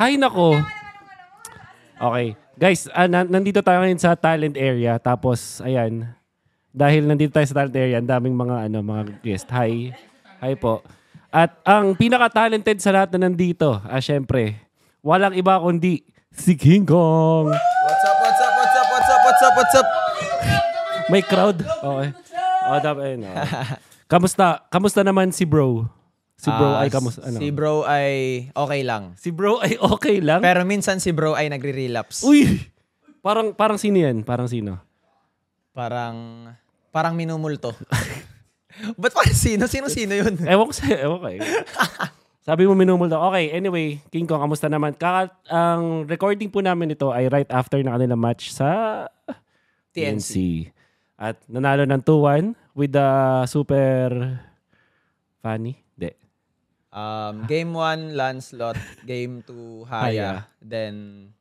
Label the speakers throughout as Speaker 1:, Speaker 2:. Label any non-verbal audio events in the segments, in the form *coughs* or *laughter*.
Speaker 1: Hay nako. Okay. Guys, ah, na- nandito tayo ngayon sa talent area. Tapos, ayan. Dahil nandito tayo sa talent area, ang daming mga, ano, mga guest. Hi. Hi po. At ang pinaka-talented sa lahat na nandito, ah, syempre, walang iba kundi si King Kong.
Speaker 2: What's up, what's up, what's up, what's up, what's up, what's up?
Speaker 1: May crowd. Okay. Oh, dapat, ayun, oh. *laughs* Kamusta? Kamusta naman si bro? Si bro
Speaker 2: Ah,
Speaker 1: ay kamusta? Ano?
Speaker 2: Si bro ay okay lang.
Speaker 1: Si bro ay okay lang?
Speaker 2: Pero minsan si bro ay nagre-relapse.
Speaker 1: Uy! Parang, parang sino yan? Parang sino?
Speaker 2: Parang, parang minumulto. *laughs* Ba't parang sino? Sino-sino yun? *laughs*
Speaker 1: Ewan ko sa'yo. Ewan ko eh. *laughs* Sabi mo minumulto. Okay, anyway, King Kong, kamusta naman? Kaka, ang recording po namin ito ay right after na kanilang match sa
Speaker 2: TNC.
Speaker 1: At nanalo ng 2-1 with the super funny. Hindi.
Speaker 2: Um, game 1, Lancelot. Game 2, Haya.
Speaker 1: Haya.
Speaker 2: Then,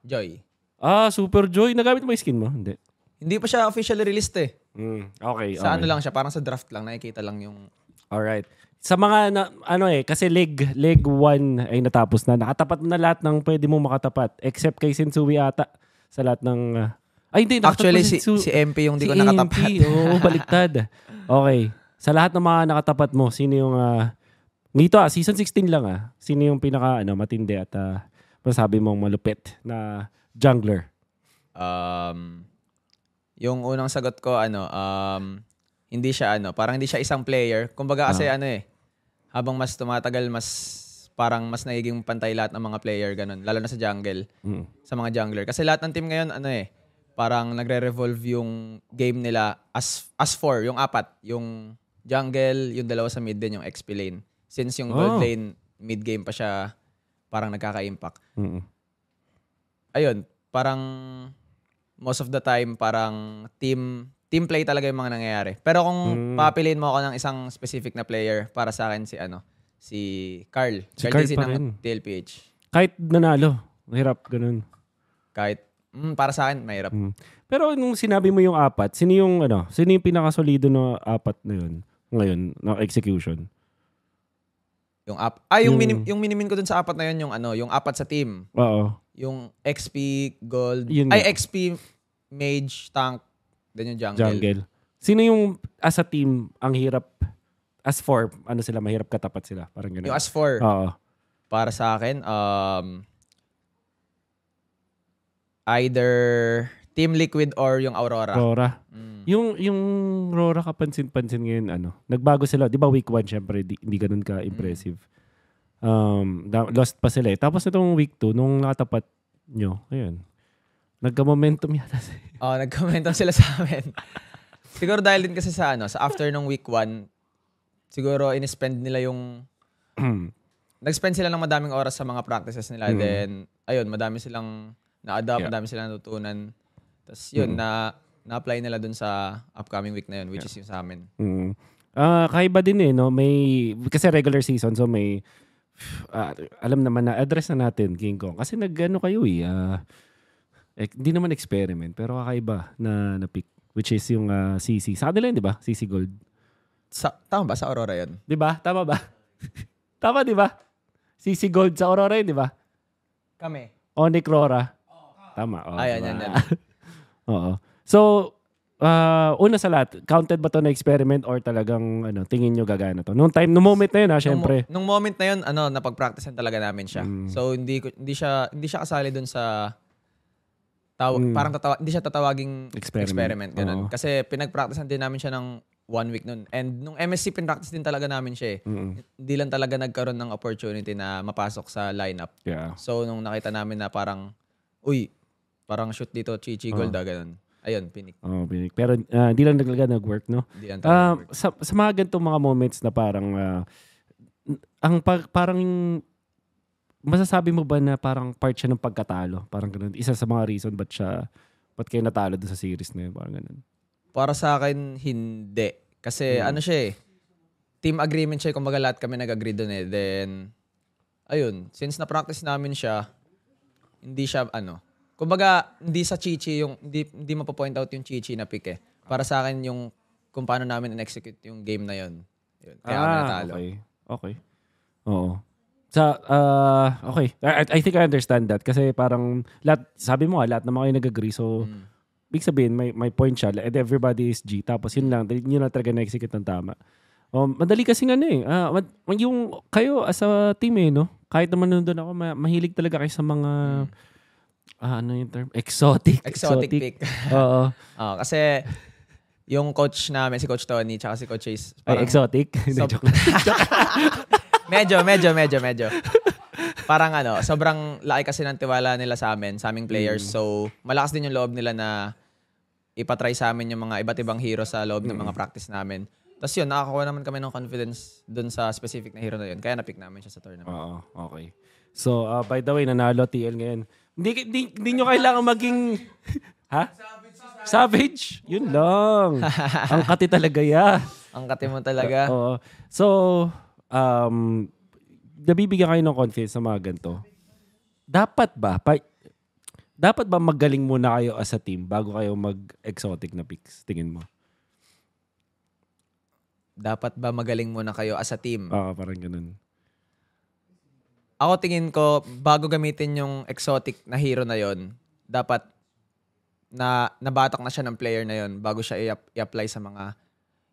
Speaker 2: Joy.
Speaker 1: Ah, Super Joy. Nagamit mo yung skin mo? Hindi.
Speaker 2: Hindi pa siya officially released eh.
Speaker 1: Mm, okay,
Speaker 2: Sa
Speaker 1: okay.
Speaker 2: ano lang siya, parang sa draft lang, nakikita lang yung...
Speaker 1: Alright. Sa mga, na, ano eh, kasi leg, leg 1 ay natapos na. Nakatapat na lahat ng pwede mo makatapat. Except kay Sensui ata. Sa lahat ng... uh, ay, hindi.
Speaker 2: Actually, si,
Speaker 1: Sensu-
Speaker 2: si MP yung di
Speaker 1: si
Speaker 2: ko nakatapat.
Speaker 1: MP. Oo, baliktad. *laughs* Okay. Sa lahat ng mga nakatapat mo, sino yung... Uh, dito ah, season 16 lang ah. Sino yung pinaka ano, matindi at uh, masabi mong malupit na jungler?
Speaker 2: Um, yung unang sagot ko, ano, um, hindi siya, ano, parang hindi siya isang player. Kumbaga kasi, ano eh, habang mas tumatagal, mas parang mas nagiging pantay lahat ng mga player, ganun. Lalo na sa jungle,
Speaker 1: Mm.
Speaker 2: sa mga jungler. Kasi lahat ng team ngayon, ano eh, parang nagre-revolve yung game nila as as four, yung apat. Yung jungle, yung dalawa sa mid din, yung XP lane. Since yung
Speaker 1: Oh.
Speaker 2: gold lane, mid game pa siya, parang nagkaka-impact
Speaker 1: Mm.
Speaker 2: ayun, parang most of the time parang team team play talaga yung mga nangyayari. Pero kung
Speaker 1: Mm.
Speaker 2: papiliin mo ako ng isang specific na player para sa akin si ano, si Carl.
Speaker 1: Si
Speaker 2: Carl
Speaker 1: Carl
Speaker 2: Dizzy
Speaker 1: pa
Speaker 2: ng
Speaker 1: rin.
Speaker 2: TLPH.
Speaker 1: Kahit nanalo. Mahirap, ganun.
Speaker 2: Kahit mm, para sa akin mahirap.
Speaker 1: Mm. Pero nung sinabi mo yung apat, sino yung ano, sino yung pinakasolido na apat na yun ngayon na execution?
Speaker 2: Yung app ah yung
Speaker 1: Yung-
Speaker 2: minim, yung minimin ko dun sa apat na yun yung ano, yung apat sa team.
Speaker 1: Oo.
Speaker 2: Yung XP gold,
Speaker 1: Yun
Speaker 2: ay
Speaker 1: nga.
Speaker 2: XP mage tank then yung jungle.
Speaker 1: Jungle. Sino yung as a team ang hirap as four, ano sila mahirap katapat sila, parang ganun.
Speaker 2: Yung as four
Speaker 1: Oo.
Speaker 2: para sa akin um either Team Liquid or yung Aurora.
Speaker 1: Rora.
Speaker 2: Mm.
Speaker 1: Yung yung Rora kapansin-pansin ngayon ano. Nagbago sila, 'di ba week 1 syempre di, hindi ganoon ka impressive. Um da- lost pa sila eh. Tapos itong week 2 nung nakatapat nyo, ayun. Nagka-momentum yata sila. *laughs*
Speaker 2: Oh, nag-comment sila sa amin. siguro dahil din kasi sa ano, sa after ng week 1, siguro in-spend nila yung *clears throat* nag-spend sila ng madaming oras sa mga practices nila.
Speaker 1: Mm.
Speaker 2: Then, ayun, madami silang na-adapt,
Speaker 1: Yeah.
Speaker 2: madami silang natutunan. Tapos yun, na na-apply nila dun sa upcoming week na yun, which is yung sa amin.
Speaker 1: Mm. Ah, kaiba din eh, no? May, kasi regular season, so may, ah, alam naman na, address na natin, King Kong. Kasi nag-ano kayo eh, ah, eh, hindi naman experiment, pero kakaiba na na-pick, which is yung ah, CC. Sa kanila yun, di ba? CC Gold.
Speaker 2: Sa, tama ba? Sa Aurora yun?
Speaker 1: Di ba? Tama ba? *laughs* Tama, di ba? CC Gold sa Aurora yun, di ba?
Speaker 2: Kami.
Speaker 1: Onyx Rora. Tama. Oh,
Speaker 2: Ayan,
Speaker 1: diba?
Speaker 2: yan, yan. *laughs*
Speaker 1: Oo. So, ah, una sa lahat, counted ba to na experiment or talagang ano, tingin nyo gagana to? Nung time, nung moment na yun ha, syempre.
Speaker 2: Nung, nung moment na yun, ano, napag-practicean talaga namin siya.
Speaker 1: Mm.
Speaker 2: So hindi hindi siya hindi siya kasali dun sa taw
Speaker 1: Mm.
Speaker 2: parang tatawa, hindi siya tatawaging
Speaker 1: Experiment.
Speaker 2: experiment, ganun.
Speaker 1: Oo.
Speaker 2: Kasi pinag-practicean din namin siya ng one week nun. And nung MSC pinractice din talaga namin siya eh.
Speaker 1: Mm-mm.
Speaker 2: Hindi lang talaga nagkaroon ng opportunity na mapasok sa lineup.
Speaker 1: Yeah.
Speaker 2: So nung nakita namin na parang uy, parang shoot dito Chichi Gold ah, ganun. Ayun, pinik.
Speaker 1: Oh, binig. Pero ah, hindi lang talaga nag-work, no?
Speaker 2: Hindi lang
Speaker 1: Ah,
Speaker 2: work.
Speaker 1: sa, sa mga ganitong mga moments na parang ah, ang pag, parang masasabi mo ba na parang part siya ng pagkatalo? Parang ganun. Isa sa mga reason ba't siya ba't kayo natalo doon sa series na yun? Parang ganun.
Speaker 2: Para sa akin, hindi. Kasi
Speaker 1: Mm.
Speaker 2: ano siya eh, team agreement siya, kumbaga lahat kami nag-agree doon eh. Then, ayun, since na-practice namin siya, hindi siya, ano, kumbaga, hindi sa chichi yung, hindi, hindi mapapoint out yung chichi na pick eh. Para sa akin, yung, kung paano namin in-execute yung game na yun. Yun, kaya kami natalo.
Speaker 1: Ah, okay. Okay. Oo. sa uh, okay, I, I think I understand that kasi parang lahat sabi mo nga lahat naman kayo nag-agree so
Speaker 2: Mm.
Speaker 1: big sabihin may may point siya and everybody is G tapos yun lang yun lang talaga na-execute ng tama. Um, madali kasi ano eh. ah, mad- yung kayo as a team eh no. Kahit naman nandun ako ma- mahilig talaga kayo sa mga ah, ano yung term? Exotic.
Speaker 2: Mm. Exotic pick. *laughs*
Speaker 1: Oo.
Speaker 2: Oh, kasi yung coach namin, si Coach Tony, tsaka si Coach Chase,
Speaker 1: Ay,
Speaker 2: parang
Speaker 1: exotic. *laughs* Hindi,
Speaker 2: Sob-
Speaker 1: joke *laughs*
Speaker 2: medyo, medyo, medyo, medyo. Parang ano, sobrang laki kasi ng tiwala nila sa amin, sa aming players.
Speaker 1: Mm.
Speaker 2: So, malakas din yung loob nila na ipatry sa amin yung mga iba't ibang hero sa loob ng
Speaker 1: Mm.
Speaker 2: mga practice namin. Tapos yun, nakakuha naman kami ng confidence dun sa specific na hero na yun. Kaya napick namin siya sa tournament.
Speaker 1: Oo, okay. So, uh, by the way, nanalo TL ngayon. Hindi, hindi, hindi nyo kailangan maging... ha? Savage? Yun lang. *laughs* Ang kati talaga ya.
Speaker 2: Ang kati mo talaga.
Speaker 1: Oo. So, um, nabibigyan kayo ng confidence sa mga ganito. Dapat ba? Pa, dapat ba magaling muna kayo as a team bago kayo mag-exotic na picks? Tingin mo?
Speaker 2: Dapat ba magaling muna kayo as a team?
Speaker 1: Oo, parang ganun.
Speaker 2: Ako tingin ko, bago gamitin yung exotic na hero na yon dapat na nabatak na siya ng player na yon bago siya i-apply sa mga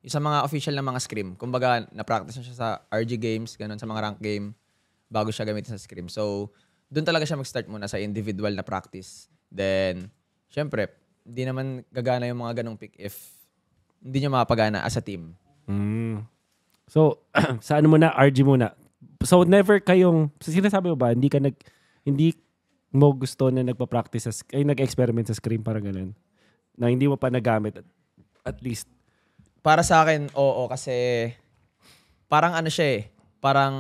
Speaker 2: sa mga official na mga scrim. Kumbaga, na-practice na siya sa RG games, ganun, sa mga rank game, bago siya gamitin sa scrim. So, doon talaga siya mag-start muna sa individual na practice. Then, syempre, hindi naman gagana yung mga ganong pick if hindi niya makapagana as a team.
Speaker 1: Mm. So, *clears throat* sa ano muna, RG muna. So, never kayong, sinasabi mo ba, hindi ka nag, hindi mo gusto na nagpa-practice, sa, ay nag-experiment sa screen, parang ganun. Na hindi mo pa nagamit, at, at least.
Speaker 2: Para sa akin, oo, kasi parang ano siya eh, parang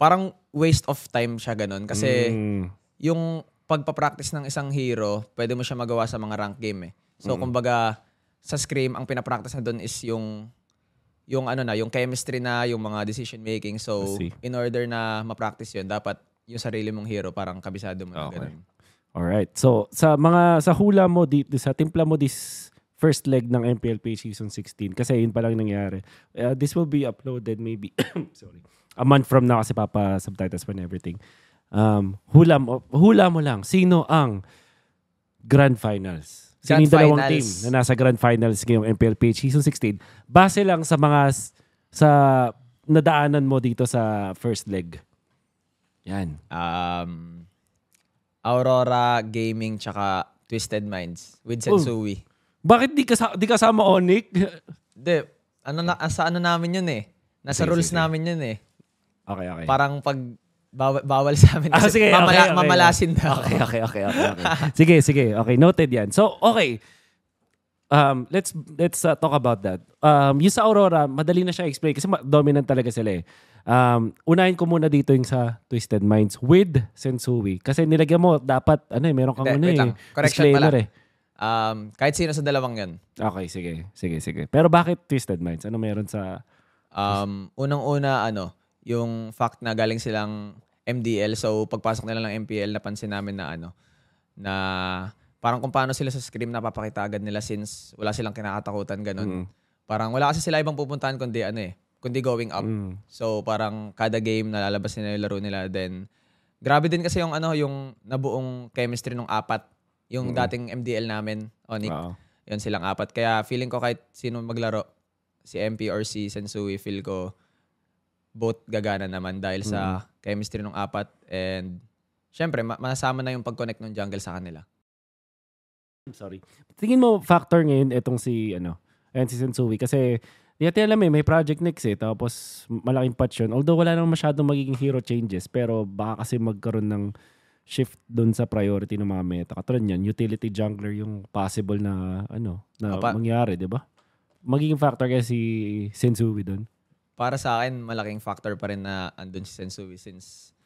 Speaker 2: parang waste of time siya ganun. Kasi
Speaker 1: Mm.
Speaker 2: yung pagpapractice ng isang hero, pwede mo siya magawa sa mga rank game eh. So, kumbaga, sa Scream, ang pinapractice na doon is yung yung ano na, yung chemistry na, yung mga decision making. So, in order na ma-practice yun, dapat yung sarili mong hero, parang kabisado mo na
Speaker 1: Okay.
Speaker 2: ganun.
Speaker 1: Alright. So, sa mga, sa hula mo, dito, sa timpla mo this first leg ng MPLP Season 16, kasi yun pa lang nangyari. Uh, this will be uploaded maybe, *coughs* sorry, a month from now kasi papa subtitles pa and everything. Um, hula mo, hula mo lang, sino ang Grand Finals? Sino
Speaker 2: Grand
Speaker 1: yung dalawang
Speaker 2: Finals.
Speaker 1: team na nasa Grand Finals ngayong MPLP Season 16? Base lang sa mga, sa nadaanan mo dito sa first leg. Yan.
Speaker 2: Um, Aurora Gaming tsaka Twisted Minds with Sensui.
Speaker 1: Bakit di, kasa- di kasama Onyx? *laughs*
Speaker 2: Hindi, ano na, sa ano namin yun eh. Nasa
Speaker 1: Sige,
Speaker 2: rules
Speaker 1: sige.
Speaker 2: namin yun eh.
Speaker 1: Okay, okay.
Speaker 2: Parang pag bawal, bawal sa amin
Speaker 1: Ah,
Speaker 2: kasi
Speaker 1: sige,
Speaker 2: mamala-
Speaker 1: okay, okay.
Speaker 2: mamalasin daw.
Speaker 1: Okay, okay, okay, okay, okay. *laughs* sige, sige. Okay, noted yan. So, okay. Um, let's let's uh, talk about that. Um, yung sa Aurora, madali na siya explain kasi dominant talaga sila eh. Um, unahin ko muna dito yung sa Twisted Minds with Sensui. Kasi nilagyan mo, dapat, ano eh, meron kang ano eh.
Speaker 2: Correction pala.
Speaker 1: eh.
Speaker 2: Um, kahit sino sa dalawang yun.
Speaker 1: Okay, sige. Sige, sige. Pero bakit Twisted Minds? Ano meron sa...
Speaker 2: Um, unang-una, ano, yung fact na galing silang MDL. So, pagpasok nila ng MPL, napansin namin na ano, na parang kung paano sila sa scrim napapakita agad nila since wala silang kinakatakutan, ganun.
Speaker 1: Mm.
Speaker 2: Parang wala kasi sila ibang pupuntahan kundi ano eh, kundi going up.
Speaker 1: Mm.
Speaker 2: So parang kada game nalalabas nila yung laro nila then grabe din kasi yung ano yung nabuong chemistry ng apat yung dating MDL namin Onic
Speaker 1: Oo.
Speaker 2: yun silang apat kaya feeling ko kahit sino maglaro si MP or si Sensui feel ko both gagana naman dahil sa chemistry ng apat and syempre ma- masama na yung pag-connect ng jungle sa kanila
Speaker 1: I'm sorry. Tingin mo factor ngayon itong si ano, ayan si Sensui kasi di natin alam eh, may Project Next eh. Tapos malaking patch yun. Although wala namang masyadong magiging hero changes pero baka kasi magkaroon ng shift doon sa priority ng mga meta. Katulad niyan, utility jungler yung possible na ano, na
Speaker 2: Opa.
Speaker 1: mangyari, di ba? Magiging factor kaya si Sensui doon.
Speaker 2: Para sa akin, malaking factor pa rin na andun si Sensui since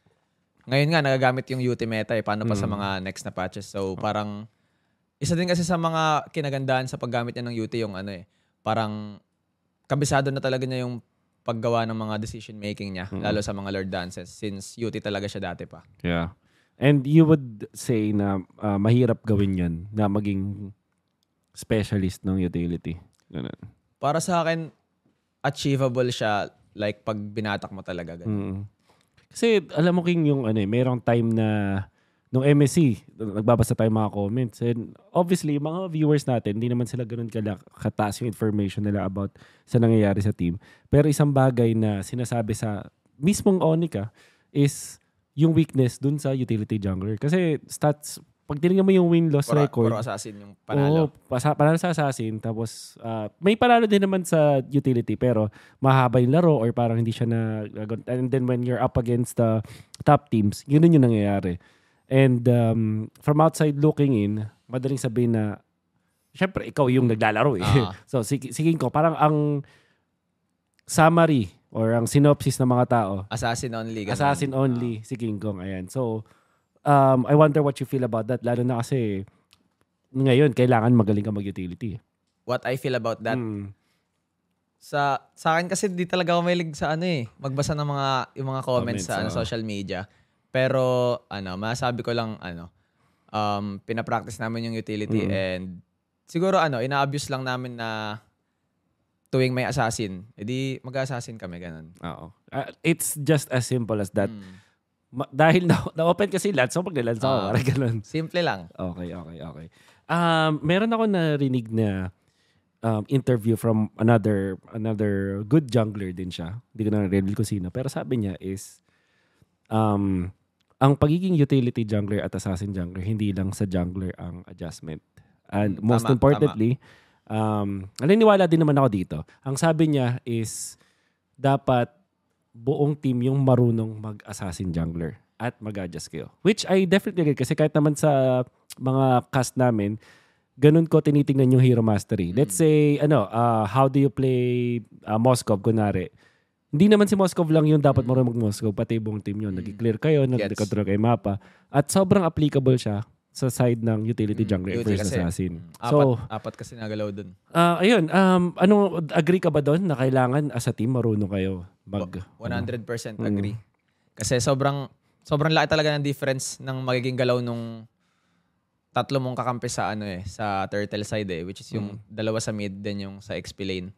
Speaker 2: ngayon nga nagagamit yung UT meta eh, paano pa sa mga next na patches. So parang isa din kasi sa mga kinagandaan sa paggamit niya ng UT yung ano eh, parang kabisado na talaga niya yung paggawa ng mga decision making niya, lalo sa mga Lord Dances since UT talaga siya dati pa.
Speaker 1: Yeah. And you would say na ah, mahirap gawin yan na maging specialist ng utility. Ganun.
Speaker 2: Para sa akin, achievable siya like pag binatak mo talaga. Ganun.
Speaker 1: Mm. Kasi alam mo King yung ano eh, merong time na nung MSC, nagbabasa tayo mga comments. And obviously, mga viewers natin, hindi naman sila ganun kala, kataas yung information nila about sa nangyayari sa team. Pero isang bagay na sinasabi sa mismong Onika is yung weakness dun sa utility jungler. Kasi stats, pag tinignan mo yung win-loss
Speaker 2: Puro,
Speaker 1: record,
Speaker 2: puro assassin yung panalo.
Speaker 1: Oo, pasa, panalo sa assassin. Tapos, ah, may panalo din naman sa utility. Pero, mahaba yung laro or parang hindi siya na... And then, when you're up against the top teams, yun din yung nangyayari. And um, from outside looking in, madaling sabihin na, syempre, ikaw yung naglalaro eh.
Speaker 2: Ah. *laughs*
Speaker 1: so, sig- siging ko, parang ang summary or ang synopsis ng mga tao,
Speaker 2: Assassin only. ganun.
Speaker 1: Assassin only, si King Kong. Ayan. So, um, I wonder what you feel about that. Lalo na kasi, ngayon, kailangan magaling ka mag-utility.
Speaker 2: What I feel about that.
Speaker 1: Mm.
Speaker 2: Sa sa akin kasi di talaga ako mahilig sa ano eh, magbasa ng mga yung mga comments,
Speaker 1: Comments,
Speaker 2: sa ano,
Speaker 1: oo.
Speaker 2: social media. Pero ano, masabi ko lang ano, um pinapractice namin yung utility
Speaker 1: Mm.
Speaker 2: and siguro ano, ina-abuse lang namin na tuwing may assassin, edi mag-assassin kami ganun.
Speaker 1: Oo. Uh, it's just as simple as that.
Speaker 2: Mm.
Speaker 1: Ma- dahil na, *laughs* na-open kasi lahat, so pag nilansa ako,
Speaker 2: Ah.
Speaker 1: parang ganun.
Speaker 2: Simple lang.
Speaker 1: Okay, okay, okay. Um, meron ako narinig na um, interview from another another good jungler din siya. Hindi ko na reveal kung sino. Pero sabi niya is, um, ang pagiging utility jungler at assassin jungler, hindi lang sa jungler ang adjustment. And
Speaker 2: Mm,
Speaker 1: most
Speaker 2: tama,
Speaker 1: importantly, um, naniniwala din naman ako dito. Ang sabi niya is, dapat buong team yung marunong mag-assassin jungler at mag-adjust kayo. Which I definitely agree kasi kahit naman sa mga cast namin, ganun ko tinitingnan yung hero mastery. Let's say, ano, uh, how do you play uh, Moskov, kunwari. Hindi naman si Moskov lang yung dapat marunong mag-Moskov, pati buong team yun. Nag-clear kayo, nag-control kayo mapa. At sobrang applicable siya sa side ng utility jungler
Speaker 2: Utility
Speaker 1: versus
Speaker 2: kasi,
Speaker 1: assassin.
Speaker 2: Apat,
Speaker 1: So,
Speaker 2: apat kasi nagalaw dun.
Speaker 1: ah, ayun, um, ano, agree ka ba doon na kailangan as a team marunong kayo mag...
Speaker 2: 100%
Speaker 1: Mm.
Speaker 2: agree. Kasi sobrang sobrang laki talaga ng difference ng magiging galaw nung tatlo mong kakampi sa ano eh, sa turtle side eh, which is yung dalawa sa mid then yung sa XP lane.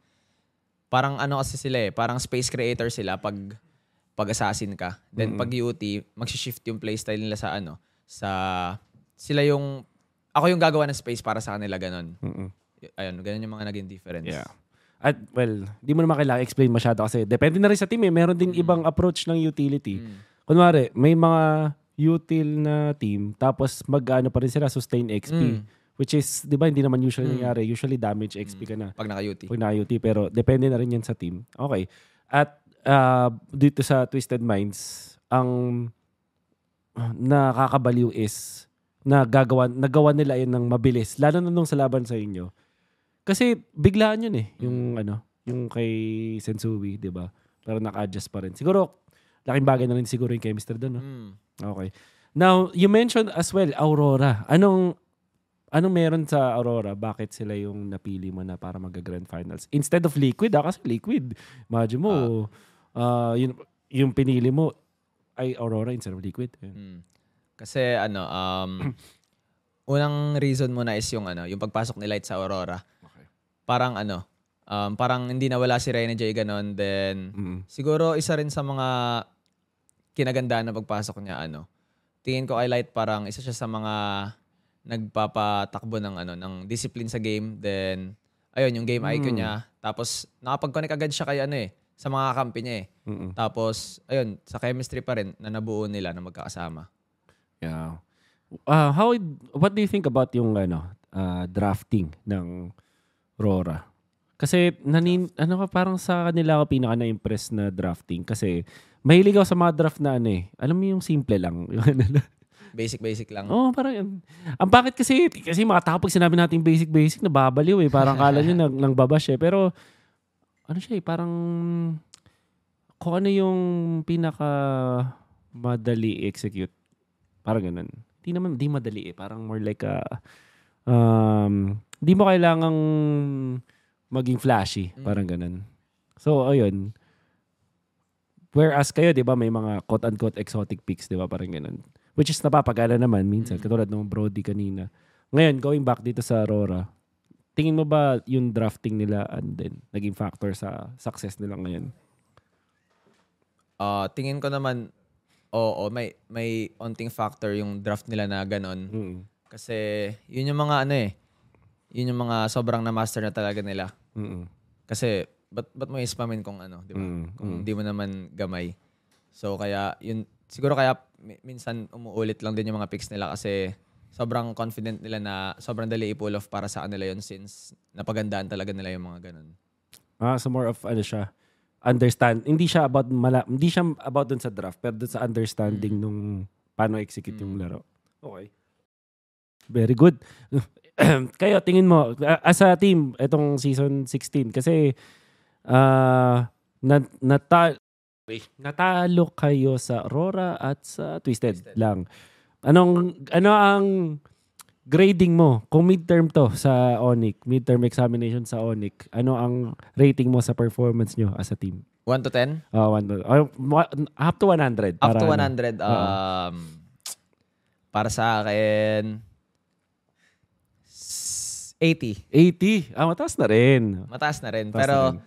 Speaker 2: Parang ano kasi sila eh, parang space creator sila pag pag assassin ka. Then pag UT, magsi-shift yung playstyle nila sa ano, sa sila yung ako yung gagawa ng space para sa kanila ganun.
Speaker 1: Mm-mm.
Speaker 2: Ayun, ganun yung mga naging difference.
Speaker 1: Yeah. At well, di mo naman kailangan explain masyado kasi depende na rin sa team eh. Meron din ibang approach ng utility.
Speaker 2: Mm.
Speaker 1: Kunwari, may mga util na team tapos mag-ano pa rin sila sustain XP.
Speaker 2: Mm.
Speaker 1: Which is, di ba, hindi naman usually nangyari. Usually damage XP ka na.
Speaker 2: Pag naka-UT.
Speaker 1: Pag na-UT. Pero depende na rin yan sa team. Okay. At ah, dito sa Twisted Minds, ang nakakabaliw is na gagawa, nagawa nila yun ng mabilis. Lalo na nung sa laban sa inyo. Kasi biglaan yun eh. Yung ano, yung kay Sensui, di ba? Pero naka-adjust pa rin. Siguro, laking bagay na rin siguro yung chemistry doon. No?
Speaker 2: Mm.
Speaker 1: Okay. Now, you mentioned as well, Aurora. Anong anong meron sa Aurora? Bakit sila yung napili mo na para mag-grand finals? Instead of Liquid, ah, kasi Liquid. Imagine mo, ah, yun, yung pinili mo ay Aurora instead of Liquid. Ayun.
Speaker 2: Mm. Kasi ano, um, *clears throat* unang reason muna is yung ano, yung pagpasok ni Light sa Aurora.
Speaker 1: Okay.
Speaker 2: Parang ano, um, parang hindi nawala si Reyna J ganon. Then,
Speaker 1: Mm.
Speaker 2: siguro isa rin sa mga kinagandaan na pagpasok niya, ano, tingin ko kay Light parang isa siya sa mga nagpapatakbo ng ano ng discipline sa game then ayun yung game IQ
Speaker 1: Mm.
Speaker 2: niya tapos nakapag-connect agad siya kay ano eh sa mga kampi niya eh
Speaker 1: Mm-mm.
Speaker 2: tapos ayun sa chemistry pa rin na nabuo nila na magkakasama
Speaker 1: Yeah. Ah, how what do you think about yung ano, ah, drafting ng Aurora? Kasi nanin ano ka parang sa kanila ako pinaka na-impress na drafting kasi mahilig ako sa mga draft na ano eh. Alam mo yung simple lang. *laughs* Yung ano
Speaker 2: basic basic lang
Speaker 1: Oo, oh, parang ang bakit kasi kasi mga tao pag sinabi natin basic basic nababaliw eh. Parang kala niyo nang, nang babash eh. Pero ano siya eh, parang kung ano yung pinaka madali i-execute. Parang ganun. Di naman, di madali eh. Parang more like a, um, di mo kailangang maging flashy. Parang ganun. So, ayun. Whereas kayo, di ba, may mga quote-unquote exotic picks, di ba? Parang ganun. Which is napapagana naman minsan. Katulad ng Brody kanina. Ngayon, going back dito sa Aurora, tingin mo ba yung drafting nila and then naging factor sa success nila ngayon?
Speaker 2: Ah, tingin ko naman, oo, may, may onting factor yung draft nila na ganon.
Speaker 1: Mm.
Speaker 2: Kasi yun yung mga ano eh, yun yung mga sobrang na-master na talaga nila.
Speaker 1: Mm.
Speaker 2: Kasi, ba't, ba't mo ispamin kung ano, di ba?
Speaker 1: Mm,
Speaker 2: Kung hindi mo naman gamay. So, kaya, yun, siguro kaya mi- minsan umuulit lang din yung mga picks nila kasi sobrang confident nila na sobrang dali i-pull off para sa kanila yun since napagandaan talaga nila yung mga ganun.
Speaker 1: Ah, so more of ano siya, understand. Hindi siya about mala, hindi siya about dun sa draft, pero dun sa understanding nung paano execute yung laro. Okay. Very good. *clears throat* Kayo, tingin mo, uh, as a team, itong season 16, kasi ah na, nata, natalo kayo sa Aurora at sa Twisted,
Speaker 2: Twisted.
Speaker 1: lang. Anong, ano ang grading mo, kung midterm to sa ONIC, midterm examination sa ONIC, ano ang rating mo sa performance nyo as a team?
Speaker 2: 1 to 10?
Speaker 1: Uh, one, uh, wa- up to 100.
Speaker 2: Up to
Speaker 1: ano.
Speaker 2: 100. Um, para sa akin, s- 80.
Speaker 1: 80. Ah, mataas na rin.
Speaker 2: Mataas na rin.
Speaker 1: Mataas
Speaker 2: pero
Speaker 1: na rin.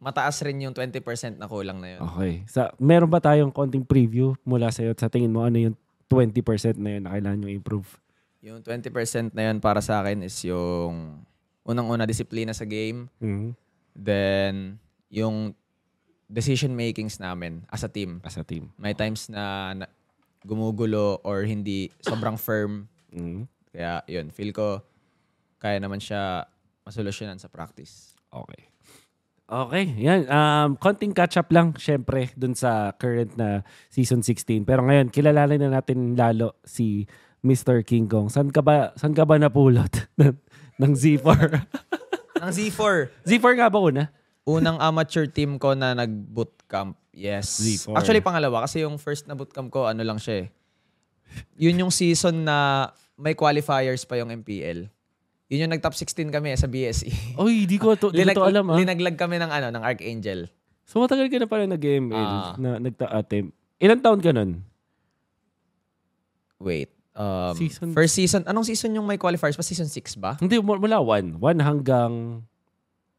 Speaker 2: mataas rin yung 20% na kulang na yun.
Speaker 1: Okay. Sa, meron ba tayong konting preview mula sa'yo? Sa tingin mo, ano yung 20% na yun na kailangan nyo improve?
Speaker 2: Yung 20% na yun para sa akin is yung unang-una disiplina sa game.
Speaker 1: Mhm.
Speaker 2: Then, yung decision makings namin as a team.
Speaker 1: As a team.
Speaker 2: May times na, na gumugulo or hindi sobrang firm.
Speaker 1: Mhm.
Speaker 2: Kaya yun, feel ko kaya naman siya masolusyonan sa practice.
Speaker 1: Okay. Okay, yan. Um, konting catch-up lang, syempre, dun sa current na season 16. Pero ngayon, kilalanin na natin lalo si Mr. King Kong. San ka ba, san ka ba napulot *laughs* ng, ng Z4?
Speaker 2: Ang Z4,
Speaker 1: Z4 nga ba una?
Speaker 2: unang amateur team ko na nag-bootcamp. Yes.
Speaker 1: Z4.
Speaker 2: Actually, pangalawa. Kasi yung first na bootcamp ko, ano lang siya eh. Yun yung season na may qualifiers pa yung MPL. Yun yung nag-top 16 kami eh, sa BSE.
Speaker 1: Oy, *laughs* di ko to, di ko to alam ah.
Speaker 2: Linaglag kami ng ano, ng Archangel.
Speaker 1: So matagal ka na pala nag-ML
Speaker 2: Ah.
Speaker 1: na nagta-attempt. Ilan taon ka nun?
Speaker 2: Wait. Um,
Speaker 1: Season-
Speaker 2: First season. Anong season yung may qualifiers? Pa season 6 ba?
Speaker 1: Hindi, mu- mula 1. 1 hanggang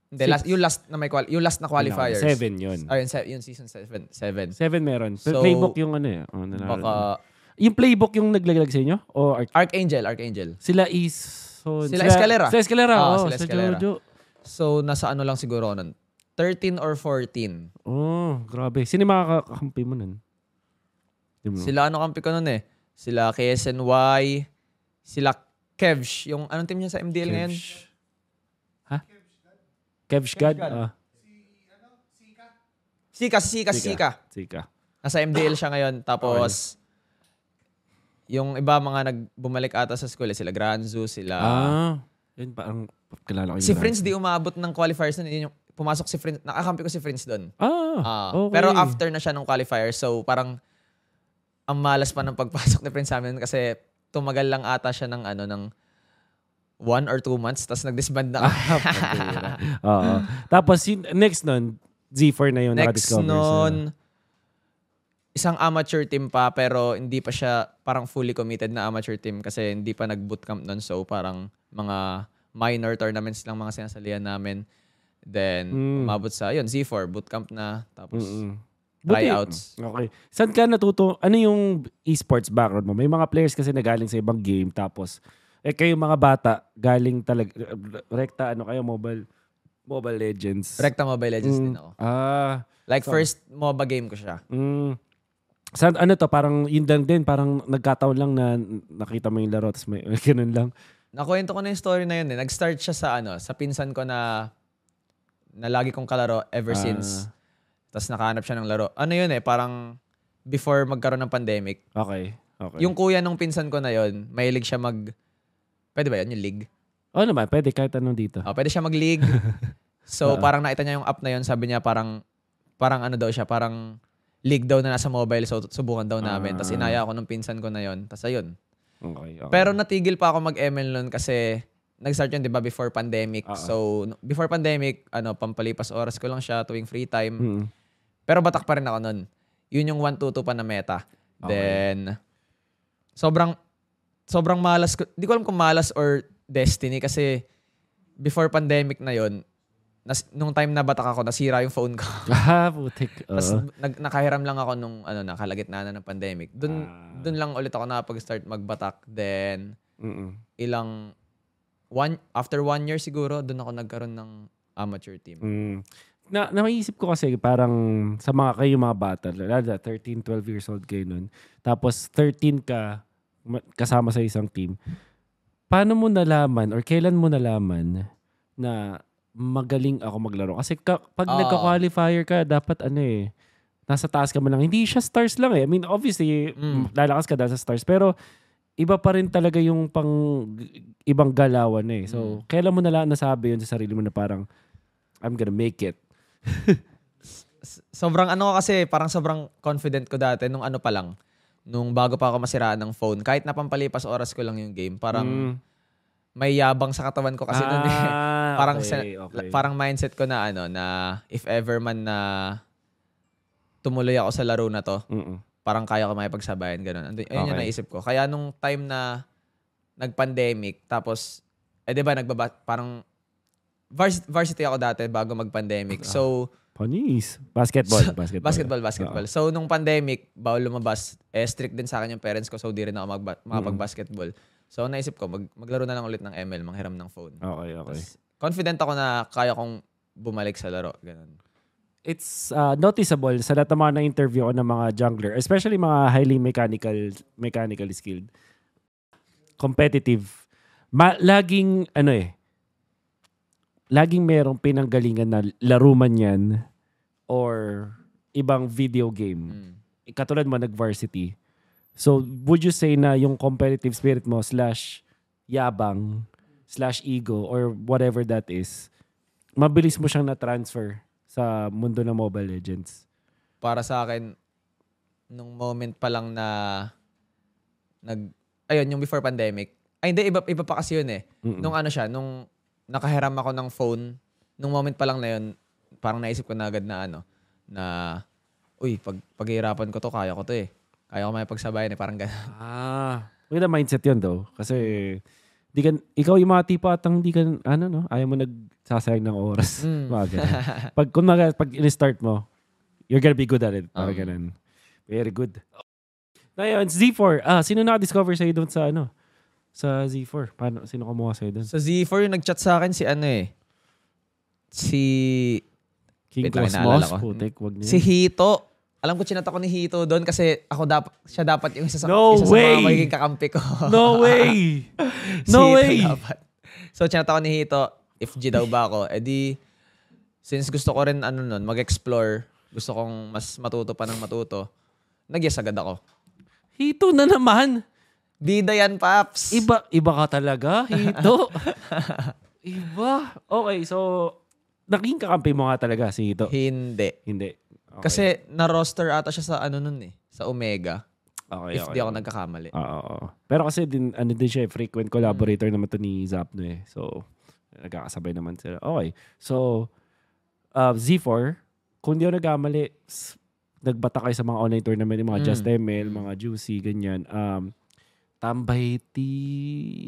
Speaker 2: Hindi, last, yung last na may quali- yung last na qualifiers.
Speaker 1: 7 yun.
Speaker 2: Ayun, se- yung season 7. 7.
Speaker 1: 7 meron.
Speaker 2: So,
Speaker 1: playbook yung ano eh. Oh,
Speaker 2: Baka
Speaker 1: Yung playbook yung naglaglag sa inyo? O art-
Speaker 2: Archangel, Archangel.
Speaker 1: sila is... So,
Speaker 2: Sila Escalera.
Speaker 1: Sila Escalera.
Speaker 2: Ah,
Speaker 1: oh,
Speaker 2: sila Escalera.
Speaker 1: Jojo.
Speaker 2: So, nasa ano lang siguro nun. 13 or 14.
Speaker 1: Oh, grabe. Sino yung mga kakampi mo nun?
Speaker 2: Sila ano kampi ko nun eh. Sila KSNY, sila Kevsh. Yung anong team niya sa MDL ngayon?
Speaker 1: Kevsh. Ha? Kevsh God? Ah,
Speaker 2: Sika, si Sika, si Sika.
Speaker 1: Sika.
Speaker 2: Nasa MDL siya ngayon. Tapos, yung iba mga nagbumalik ata sa school, eh, sila Granzu, sila...
Speaker 1: Ah, yun parang kilala ko yung
Speaker 2: si. Friends di umabot ng qualifiers nun. Yun yung, pumasok si Friends, nakakampi ko si Friends doon.
Speaker 1: Ah,
Speaker 2: Ah,
Speaker 1: okay.
Speaker 2: Pero after na siya ng qualifier, so parang ang malas pa ng pagpasok ni Prince sa amin kasi tumagal lang ata siya ng ano ng one or two months tapos nag-disband na. *laughs*
Speaker 1: Oo. Tapos, yun, next nun, Z4 na yung
Speaker 2: Next nun, isang amateur team pa pero hindi pa siya parang fully committed na amateur team kasi hindi pa nag-bootcamp nun. So parang mga minor tournaments lang mga sinasalihan namin. Then,
Speaker 1: Mm.
Speaker 2: umabot sa, yun, Z4, bootcamp na. Tapos,
Speaker 1: Mm-mm.
Speaker 2: Tryouts.
Speaker 1: Okay. Saan ka natuto? Ano yung esports background mo? May mga players kasi na galing sa ibang game tapos eh kayo mga bata galing talaga rekta ano kayo mobile Mobile Legends.
Speaker 2: Recta Mobile Legends
Speaker 1: Mm.
Speaker 2: din ako.
Speaker 1: Ah.
Speaker 2: Like
Speaker 1: So-
Speaker 2: first MOBA game ko siya.
Speaker 1: Mm. Saan, ano to? Parang yun lang din. Parang nagkataon lang na nakita mo yung laro tapos may ganun lang.
Speaker 2: Nakuwento ko na yung story na yun eh. Nag-start siya sa ano, sa pinsan ko na na lagi kong kalaro ever
Speaker 1: Ah.
Speaker 2: since. Tapos nakahanap siya ng laro. Ano yun eh, parang before magkaroon ng pandemic.
Speaker 1: Okay. Okay.
Speaker 2: Yung kuya nung pinsan ko na yun, mahilig siya mag... Pwede ba yun? Yung league?
Speaker 1: oh naman, pwede kahit anong dito.
Speaker 2: Oh, pwede siya mag-league. *laughs* so,
Speaker 1: Oo.
Speaker 2: parang nakita niya yung app na yun. Sabi niya parang, parang ano daw siya, parang league daw na nasa mobile. So, subukan daw namin. Tapos
Speaker 1: Ah.
Speaker 2: inaya ako nung pinsan ko na yun. Tapos ayun.
Speaker 1: Okay, okay.
Speaker 2: Pero natigil pa ako mag-ML nun kasi nag-start yun, di ba, before pandemic.
Speaker 1: Oo.
Speaker 2: So, before pandemic, ano, pampalipas oras ko lang siya tuwing free time.
Speaker 1: Mm.
Speaker 2: Pero batak pa rin ako nun. Yun yung 1-2-2 pa na meta.
Speaker 1: Okay.
Speaker 2: Then, sobrang, sobrang malas ko. Di ko alam kung malas or destiny kasi before pandemic na yon nas, nung time na batak ako, nasira yung phone ko. *laughs*
Speaker 1: Ah, putik.
Speaker 2: Tapos nag, nakahiram lang ako nung ano na kalagitnaan na ng pandemic. Doon
Speaker 1: Ah.
Speaker 2: doon lang ulit ako nakapag-start magbatak. Then
Speaker 1: Mm-mm.
Speaker 2: ilang one after one year siguro doon ako nagkaroon ng amateur team.
Speaker 1: Mm. Na, naisip ko kasi parang sa mga kayo mga bata, lalo na 13, 12 years old kayo nun. Tapos 13 ka ma- kasama sa isang team. Paano mo nalaman or kailan mo nalaman na magaling ako maglaro? Kasi ka, pag
Speaker 2: Oo.
Speaker 1: nagka-qualifier ka, dapat ano eh, nasa taas ka man lang. Hindi siya stars lang eh. I mean, obviously,
Speaker 2: Mm.
Speaker 1: lalakas ka dahil sa stars. Pero iba pa rin talaga yung pang ibang galawan eh. So, kailan mo nala nasabi yun sa sarili mo na parang, I'm gonna make it.
Speaker 2: Sobrang ano ko kasi, parang sobrang confident ko dati nung ano pa lang. Nung bago pa ako masiraan ng phone. Kahit na pampalipas oras ko lang yung game. Parang
Speaker 1: Mm.
Speaker 2: may yabang sa katawan ko kasi eh.
Speaker 1: Ah, *laughs*
Speaker 2: parang
Speaker 1: okay, okay.
Speaker 2: parang mindset ko na ano na if ever man na tumuloy ako sa laro na to,
Speaker 1: Mm-mm.
Speaker 2: parang kaya ko makipagsabayan ganun. Ayun yung
Speaker 1: Okay.
Speaker 2: naisip ko. Kaya nung time na nag-pandemic tapos eh 'di ba nagbaba parang vars- varsity ako dati bago mag-pandemic. So
Speaker 1: Panis. Basketball. *laughs* Basketball.
Speaker 2: basketball basketball. So nung pandemic, bawal lumabas. Eh strict din sa akin yung parents ko so di rin ako magba- makapag-basketball. So naisip ko mag- maglaro na lang ulit ng ML, manghiram ng phone.
Speaker 1: Okay, okay.
Speaker 2: Tas confident ako na kaya kong bumalik sa laro. Ganun.
Speaker 1: It's uh, noticeable sa lahat ng mga na-interview ko ng mga jungler, especially mga highly mechanical, mechanically skilled, competitive. Ma- laging, ano eh, laging merong pinanggalingan na laro man yan or ibang video game.
Speaker 2: Mm.
Speaker 1: Katulad mo, nag-varsity. So, would you say na yung competitive spirit mo slash yabang slash ego or whatever that is, mabilis mo siyang na-transfer sa mundo ng Mobile Legends?
Speaker 2: Para sa akin, nung moment pa lang na nag ayun yung before pandemic. Ay hindi iba iba pa kasi yun eh.
Speaker 1: Mm-mm.
Speaker 2: Nung ano siya, nung nakahiram ako ng phone, nung moment pa lang na yun, parang naisip ko na agad na ano, na uy, pag paghihirapan ko to, kaya ko to eh. Kaya ko may pagsabayan eh, parang ganun. *laughs*
Speaker 1: Ah, maganda mindset yun though. Kasi, di ka, ikaw yung mga tipo atang di ka, ano no, ayaw mo nagsasayang ng oras.
Speaker 2: Mm. *laughs*
Speaker 1: Mga ganun. *laughs* pag, kung maga, pag in-start mo, you're gonna be good at it. Parang
Speaker 2: Um.
Speaker 1: ganun. Very good. Ngayon, Z4. Ah, sino nakadiscover sa'yo doon sa ano? Sa Z4. Paano, sino kumuha sa'yo doon?
Speaker 2: Sa Z4, yung nag-chat sa akin si ano eh. Si
Speaker 1: King
Speaker 2: Wait
Speaker 1: Cosmos? Putik, wag niya.
Speaker 2: Si Hito. Alam ko chinat ako ni Hito doon kasi ako dapat siya dapat yung isa sa,
Speaker 1: No
Speaker 2: isa sa
Speaker 1: way!
Speaker 2: mga magiging kakampi ko.
Speaker 1: No way! *laughs*
Speaker 2: Si
Speaker 1: No
Speaker 2: Hito
Speaker 1: way!
Speaker 2: dapat. So chinat ako ni Hito if G daw ba ako. Eh di since gusto ko rin ano nun, mag-explore, gusto kong mas matuto pa ng matuto, nag-yes agad ako.
Speaker 1: Hito na naman.
Speaker 2: Bida yan, Paps.
Speaker 1: Iba, iba ka talaga, Hito. *laughs* iba. Okay, so, naging kakampi mo nga talaga si Hito.
Speaker 2: Hindi.
Speaker 1: Hindi. Okay.
Speaker 2: Kasi na-roster ata siya sa ano nun eh, sa Omega.
Speaker 1: okay,
Speaker 2: if
Speaker 1: okay.
Speaker 2: di ako nagkakamali.
Speaker 1: Oo, oo. Pero kasi din, ano din siya, eh, frequent collaborator naman to ni Zapno eh. So, nagkakasabay naman sila. Okay. So, uh, Z4, kung di ako nagkamali, nagbata kayo sa mga online tournament, mga
Speaker 2: Mm.
Speaker 1: Just ML, mga Juicy, ganyan. Um, Tambay T...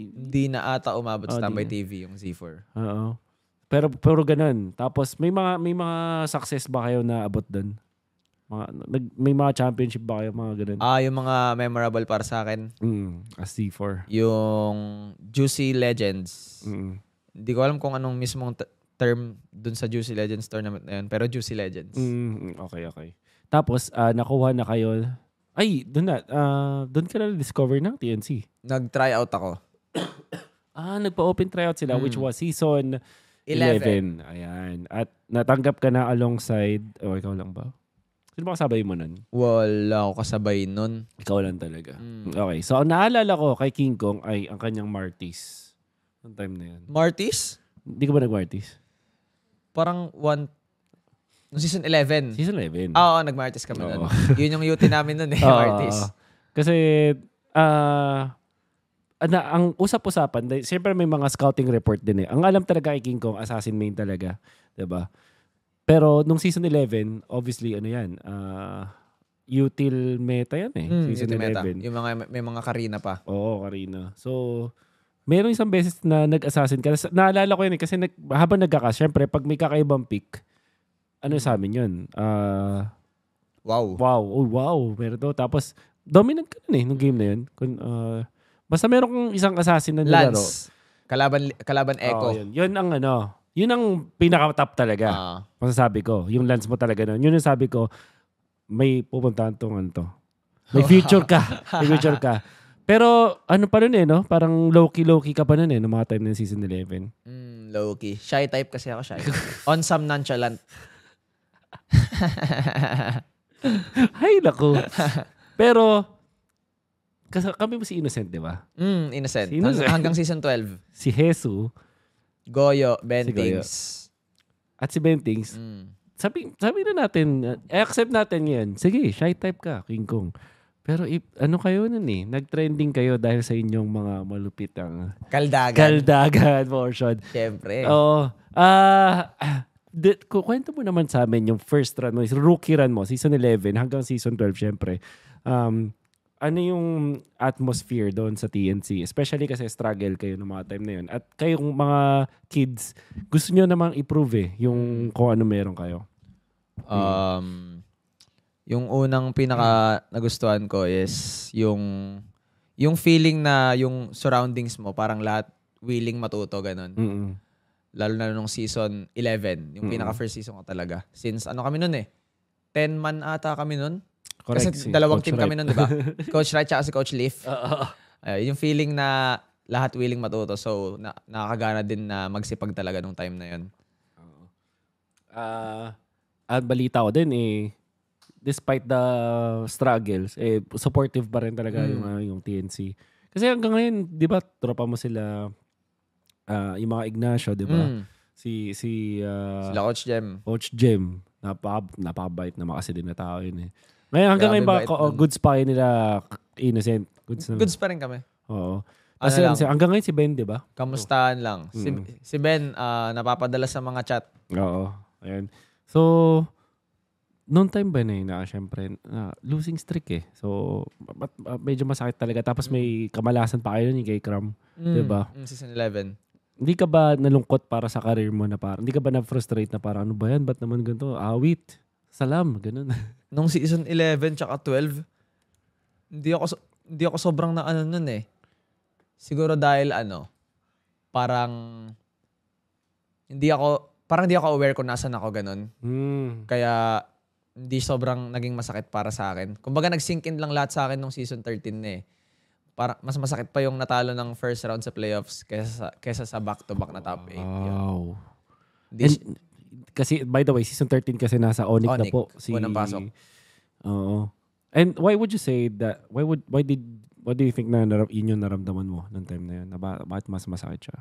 Speaker 2: Hindi na ata umabot
Speaker 1: Oh,
Speaker 2: sa Tambay
Speaker 1: na.
Speaker 2: TV yung Z4.
Speaker 1: Oo. Pero pero ganun. Tapos may mga may mga success ba kayo na abot doon? Mga nag, may mga championship ba kayo mga ganun?
Speaker 2: Ah, yung mga memorable para sa akin,
Speaker 1: Mm, as C4.
Speaker 2: yung Juicy Legends.
Speaker 1: Mm.
Speaker 2: Hindi ko alam kung anong mismong term dun sa Juicy Legends tournament na yun, pero Juicy Legends.
Speaker 1: Mm, okay, okay. Tapos ah, nakuha na kayo. Ay, doon na. ah, doon ka na discover ng TNC.
Speaker 2: Nag-try out ako. *coughs*
Speaker 1: Ah, nagpa-open tryout sila which
Speaker 2: Mm.
Speaker 1: was season 11. Ayan. At natanggap ka na alongside, o ikaw lang ba? Sino ba kasabay mo nun?
Speaker 2: Wala ako kasabay nun.
Speaker 1: Ikaw lang talaga.
Speaker 2: Mm.
Speaker 1: Okay. So, ang naalala ko kay King Kong ay ang kanyang Martis. Noong time na yan.
Speaker 2: Martis?
Speaker 1: Hindi ka ba nag-Martis?
Speaker 2: Parang one... No season 11.
Speaker 1: Season 11.
Speaker 2: Ah, Oo, nag-Martis kami
Speaker 1: Oo.
Speaker 2: nun. Yun yung UT namin nun eh, *laughs*
Speaker 1: Oo.
Speaker 2: Martis.
Speaker 1: Kasi, ah, na, ang usap-usapan, siyempre may mga scouting report din eh. Ang alam talaga kay King Kong, assassin main talaga. 'di ba? Pero nung season 11, obviously, ano yan, ah, util meta yan eh.
Speaker 2: Mm,
Speaker 1: season
Speaker 2: UT meta.
Speaker 1: 11.
Speaker 2: Yung mga, may mga karina pa.
Speaker 1: Oo, Karina. So, Meron isang beses na nag-assassin ka. Naalala ko yun eh, kasi nag, habang nagkaka, syempre, pag may kakaibang pick, ano sa amin yun? Ah,
Speaker 2: Wow.
Speaker 1: wow, oh wow, meron to. Tapos, dominant ka nun eh, nung game na yun. Kung, ah, basta meron kong isang assassin na nilaro.
Speaker 2: Lance. Kalaban, kalaban Echo.
Speaker 1: Oo, yun. yun ang ano, yun ang pinaka-top talaga.
Speaker 2: Ah.
Speaker 1: Masasabi ko. Yung lens mo talaga nun. Yun yung sabi ko, may pupuntahan tong ano to. May *laughs* future ka. May future ka. Pero ano pa rin eh, no? Parang low-key, low-key ka pa nun eh, no mga time ng season 11.
Speaker 2: Mm, low-key. Shy type kasi ako, shy. On some *laughs* nonchalant. *laughs*
Speaker 1: Hay, naku. Pero, kasi kami mo si Innocent, di ba?
Speaker 2: Mm, innocent.
Speaker 1: Sino
Speaker 2: Hang-
Speaker 1: siya?
Speaker 2: hanggang season 12.
Speaker 1: Si Jesu
Speaker 2: Goyo, Bentings.
Speaker 1: at si Bentings.
Speaker 2: Mm.
Speaker 1: Sabi, sabi na natin, uh, accept natin yan. Sige, shy type ka, King Kong. Pero if, ano kayo nun eh, nag-trending kayo dahil sa inyong mga malupit ang
Speaker 2: Kaldagan.
Speaker 1: kaldagan portion.
Speaker 2: Siyempre.
Speaker 1: Oo. Ah, uh, kwento mo naman sa amin yung first run mo, rookie run mo, season 11 hanggang season 12 syempre. Um, ano yung atmosphere doon sa TNC? Especially kasi struggle kayo ng mga time na yun. At kayong mga kids, gusto nyo namang improve eh, yung kung ano meron kayo.
Speaker 2: Um, yung unang pinaka nagustuhan ko is yung yung feeling na yung surroundings mo parang lahat willing matuto ganun.
Speaker 1: Mm-mm.
Speaker 2: Lalo na nung season 11, yung
Speaker 1: Mm.
Speaker 2: pinaka first season ko talaga. Since ano kami nun eh, 10 man ata kami nun.
Speaker 1: Correct.
Speaker 2: Kasi
Speaker 1: si
Speaker 2: dalawang
Speaker 1: Coach
Speaker 2: team
Speaker 1: Wright.
Speaker 2: kami nun, di ba? *laughs* Coach Wright tsaka si Coach Leaf.
Speaker 1: Oo.
Speaker 2: Ay, yung feeling na lahat willing matuto. So, na, nakakagana din na magsipag talaga nung time na yun.
Speaker 1: Ah, at balita ko din eh, despite the struggles, eh, supportive pa rin talaga
Speaker 2: Mm.
Speaker 1: yung, ah, yung TNC. Kasi hanggang ngayon, di ba, tropa mo sila, ah, yung mga Ignacio, di ba?
Speaker 2: Mm.
Speaker 1: Si, si ah,
Speaker 2: Sila Coach Jem.
Speaker 1: Coach Jim, napaka, napakabait naman kasi din na tao yun eh. Ngayon, hanggang
Speaker 2: Grabe
Speaker 1: ngayon, baka,
Speaker 2: bait
Speaker 1: oh,
Speaker 2: nun.
Speaker 1: goods pa kayo nila innocent. Goods na.
Speaker 2: Goods pa rin kami.
Speaker 1: Oo.
Speaker 2: Ano
Speaker 1: Kasi
Speaker 2: lang,
Speaker 1: hanggang ngayon si Ben, di ba?
Speaker 2: kamustahan lang. Si,
Speaker 1: Mm.
Speaker 2: si Ben, ah, napapadala sa mga chat.
Speaker 1: Oo. Ayan. So, noong time ba na yun, na syempre, na losing streak eh. So, ah, medyo masakit talaga. Tapos may kamalasan pa kayo nun yung kay Cram.
Speaker 2: Mm, season 11.
Speaker 1: Hindi ka ba nalungkot para sa career mo na parang, hindi ka ba na-frustrate na parang, ano ba yan? Ba't naman ganito? Awit. Salam. Ganun. *laughs*
Speaker 2: Nung season 11 tsaka 12, hindi ako hindi ako sobrang na ano nun eh. Siguro dahil ano, parang hindi ako parang hindi ako aware kung nasan ako ganun.
Speaker 1: hmm.
Speaker 2: Kaya hindi sobrang naging masakit para sa akin. Kumbaga nag-sink in lang lahat sa akin nung season 13 na eh. Para, mas masakit pa yung natalo ng first round sa playoffs kaysa sa, kaysa sa back-to-back na top 8.
Speaker 1: Wow.
Speaker 2: Hindi,
Speaker 1: And, kasi, by the way, season 13 kasi nasa Onyx, na po. Si,
Speaker 2: Unang pasok.
Speaker 1: Oo. And why would you say that, why would, why did, what do you think na naram, yun yung naramdaman mo nung time na yun? Na ba, bakit mas masakit siya?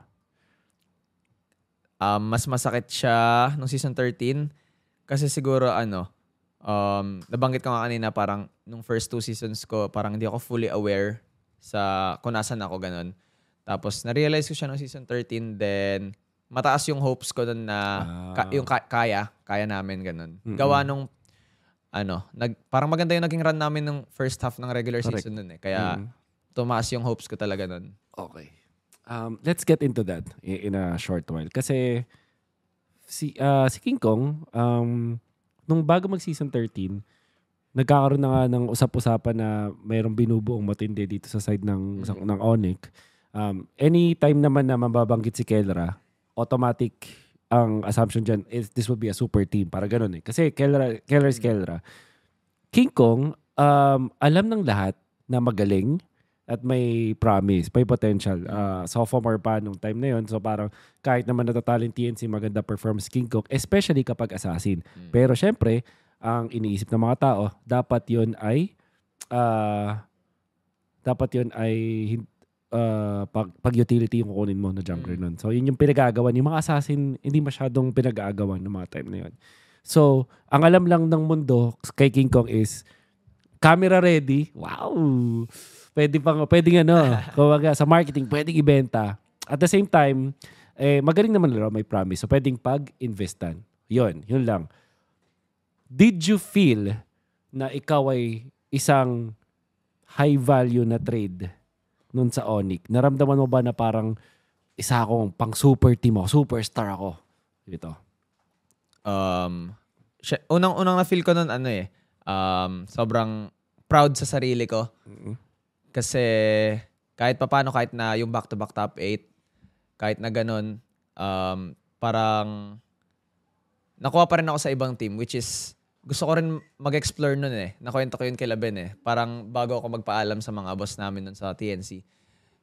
Speaker 2: um, mas masakit siya nung season 13 kasi siguro ano um, nabanggit ko nga kanina parang nung first two seasons ko parang hindi ako fully aware sa kung nasan ako ganun. Tapos na-realize ko siya nung season 13 then mataas yung hopes ko nun na ka-
Speaker 1: Ah.
Speaker 2: yung ka- kaya, kaya namin ganun.
Speaker 1: Mm-mm.
Speaker 2: Gawa nung ano, nag, parang maganda yung naging run namin nung first half ng regular
Speaker 1: Correct.
Speaker 2: season nun eh. Kaya
Speaker 1: Mm.
Speaker 2: tumaas yung hopes ko talaga nun.
Speaker 1: Okay. Um, let's get into that i- in a short while. Kasi si ah, si King Kong, um, nung bago mag-season 13, nagkakaroon na nga ng usap-usapan na mayroong binubuong matindi dito sa side ng, sa- ng Onyx. Um, anytime naman na mababanggit si Kelra, automatic ang assumption dyan is this will be a super team. Para ganun eh. Kasi Kelra, Kelra is Kelra. King Kong, um, alam ng lahat na magaling at may promise, may potential. Uh, sophomore pa nung time na yon So parang kahit naman natatalo yung TNC, maganda performance King Kong, especially kapag assassin.
Speaker 2: Mm.
Speaker 1: Pero syempre, ang iniisip ng mga tao, dapat yon ay ah, dapat yon ay ah, pag, pag utility yung kukunin mo na jungler
Speaker 2: Mm.
Speaker 1: nun. So yun yung pinag-aagawan. Yung mga assassin, hindi masyadong pinag-aagawan ng mga time na yun. So, ang alam lang ng mundo kay King Kong is camera ready. Wow! Pwede pang, pwedeng ano, *laughs* kumbaga sa marketing, pwedeng ibenta. At the same time, eh, magaling naman laro, may promise. So, pwedeng pag-investan. Yun, yun lang. Did you feel na ikaw ay isang high value na trade nun sa Onyx, naramdaman mo ba na parang isa akong pang super team ako, superstar ako? Dito.
Speaker 2: Um, unang-unang na-feel ko nun, ano eh, um, sobrang proud sa sarili ko. Kasi kahit papano, kahit na yung back-to-back top 8, kahit na ganun, um, parang nakuha pa rin ako sa ibang team, which is gusto ko rin mag-explore nun eh. Nakwento ko yun kay Laben eh. Parang bago ako magpaalam sa mga boss namin nun sa TNC,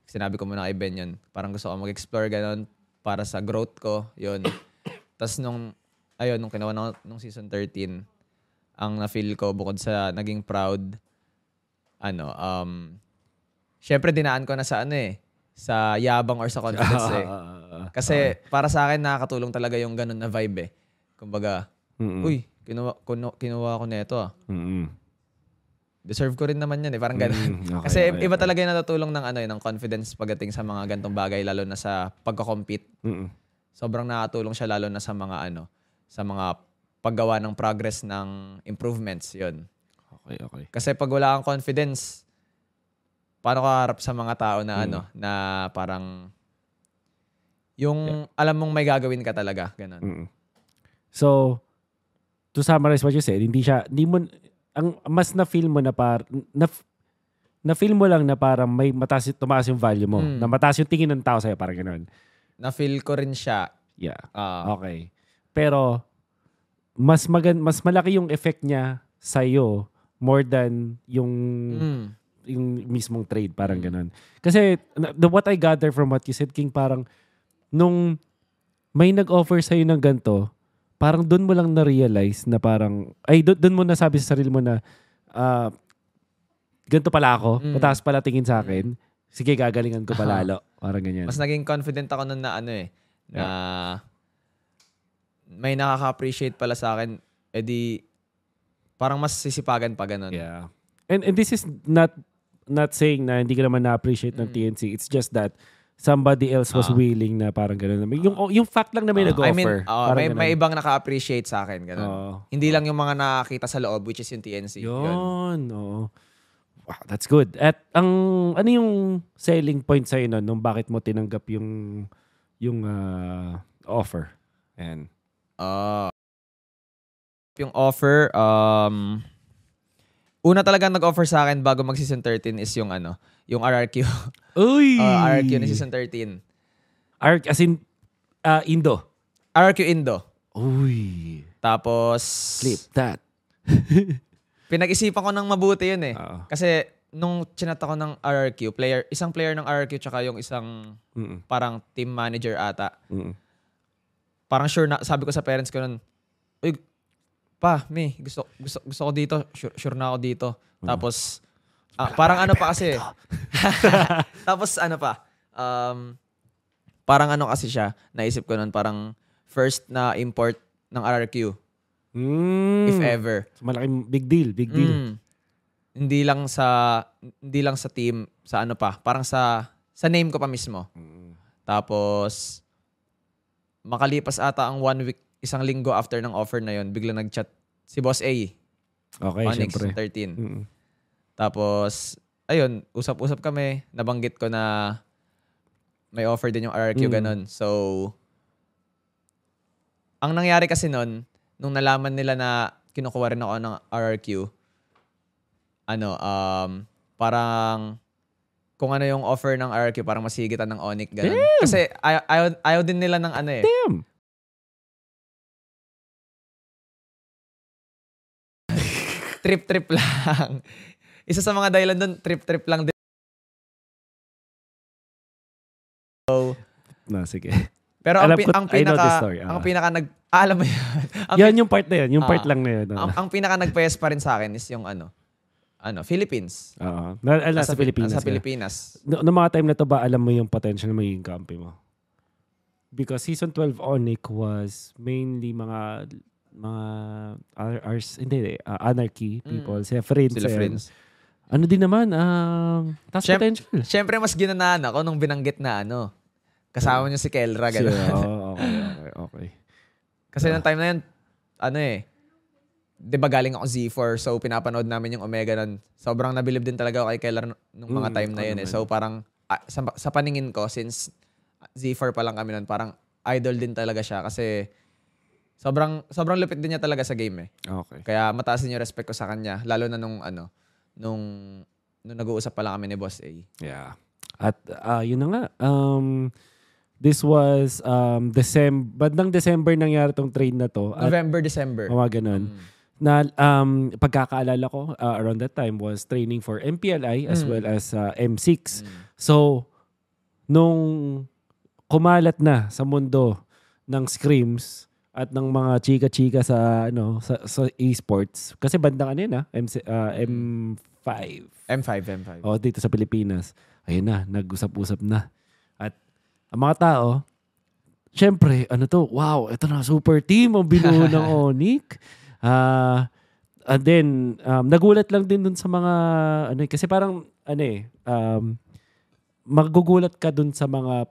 Speaker 2: sinabi ko muna kay Ben yun. Parang gusto ko mag-explore ganun para sa growth ko. Yun. *clears throat* Tapos nung, ayun, nung kinawa ng, nung season 13, ang na-feel ko bukod sa naging proud, ano, um, syempre dinaan ko na sa ano eh, sa yabang or sa confidence *laughs* eh. Kasi para sa akin nakakatulong talaga yung ganun na vibe eh. Kumbaga,
Speaker 1: Mm-mm.
Speaker 2: uy, kinuha, kuno, kinuha ko nito ah.
Speaker 1: Mm-mm.
Speaker 2: Deserve ko rin naman yan eh. Parang ganun.
Speaker 1: Mm, okay,
Speaker 2: Kasi
Speaker 1: okay,
Speaker 2: iba
Speaker 1: okay.
Speaker 2: talaga yung natutulong ng ano eh, ng confidence pagdating sa mga gantong bagay lalo na sa pagko-compete.
Speaker 1: Mm-mm.
Speaker 2: Sobrang nakatulong siya lalo na sa mga ano, sa mga paggawa ng progress ng improvements, 'yon.
Speaker 1: Okay, okay.
Speaker 2: Kasi pag wala kang confidence, paano ka harap sa mga tao na
Speaker 1: Mm.
Speaker 2: ano, na parang yung alam mong may gagawin ka talaga, ganun.
Speaker 1: Mm-mm. So, to summarize what you said, hindi siya, hindi mo, ang mas na-feel mo na par, na, na-feel mo lang na parang may mataas, tumaas yung value mo.
Speaker 2: Mm.
Speaker 1: Na mataas yung tingin ng tao sa'yo, parang ganun.
Speaker 2: Na-feel ko rin siya.
Speaker 1: Yeah.
Speaker 2: ah,
Speaker 1: Okay. Pero, mas magan mas malaki yung effect niya sa'yo more than yung
Speaker 2: mm,
Speaker 1: yung mismong trade, parang ganun. Kasi na- the, what I gather from what you said, King, parang nung may nag-offer sa'yo ng ganito, parang doon mo lang na-realize na parang, ay doon, mo nasabi sa sarili mo na, ah, ganito pala ako,
Speaker 2: Mm.
Speaker 1: mataas pala tingin sa akin, sige, gagalingan ko palalo. Parang ganyan.
Speaker 2: mas naging confident ako nun na ano eh, na may nakaka-appreciate pala sa akin, edi parang mas sisipagan pa ganun.
Speaker 1: Yeah. And and this is not not saying na hindi ka naman na-appreciate ng
Speaker 2: Mm.
Speaker 1: TNC. It's just that somebody else was
Speaker 2: Ah.
Speaker 1: willing na parang gano'n. Yung, yung fact lang na may
Speaker 2: Ah,
Speaker 1: nag-offer.
Speaker 2: I mean, ah,
Speaker 1: parang
Speaker 2: may,
Speaker 1: ganun.
Speaker 2: may ibang naka-appreciate sa akin. Ganun.
Speaker 1: Oo.
Speaker 2: Hindi lang yung mga nakakita sa loob, which is yung TNC. Yun.
Speaker 1: Yun. Oo. Wow, that's good. At ang ano yung selling point sa'yo nun nung bakit mo tinanggap yung yung ah, offer? And
Speaker 2: Ah. yung offer, um, una talaga nag-offer sa akin bago mag-season 13 is yung ano, yung RRQ. *laughs*
Speaker 1: Uy!
Speaker 2: Ah, RRQ ni season 13.
Speaker 1: Arc, as in, ah, Indo.
Speaker 2: RRQ Indo.
Speaker 1: Uy.
Speaker 2: Tapos,
Speaker 1: Clip that. *laughs*
Speaker 2: pinag-isipan ko ng mabuti yun eh.
Speaker 1: Oo.
Speaker 2: Kasi nung chinat ako ng RRQ, player, isang player ng RRQ tsaka yung isang
Speaker 1: Mm-mm.
Speaker 2: parang team manager ata.
Speaker 1: Mm-mm.
Speaker 2: Parang sure na, sabi ko sa parents ko nun, Uy, pa, me, gusto, gusto, gusto ko dito. Sure, sure na ako dito. Tapos, ah, parang ano pa kasi. *laughs* Tapos ano pa, um, parang ano kasi siya, naisip ko nun, parang first na import ng RRQ,
Speaker 1: Mm.
Speaker 2: if ever.
Speaker 1: Malaking big deal, big deal.
Speaker 2: Mm. Hindi lang sa hindi lang sa team, sa ano pa, parang sa sa name ko pa mismo. Tapos makalipas ata ang one week, isang linggo after ng offer na yon, bigla nag-chat si Boss A,
Speaker 1: Okay,
Speaker 2: Onyx
Speaker 1: syempre.
Speaker 2: 13.
Speaker 1: Mm.
Speaker 2: Tapos ayun, usap-usap kami, nabanggit ko na may offer din yung RRQ
Speaker 1: Mm.
Speaker 2: ganun. So ang nangyari kasi nun, nung nalaman nila na kinukuha rin ako ng RRQ, ano, um, parang kung ano yung offer ng RRQ, parang masigitan ng Onyx, ganun. Kasi ayaw, ayaw, ayaw din nila ng ano eh.
Speaker 1: Damn!
Speaker 2: Trip-trip *laughs* lang. Isa sa mga dahilan doon, trip-trip lang din. So,
Speaker 1: Na, sige.
Speaker 2: pero ang,
Speaker 1: Alam ko-
Speaker 2: ang
Speaker 1: I know
Speaker 2: pinaka,
Speaker 1: story, ah.
Speaker 2: ang pinaka nag, ah, alam mo yan. *laughs* ang,
Speaker 1: yan yung part na yun. Yung part
Speaker 2: Ah.
Speaker 1: lang na yun.
Speaker 2: ang, ang pinaka nagpayas pa rin sa akin is yung ano, ano, Philippines.
Speaker 1: Oo. Na, ala, sa,
Speaker 2: Pi-
Speaker 1: Pilipinas.
Speaker 2: Sa. Pilipinas.
Speaker 1: No, no mga time na to ba, alam mo yung potential na magiging kampi mo? Because season 12 Onyx was mainly mga mga ar- ars, hindi, uh, anarchy people. Sila friends.
Speaker 2: Mm. Sila friends.
Speaker 1: Ano din naman, um, taas
Speaker 2: Siyem-
Speaker 1: potential.
Speaker 2: Siyempre, mas ginanaan ako nung binanggit na ano, kasama niya si Kelra.
Speaker 1: Sure.
Speaker 2: Ganun.
Speaker 1: Oo, okay, okay, okay.
Speaker 2: Kasi nung time na yun, ano eh, di ba galing ako Z4, so pinapanood namin yung Omega nun. Sobrang nabilib din talaga ako kay Keller nung mga
Speaker 1: Mm,
Speaker 2: time na yun eh. So parang ah, sa, sa paningin ko, since Z4 pa lang kami nun, parang idol din talaga siya kasi sobrang sobrang lupit din niya talaga sa game eh.
Speaker 1: Okay.
Speaker 2: Kaya mataas din yung respect ko sa kanya, lalo na nung ano, nung nung nag-uusap pa lang kami ni Boss A.
Speaker 1: Yeah. At ah, yun na nga. Um, this was um, December, bandang December nangyari tong trade na to. At
Speaker 2: November, December.
Speaker 1: mga ganun.
Speaker 2: Mm.
Speaker 1: Na um, pagkakaalala ko uh, around that time was training for MPLI as
Speaker 2: Mm.
Speaker 1: well as uh, M6.
Speaker 2: Mm.
Speaker 1: So, nung kumalat na sa mundo ng scrims at ng mga chika-chika sa ano sa, sa esports. Kasi bandang ano yun ah, MC, uh, M5
Speaker 2: M5, M5.
Speaker 1: o dito sa Pilipinas. Ayun na nag-usap-usap na. At ang mga tao syempre ano to wow ito na super team ang binuo ng *laughs* Onic ah and then um, nagulat lang din dun sa mga ano eh, kasi parang ano eh um, magugulat ka dun sa mga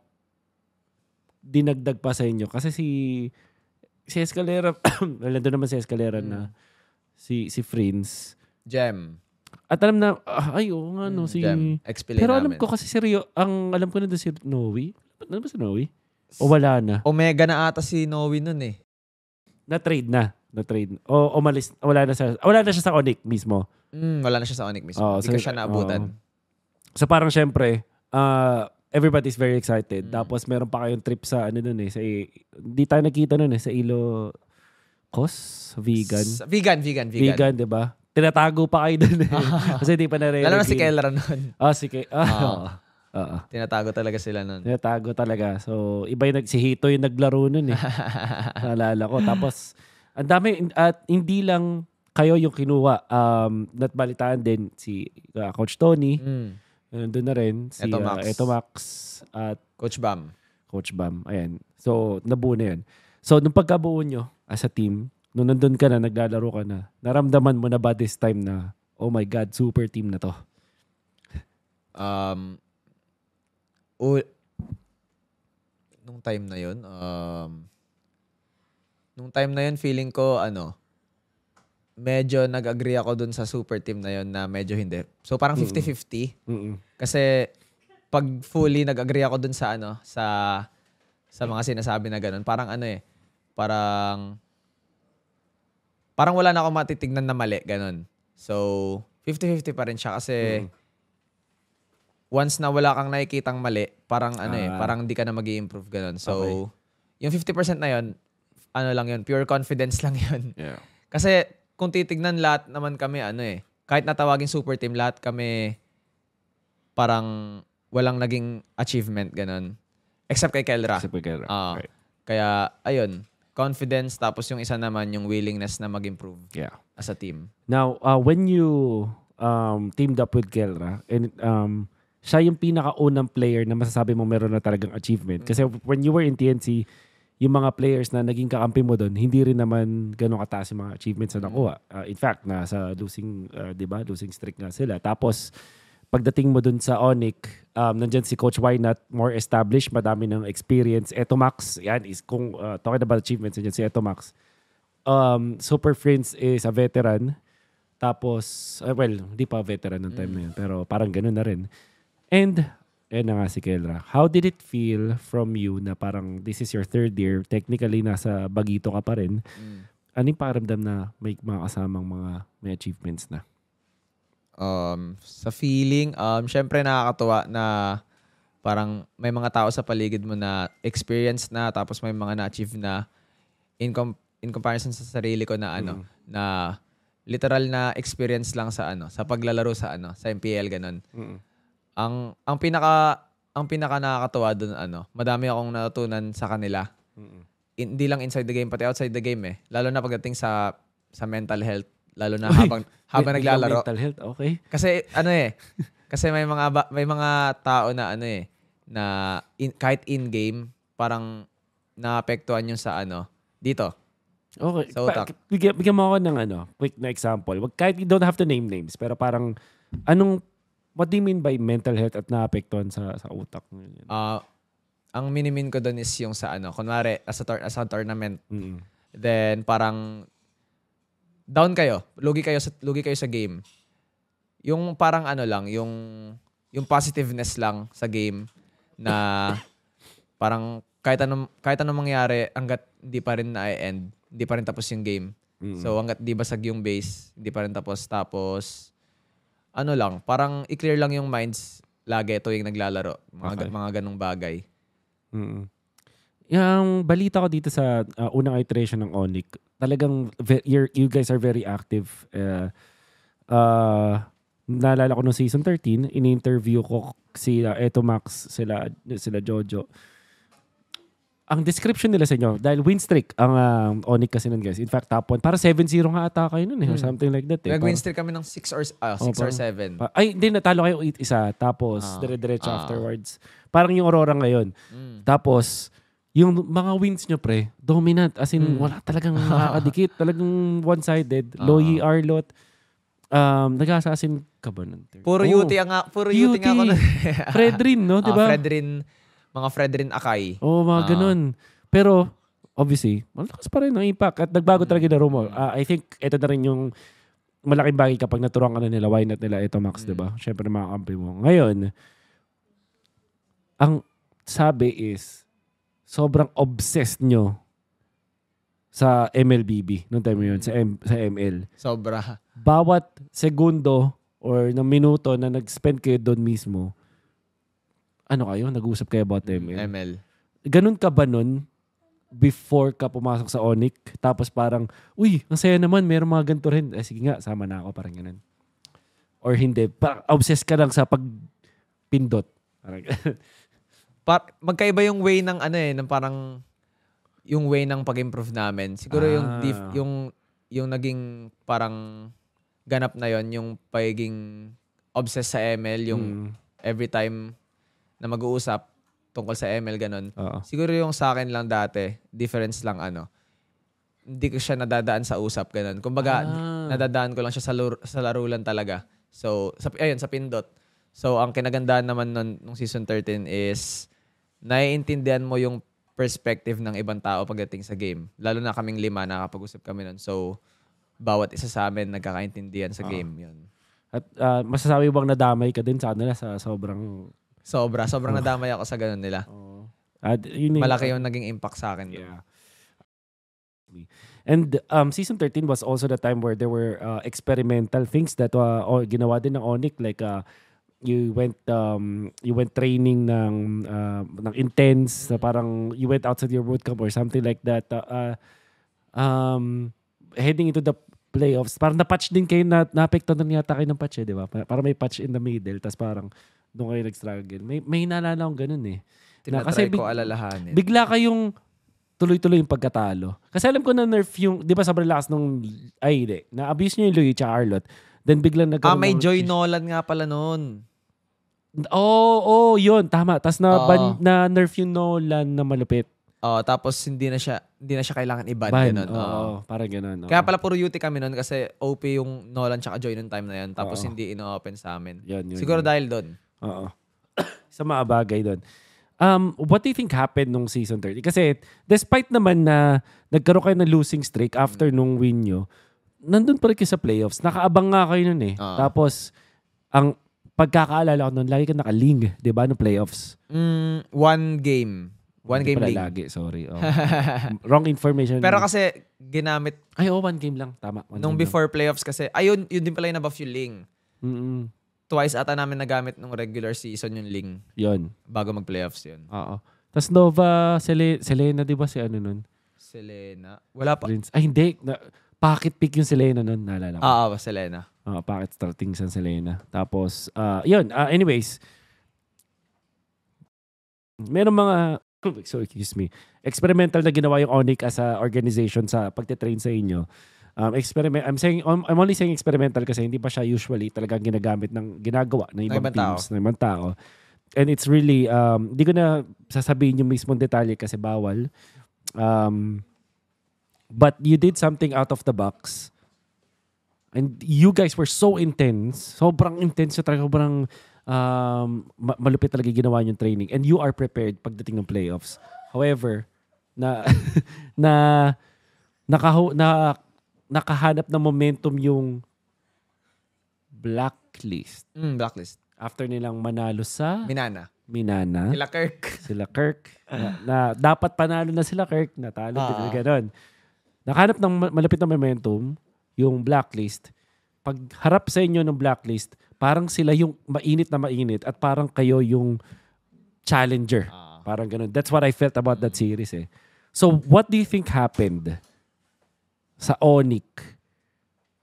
Speaker 1: dinagdag pa sa inyo. Kasi si si Escalera *coughs* wala doon naman si Escalera na si si Friends
Speaker 2: Gem.
Speaker 1: at alam na ah, ay oo nga no
Speaker 2: Mm,
Speaker 1: si
Speaker 2: Gem. Explain
Speaker 1: pero alam
Speaker 2: namin.
Speaker 1: ko kasi si Rio ang alam ko na doon si Noe ano ba si Noe o wala na
Speaker 2: Omega na ata si Noe nun eh.
Speaker 1: na trade na na trade o umalis wala na sa wala na siya sa Onic mismo
Speaker 2: Mm, wala na siya sa Onyx mismo.
Speaker 1: Oo,
Speaker 2: Hindi
Speaker 1: so-
Speaker 2: ko siya naabutan.
Speaker 1: So parang syempre, uh, everybody's very excited.
Speaker 2: Mm.
Speaker 1: Tapos meron pa kayong trip sa ano nun eh. Sa, hindi tayo nakita nun eh. Sa Ilo... Kos? Vegan?
Speaker 2: S- vegan, vegan, vegan.
Speaker 1: Vegan, di ba? Tinatago pa kayo dun eh. *laughs* Kasi di pa nare
Speaker 2: Lalo na si Kelra nun.
Speaker 1: Ah, si Ke- Ah. *laughs* Oo.
Speaker 2: Tinatago talaga sila nun.
Speaker 1: Tinatago talaga. So, iba yung nag, si Hito yung naglaro nun eh. *laughs* Naalala ko. Tapos, ang dami, at hindi lang kayo yung kinuha. Um, natbalitaan din si uh, Coach Tony.
Speaker 2: Mm.
Speaker 1: Nandun na rin. Si
Speaker 2: Eto
Speaker 1: uh,
Speaker 2: Max.
Speaker 1: Eto Max at
Speaker 2: Coach Bam.
Speaker 1: Coach Bam. Ayan. So, nabuo na yun. So, nung pagkabuo nyo as a team, nung nandun ka na, naglalaro ka na, naramdaman mo na ba this time na, oh my God, super team na to?
Speaker 2: Um, u- nung time na yun, um, nung time na yun, feeling ko, ano, medyo nag-agree ako dun sa super team na yun na medyo hindi. So, parang 50-50.
Speaker 1: Mm-mm.
Speaker 2: Kasi, pag fully nag-agree ako dun sa, ano, sa, sa mga sinasabi na ganun, parang ano eh, parang, parang wala na ako matitignan na mali, ganun. So, 50-50 pa rin siya kasi,
Speaker 1: Mm.
Speaker 2: once na wala kang nakikitang mali, parang ano eh,
Speaker 1: Ah.
Speaker 2: parang di ka na mag improve ganun. So,
Speaker 1: Okay.
Speaker 2: yung 50% na yun, ano lang yun, pure confidence *laughs* lang yun.
Speaker 1: Yeah.
Speaker 2: Kasi kung titignan lahat naman kami, ano eh, kahit natawagin super team, lahat kami parang walang naging achievement ganun. Except kay Kelra.
Speaker 1: Kasi pagka-
Speaker 2: Ah.
Speaker 1: right.
Speaker 2: Kaya, ayun, confidence, tapos yung isa naman, yung willingness na mag-improve
Speaker 1: Yeah.
Speaker 2: as a team.
Speaker 1: Now, uh, when you um, teamed up with Kelra, and um, siya yung pinakaunang player na masasabi mo meron na talagang achievement. Kasi when you were in TNC, yung mga players na naging kakampi mo doon, hindi rin naman ganun kataas yung mga achievements na nakuha. Uh, in fact, nasa losing, uh, di ba, losing streak nga sila. Tapos, pagdating mo dun sa Onic, um, nandyan si Coach Wynat, more established, madami ng experience. Eto Max, yan is kung uh, talking about achievements, nandyan si Eto Max. Um, Super Friends is a veteran. Tapos, uh, well, hindi pa veteran ng time na yun, pero parang ganun na rin. And, ayun na nga si Kelra. How did it feel from you na parang this is your third year, technically nasa Bagito ka pa rin. Anong pakiramdam na may mga kasamang mga may achievements na?
Speaker 2: Um, sa feeling, um, syempre nakakatuwa na parang may mga tao sa paligid mo na experience na tapos may mga na-achieve na in, com- in comparison sa sarili ko na ano, na literal na experience lang sa ano, sa paglalaro sa ano, sa MPL ganun. Ang ang pinaka ang pinaka nakakatuwa doon ano, madami akong natutunan sa kanila. Hindi lang inside the game pati outside the game eh. Lalo na pagdating sa sa mental health, lalo na
Speaker 1: Uy,
Speaker 2: habang *laughs* habang
Speaker 1: Biglang
Speaker 2: naglalaro.
Speaker 1: Mental health, okay.
Speaker 2: Kasi ano eh, kasi may mga ba- may mga tao na ano eh na in, kahit in game parang naapektuhan yung sa ano dito.
Speaker 1: Okay.
Speaker 2: Sa
Speaker 1: Pa-
Speaker 2: utak.
Speaker 1: bigyan, bigyan mo ako ng ano, quick na example. Wag, kahit you don't have to name names, pero parang, anong, what do you mean by mental health at naapektuhan sa, sa utak?
Speaker 2: Ah, ang minimin ko doon is yung sa ano, kunwari as a, tor- as a tournament,
Speaker 1: Mm.
Speaker 2: then parang down kayo, lugi kayo sa lugi kayo sa game. Yung parang ano lang, yung yung positiveness lang sa game na *laughs* parang kahit anong, kahit anong mangyari, hanggat hindi pa rin na-end, hindi pa rin tapos yung game. So hanggat di basag yung base, hindi pa rin tapos. Tapos, ano lang, parang i-clear lang yung minds lagi tuwing naglalaro. Mga,
Speaker 1: Okay.
Speaker 2: mga ganong bagay.
Speaker 1: Mm. Yung balita ko dito sa uh, unang iteration ng Onic, talagang you guys are very active. Uh, uh, naalala ko nung season 13, in-interview ko si uh, Eto Max, sila, sila Jojo. Ang description nila sa inyo, dahil win streak ang uh, Onic kasi nun guys. In fact, top 1. Para 7-0 nga ata kayo nun eh, or
Speaker 2: Hmm.
Speaker 1: something like that. Eh.
Speaker 2: Nag-win streak kami ng 6 or, ah,
Speaker 1: Oh,
Speaker 2: six or
Speaker 1: parang-
Speaker 2: 7.
Speaker 1: Pa- Ay, hindi, natalo kayo isa. Tapos,
Speaker 2: Ah.
Speaker 1: dire-diretso
Speaker 2: Ah.
Speaker 1: afterwards. Parang yung Aurora ngayon.
Speaker 2: Mm.
Speaker 1: Tapos, yung mga wins nyo, pre, dominant. As in,
Speaker 2: Mm.
Speaker 1: wala talagang *laughs* nakakadikit. talagang one-sided.
Speaker 2: Ah.
Speaker 1: Loyi, Arlot. Um, nag-assassin ka ba nun?
Speaker 2: Puro
Speaker 1: Oh,
Speaker 2: UT nga, puro UT nga ako
Speaker 1: UT.
Speaker 2: nun. *laughs*
Speaker 1: Fredrin, no? Di
Speaker 2: Ah,
Speaker 1: ba?
Speaker 2: Fredrin, mga Fredrin Akay.
Speaker 1: Oo, mga
Speaker 2: Ah.
Speaker 1: ganun. Pero, obviously, malakas pa rin ang impact. At nagbago
Speaker 2: Mm.
Speaker 1: talaga yung laro mo. Ah, I think, ito na rin yung malaking bagay kapag naturuan ka na nila, why not nila ito, Max,
Speaker 2: Mm.
Speaker 1: di ba? Siyempre, mga kampi mo. Ngayon, ang sabi is, sobrang obsessed nyo sa MLBB noong time na yun, sa, M- sa ML.
Speaker 2: Sobra.
Speaker 1: Bawat segundo or na minuto na nag-spend kayo doon mismo, ano kayo? Nag-usap kayo about ML?
Speaker 2: ML.
Speaker 1: ganun ka ba nun before ka pumasok sa Onic? Tapos parang, uy, ang saya naman, meron mga ganito rin. Eh, sige nga, sama na ako, parang ganun. Or hindi, parang obsessed ka lang sa pagpindot. Parang, *laughs*
Speaker 2: Par- magkaiba yung way ng ano eh, ng parang yung way ng pag-improve namin. Siguro yung
Speaker 1: Ah.
Speaker 2: dif- yung yung naging parang ganap na yon yung pagiging obsessed sa ML, yung
Speaker 1: Mm,
Speaker 2: every time na mag-uusap tungkol sa ML ganun.
Speaker 1: oo.
Speaker 2: Siguro yung sa akin lang dati, difference lang ano. Hindi ko siya nadadaan sa usap ganun. Kumbaga,
Speaker 1: Ah.
Speaker 2: nadadaan ko lang siya sa, lur- sa laro lang talaga. So, sa, ayun, sa pindot. So, ang kinagandaan naman nun, nung season 13 is naiintindihan mo yung perspective ng ibang tao pagdating sa game. Lalo na kaming lima, nakapag-usap kami nun. So, bawat isa sa amin nagkakaintindihan sa
Speaker 1: Ah.
Speaker 2: game. Yun.
Speaker 1: At ah, masasabi bang nadamay ka din sa kanila sa sobrang...
Speaker 2: Sobra. Sobrang
Speaker 1: Oh.
Speaker 2: nadamay ako sa ganun nila.
Speaker 1: Oh, at yun yung-
Speaker 2: Malaki yung naging impact sa akin.
Speaker 1: Yeah. And um, season 13 was also the time where there were uh, experimental things that uh, ginawa din ng Onic like uh, you went um, you went training ng uh, ng intense na parang you went outside your bootcamp or something like that uh, uh, um, heading into the playoffs parang na-patch din kayo na naapekto na yata kayo ng patch eh, di ba? Pa- Parang may patch in the middle tas parang doon kayo nag-struggle. May, may naalala akong ganun eh. Na- big-
Speaker 2: ko alalahanin.
Speaker 1: bigla kayong tuloy-tuloy yung pagkatalo. Kasi alam ko na nerf yung, di ba sobrang lakas nung, ay hindi, na-abuse nyo yung Louis tsaka Arlot. Then biglang
Speaker 2: ah,
Speaker 1: nagkaroon
Speaker 2: may
Speaker 1: ng-
Speaker 2: Joy Nolan nga pala noon.
Speaker 1: Oo, oh, oh, yun, tama. Tapos na,
Speaker 2: Oo.
Speaker 1: ban, na nerf yung Nolan na malupit.
Speaker 2: Oh, tapos hindi na siya hindi na siya kailangan i-ban
Speaker 1: Ban,
Speaker 2: ganun.
Speaker 1: oo,
Speaker 2: Oo.
Speaker 1: parang ganun. oo.
Speaker 2: Kaya pala puro UT kami noon kasi OP yung Nolan tsaka Joy noong time na yun. Tapos
Speaker 1: Oo.
Speaker 2: hindi ino-open sa amin.
Speaker 1: Yun, yun,
Speaker 2: Siguro
Speaker 1: yun.
Speaker 2: dahil doon.
Speaker 1: Oo. *coughs* sa mga bagay doon. Um, what do you think happened nung season 30? Kasi despite naman na nagkaroon kayo ng losing streak after nung win nyo, nandun pa rin kayo sa playoffs. Nakaabang nga kayo nun eh.
Speaker 2: Oo.
Speaker 1: Tapos, ang pagkakaalala ko nun, lagi ka nakaling, di ba, no playoffs?
Speaker 2: Mm, one game. One
Speaker 1: Hindi
Speaker 2: game
Speaker 1: pala
Speaker 2: league.
Speaker 1: lagi, sorry. Oo. *laughs* Wrong information.
Speaker 2: Pero kasi ginamit
Speaker 1: Ay, oh, one game lang. Tama. One
Speaker 2: nung
Speaker 1: game
Speaker 2: before playoffs kasi ayun yun din pala yung nabuff yung Ling.
Speaker 1: lang. Mm-mm.
Speaker 2: Twice ata namin nagamit nung regular season yung Ling
Speaker 1: Yun.
Speaker 2: bago mag-playoffs yun.
Speaker 1: Oo. Tapos Nova, Sele- Selena, di ba si ano nun?
Speaker 2: Selena. Wala pa.
Speaker 1: Prince. Ay, hindi. Na, pocket pick yung Selena nun. Naalala ko.
Speaker 2: Ah, ah, Selena.
Speaker 1: Uh, pocket starting sa Selena. Tapos, uh, yun. Uh, anyways, meron mga, *laughs* so excuse me, experimental na ginawa yung Onic as a organization sa pagtitrain sa inyo. Um, experiment, I'm saying, I'm I'm only saying experimental kasi hindi pa siya usually talagang ginagamit ng, ginagawa ng ibang
Speaker 2: ibang tao.
Speaker 1: teams, ng ibang tao. And it's really, um, hindi ko na sasabihin yung mismong detalye kasi bawal. Um, but you did something out of the box. And you guys were so intense. Sobrang intense. Sobrang um, ma- malupit talaga ginawa yung training. And you are prepared pagdating ng playoffs. However, na *laughs* na nakahu, na nakahanap ng momentum yung blacklist.
Speaker 2: Mm, blacklist.
Speaker 1: After nilang manalo sa
Speaker 2: Minana.
Speaker 1: Minana.
Speaker 2: Kila Kirk. *laughs*
Speaker 1: sila Kirk. na, na dapat panalo na sila Kirk. Natalo din.
Speaker 2: Ah.
Speaker 1: Ganon. Nakahanap ng ma- malapit na momentum, yung blacklist. Pag harap sa inyo ng blacklist, parang sila yung mainit na mainit at parang kayo yung challenger.
Speaker 2: Ah.
Speaker 1: Parang ganun. That's what I felt about that series eh. So, what do you think happened sa Onic?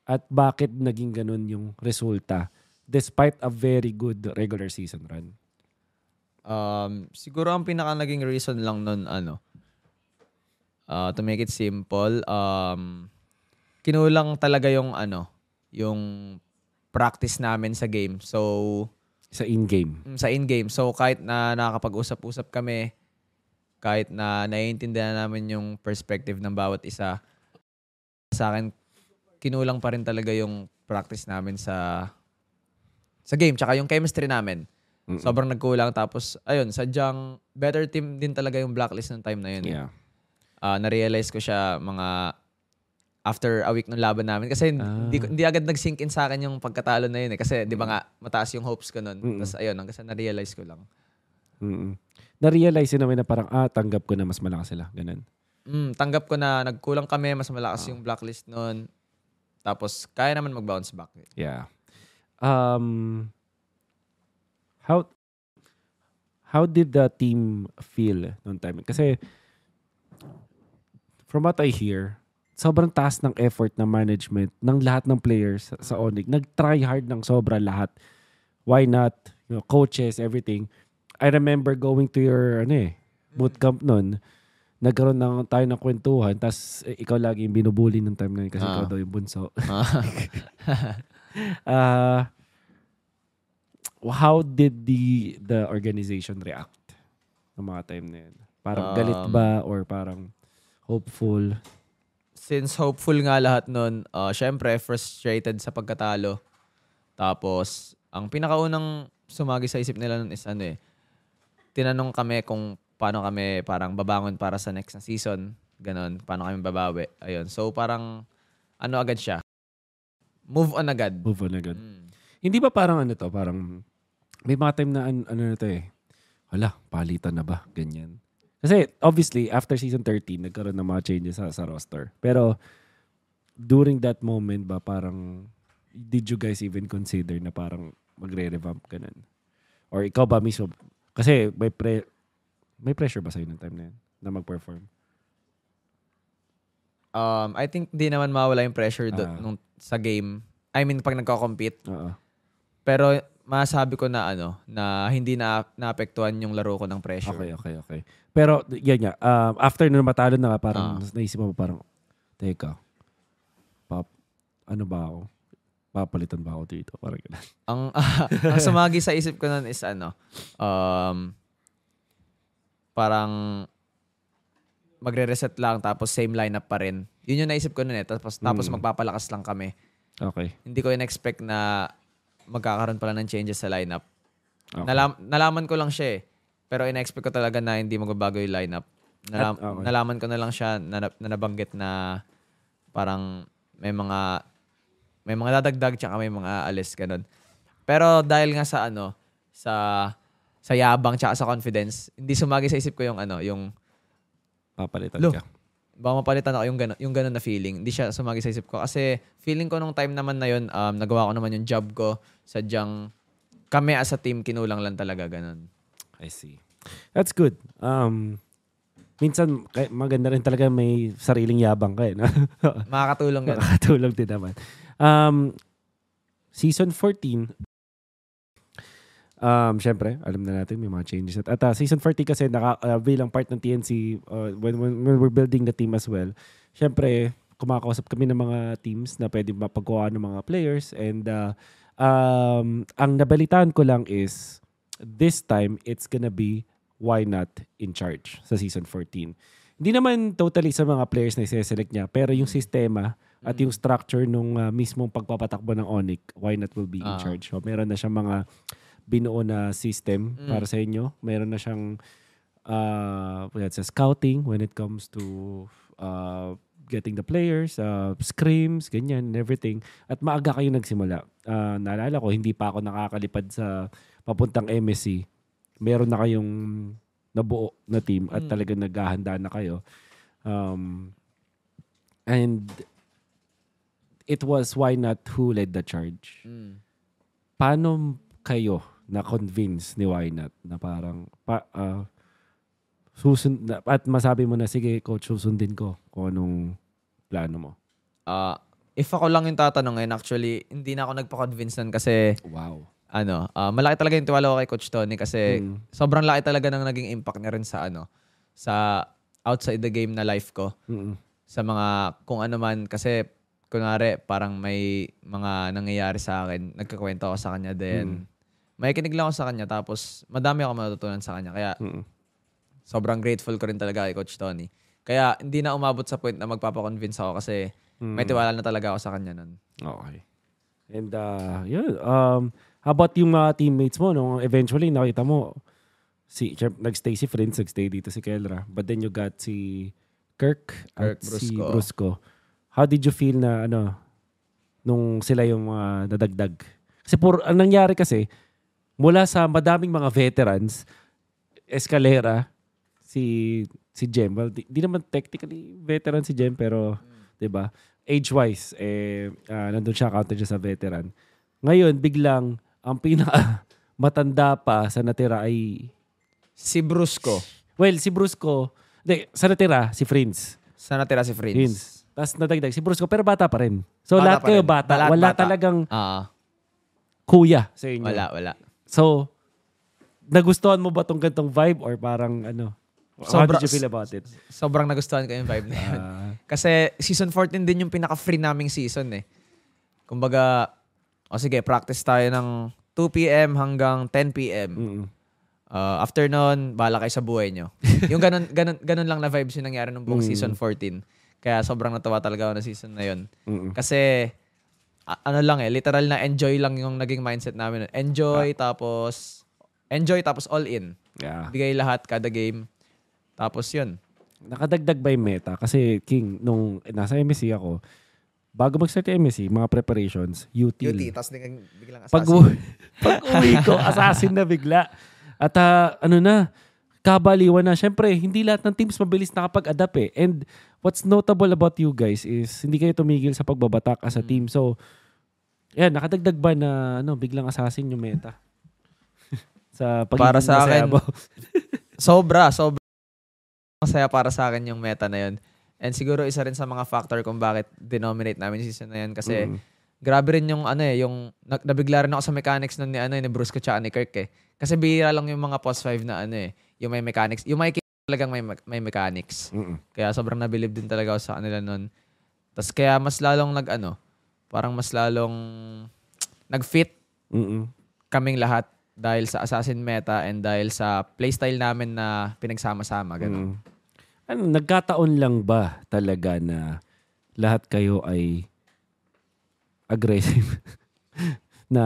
Speaker 1: At bakit naging ganun yung resulta despite a very good regular season run?
Speaker 2: Um, siguro ang pinaka naging reason lang nun, ano, uh, to make it simple, um, kinulang talaga yung, ano, yung practice namin sa game. So,
Speaker 1: Sa in-game.
Speaker 2: mm, sa in-game. So, kahit na nakakapag-usap-usap kami, kahit na naiintindihan namin yung perspective ng bawat isa, sa akin, kinulang pa rin talaga yung practice namin sa sa game, tsaka yung chemistry namin.
Speaker 1: Mm-mm.
Speaker 2: Sobrang nagkulang. Tapos, ayun, sadyang better team din talaga yung blacklist ng time na yun.
Speaker 1: Yeah.
Speaker 2: Ah, na-realize ko siya mga after a week ng laban namin. Kasi
Speaker 1: Ah.
Speaker 2: hindi, hindi agad nag-sink in sa akin yung pagkatalo na yun eh. Kasi di ba nga, mataas yung hopes ko nun.
Speaker 1: Mm-mm.
Speaker 2: Tapos ayun, hanggang sa na-realize ko lang.
Speaker 1: Mm-mm. Na-realize yun namin na parang, ah, tanggap ko na mas malakas sila. Ganun.
Speaker 2: Mm, tanggap ko na nagkulang kami, mas malakas
Speaker 1: Ah.
Speaker 2: yung blacklist nun. Tapos, kaya naman mag-bounce back.
Speaker 1: Yeah. Um, how how did the team feel noong time? Kasi from what I hear, sobrang taas ng effort ng management ng lahat ng players sa, sa Onyx. Nag-try hard ng sobra lahat. Why not? You know, coaches, everything. I remember going to your ano eh, bootcamp nun. Nagkaroon ng tayo ng kwentuhan, tapos eh, ikaw lagi yung binubuli ng time na yun kasi
Speaker 2: Ah.
Speaker 1: ikaw daw yung bunso.
Speaker 2: Ah.
Speaker 1: uh, *laughs* how did the the organization react ng mga time na yun? Parang galit
Speaker 2: Um,
Speaker 1: ba or parang hopeful?
Speaker 2: Since hopeful nga lahat nun, uh, syempre, frustrated sa pagkatalo. Tapos, ang pinakaunang sumagi sa isip nila nun is ano eh, tinanong kami kung paano kami parang babangon para sa next na season. Ganon, paano kami babawi. Ayun. So, parang, ano agad siya? Move on agad.
Speaker 1: Move on agad.
Speaker 2: Mm.
Speaker 1: Hindi ba parang ano to? Parang may mga time na an- ano na to eh. Wala, palitan na ba? Ganyan. Kasi obviously, after season 13, nagkaroon ng mga changes sa, sa roster. Pero during that moment ba parang did you guys even consider na parang magre-revamp ganun? Or ikaw ba mismo? Kasi may pre may pressure ba sa'yo ng time na yun na mag-perform?
Speaker 2: Um, I think di naman mawala yung pressure do,
Speaker 1: Ah.
Speaker 2: nung, sa game. I mean, pag nagko-compete.
Speaker 1: Oo.
Speaker 2: Pero masabi ko na ano, na hindi na naapektuhan yung laro ko ng pressure.
Speaker 1: Okay, okay, okay. Pero yan nga, um, after na matalo na parang
Speaker 2: Ah.
Speaker 1: naisip mo parang, teka, pap, ano ba ako? Papalitan ba ako dito? Parang ganun. *laughs*
Speaker 2: Ang, *laughs* ang sumagi sa isip ko nun is ano, um, parang magre-reset lang tapos same lineup pa rin. Yun yung naisip ko nun eh. Tapos, tapos
Speaker 1: Mm.
Speaker 2: magpapalakas lang kami.
Speaker 1: Okay.
Speaker 2: Hindi ko in-expect na magkakaroon pala ng changes sa lineup.
Speaker 1: okay.
Speaker 2: Nalam, nalaman ko lang siya eh. Pero in-expect ko talaga na hindi magbabago yung lineup. Nalam,
Speaker 1: At- okay.
Speaker 2: Nalaman ko na lang siya na, na nabanggit na parang may mga may mga dadagdag tsaka may mga alis ganun. Pero dahil nga sa ano sa sa yabang tsaka sa confidence, hindi sumagi sa isip ko yung ano, yung
Speaker 1: Papalitan
Speaker 2: Lo.
Speaker 1: ka.
Speaker 2: Baka mapalitan ako yung ganun, yung ganun na feeling. Hindi siya sumagi sa isip ko kasi feeling ko nung time naman na yun, um, nagawa ko naman yung job ko. Sadyang kami as a team kinulang lang talaga ganun.
Speaker 1: I see. That's good. Um, minsan, maganda rin talaga may sariling yabang ka eh. No? *laughs*
Speaker 2: Makakatulong ganun.
Speaker 1: Makakatulong din naman. Um, season 14, um, syempre, alam na natin may mga changes. At, at uh, season 14 kasi naka, uh, bilang part ng TNC, uh, when, when, when we're building the team as well, syempre, kumakausap kami ng mga teams na pwede mapagkuha ng mga players. And uh, um, ang nabalitaan ko lang is, this time, it's gonna be why not in charge sa season 14. Hindi naman totally sa mga players na i-select niya, pero yung sistema at yung structure nung uh, mismong pagpapatakbo ng Onic, why not will be in
Speaker 2: Ah.
Speaker 1: charge. So, meron na siyang mga binuo na system
Speaker 2: Mm.
Speaker 1: para sa inyo. Meron na siyang uh, sa scouting when it comes to uh, getting the players, uh, screams, ganyan, and everything. At maaga kayo nagsimula. Uh, naalala ko, hindi pa ako nakakalipad sa papuntang MSC. Meron na kayong nabuo na team at
Speaker 2: Mm.
Speaker 1: talagang naghahanda na kayo. Um, and it was why not who led the charge.
Speaker 2: Mm.
Speaker 1: Paano kayo na-convince ni Why Not na parang pa, uh, susund na, at masabi mo na sige coach susundin ko kung anong plano mo.
Speaker 2: Ah, if ako lang yung tatanungin, actually, hindi na ako nagpa-convince nun kasi,
Speaker 1: Wow.
Speaker 2: ano, ah, malaki talaga yung tiwala ko kay Coach Tony kasi
Speaker 1: Mm.
Speaker 2: sobrang laki talaga ng naging impact niya rin sa, ano, sa outside the game na life ko.
Speaker 1: Mm-mm.
Speaker 2: Sa mga, kung ano man, kasi, kunwari, parang may mga nangyayari sa akin, nagkakwento ako sa kanya, then, may kinig lang ako sa kanya, tapos, madami ako matutunan sa kanya. Kaya,
Speaker 1: Mm-mm.
Speaker 2: sobrang grateful ko rin talaga kay Coach Tony. Kaya, hindi na umabot sa point na magpapakonvince ako kasi, may tiwala na talaga ako sa kanya nun.
Speaker 1: Okay. And uh, yun, um, how about yung mga teammates mo nung eventually nakita mo si nagstay si Friends, nagstay dito si Kelra. But then you got si Kirk, at
Speaker 2: Kirk
Speaker 1: si
Speaker 2: Brusco.
Speaker 1: Brusco. How did you feel na ano nung sila yung mga nadagdag? Kasi puro, ang nangyari kasi mula sa madaming mga veterans, Escalera, si si Jem, well, di, di naman technically veteran si Jem pero 'di ba? Age-wise eh ah, nandun siya counted siya sa veteran. Ngayon biglang ang pinaka *laughs* matanda pa sa natira ay
Speaker 2: Si Brusco,
Speaker 1: well si Brusco, di, sa natira si Friends.
Speaker 2: sa natira si Friends.
Speaker 1: Friends. Tapos nadagdag si Brusco pero bata pa rin. So
Speaker 2: Bata
Speaker 1: lahat kayo
Speaker 2: rin.
Speaker 1: bata,
Speaker 2: Lahat
Speaker 1: wala
Speaker 2: bata.
Speaker 1: talagang
Speaker 2: Ah,
Speaker 1: kuya sa inyo.
Speaker 2: wala, wala.
Speaker 1: So nagustuhan mo ba tong gantong vibe or parang ano? How
Speaker 2: Sobra-
Speaker 1: did you feel about it?
Speaker 2: Sobrang nagustuhan ko yung vibe na yun.
Speaker 1: Ah,
Speaker 2: Kasi season 14 din yung pinaka-free naming season eh. Kumbaga, o sige, practice tayo ng 2 p.m. hanggang 10 p.m.
Speaker 1: mm,
Speaker 2: Uh, after nun, bahala kayo sa buhay nyo. *laughs* yung ganun, ganun, ganun lang na vibes yung nangyari nung buong
Speaker 1: Mm.
Speaker 2: season 14. Kaya sobrang natawa talaga ako na season na yun.
Speaker 1: mm,
Speaker 2: Kasi, ano lang eh, literal na enjoy lang yung naging mindset namin. Enjoy, tapos, enjoy, tapos all in.
Speaker 1: yeah.
Speaker 2: Bigay lahat kada game. Tapos yun.
Speaker 1: nakadagdag ba yung meta? Kasi King, nung nasa MSC ako, bago mag-start yung MSC, mga preparations, util.
Speaker 2: tapos biglang
Speaker 1: Pag, u- *laughs* pag uwi ko, assassin na bigla. At ah, ano na, kabaliwan na. Siyempre, hindi lahat ng teams mabilis nakapag-adapt eh. And what's notable about you guys is hindi kayo tumigil sa pagbabatak as a
Speaker 2: Mm.
Speaker 1: team. So, yan, nakadagdag ba na ano, biglang assassin yung meta? *laughs* sa
Speaker 2: Para sa akin? *laughs* Sobra, sobra. Masaya para sa akin yung meta na yun. And siguro isa rin sa mga factor kung bakit denominate namin yung season na yun. Kasi
Speaker 1: Mm.
Speaker 2: grabe rin yung ano eh, yung na- nabigla rin ako sa mechanics nun ni ano eh, ni Brusco tsaka ni Kirk eh. Kasi bihira lang yung mga post 5 na ano eh, yung may mechanics. Yung may talagang may, me- may mechanics.
Speaker 1: Mm-mm.
Speaker 2: Kaya sobrang nabilib din talaga ako sa kanila nun. Tapos kaya mas lalong nag ano, parang mas lalong nag-fit
Speaker 1: Mm-mm.
Speaker 2: kaming lahat dahil sa assassin meta and dahil sa playstyle namin na pinagsama-sama. Ganun.
Speaker 1: Mm. Ano, nagkataon lang ba talaga na lahat kayo ay aggressive *laughs* na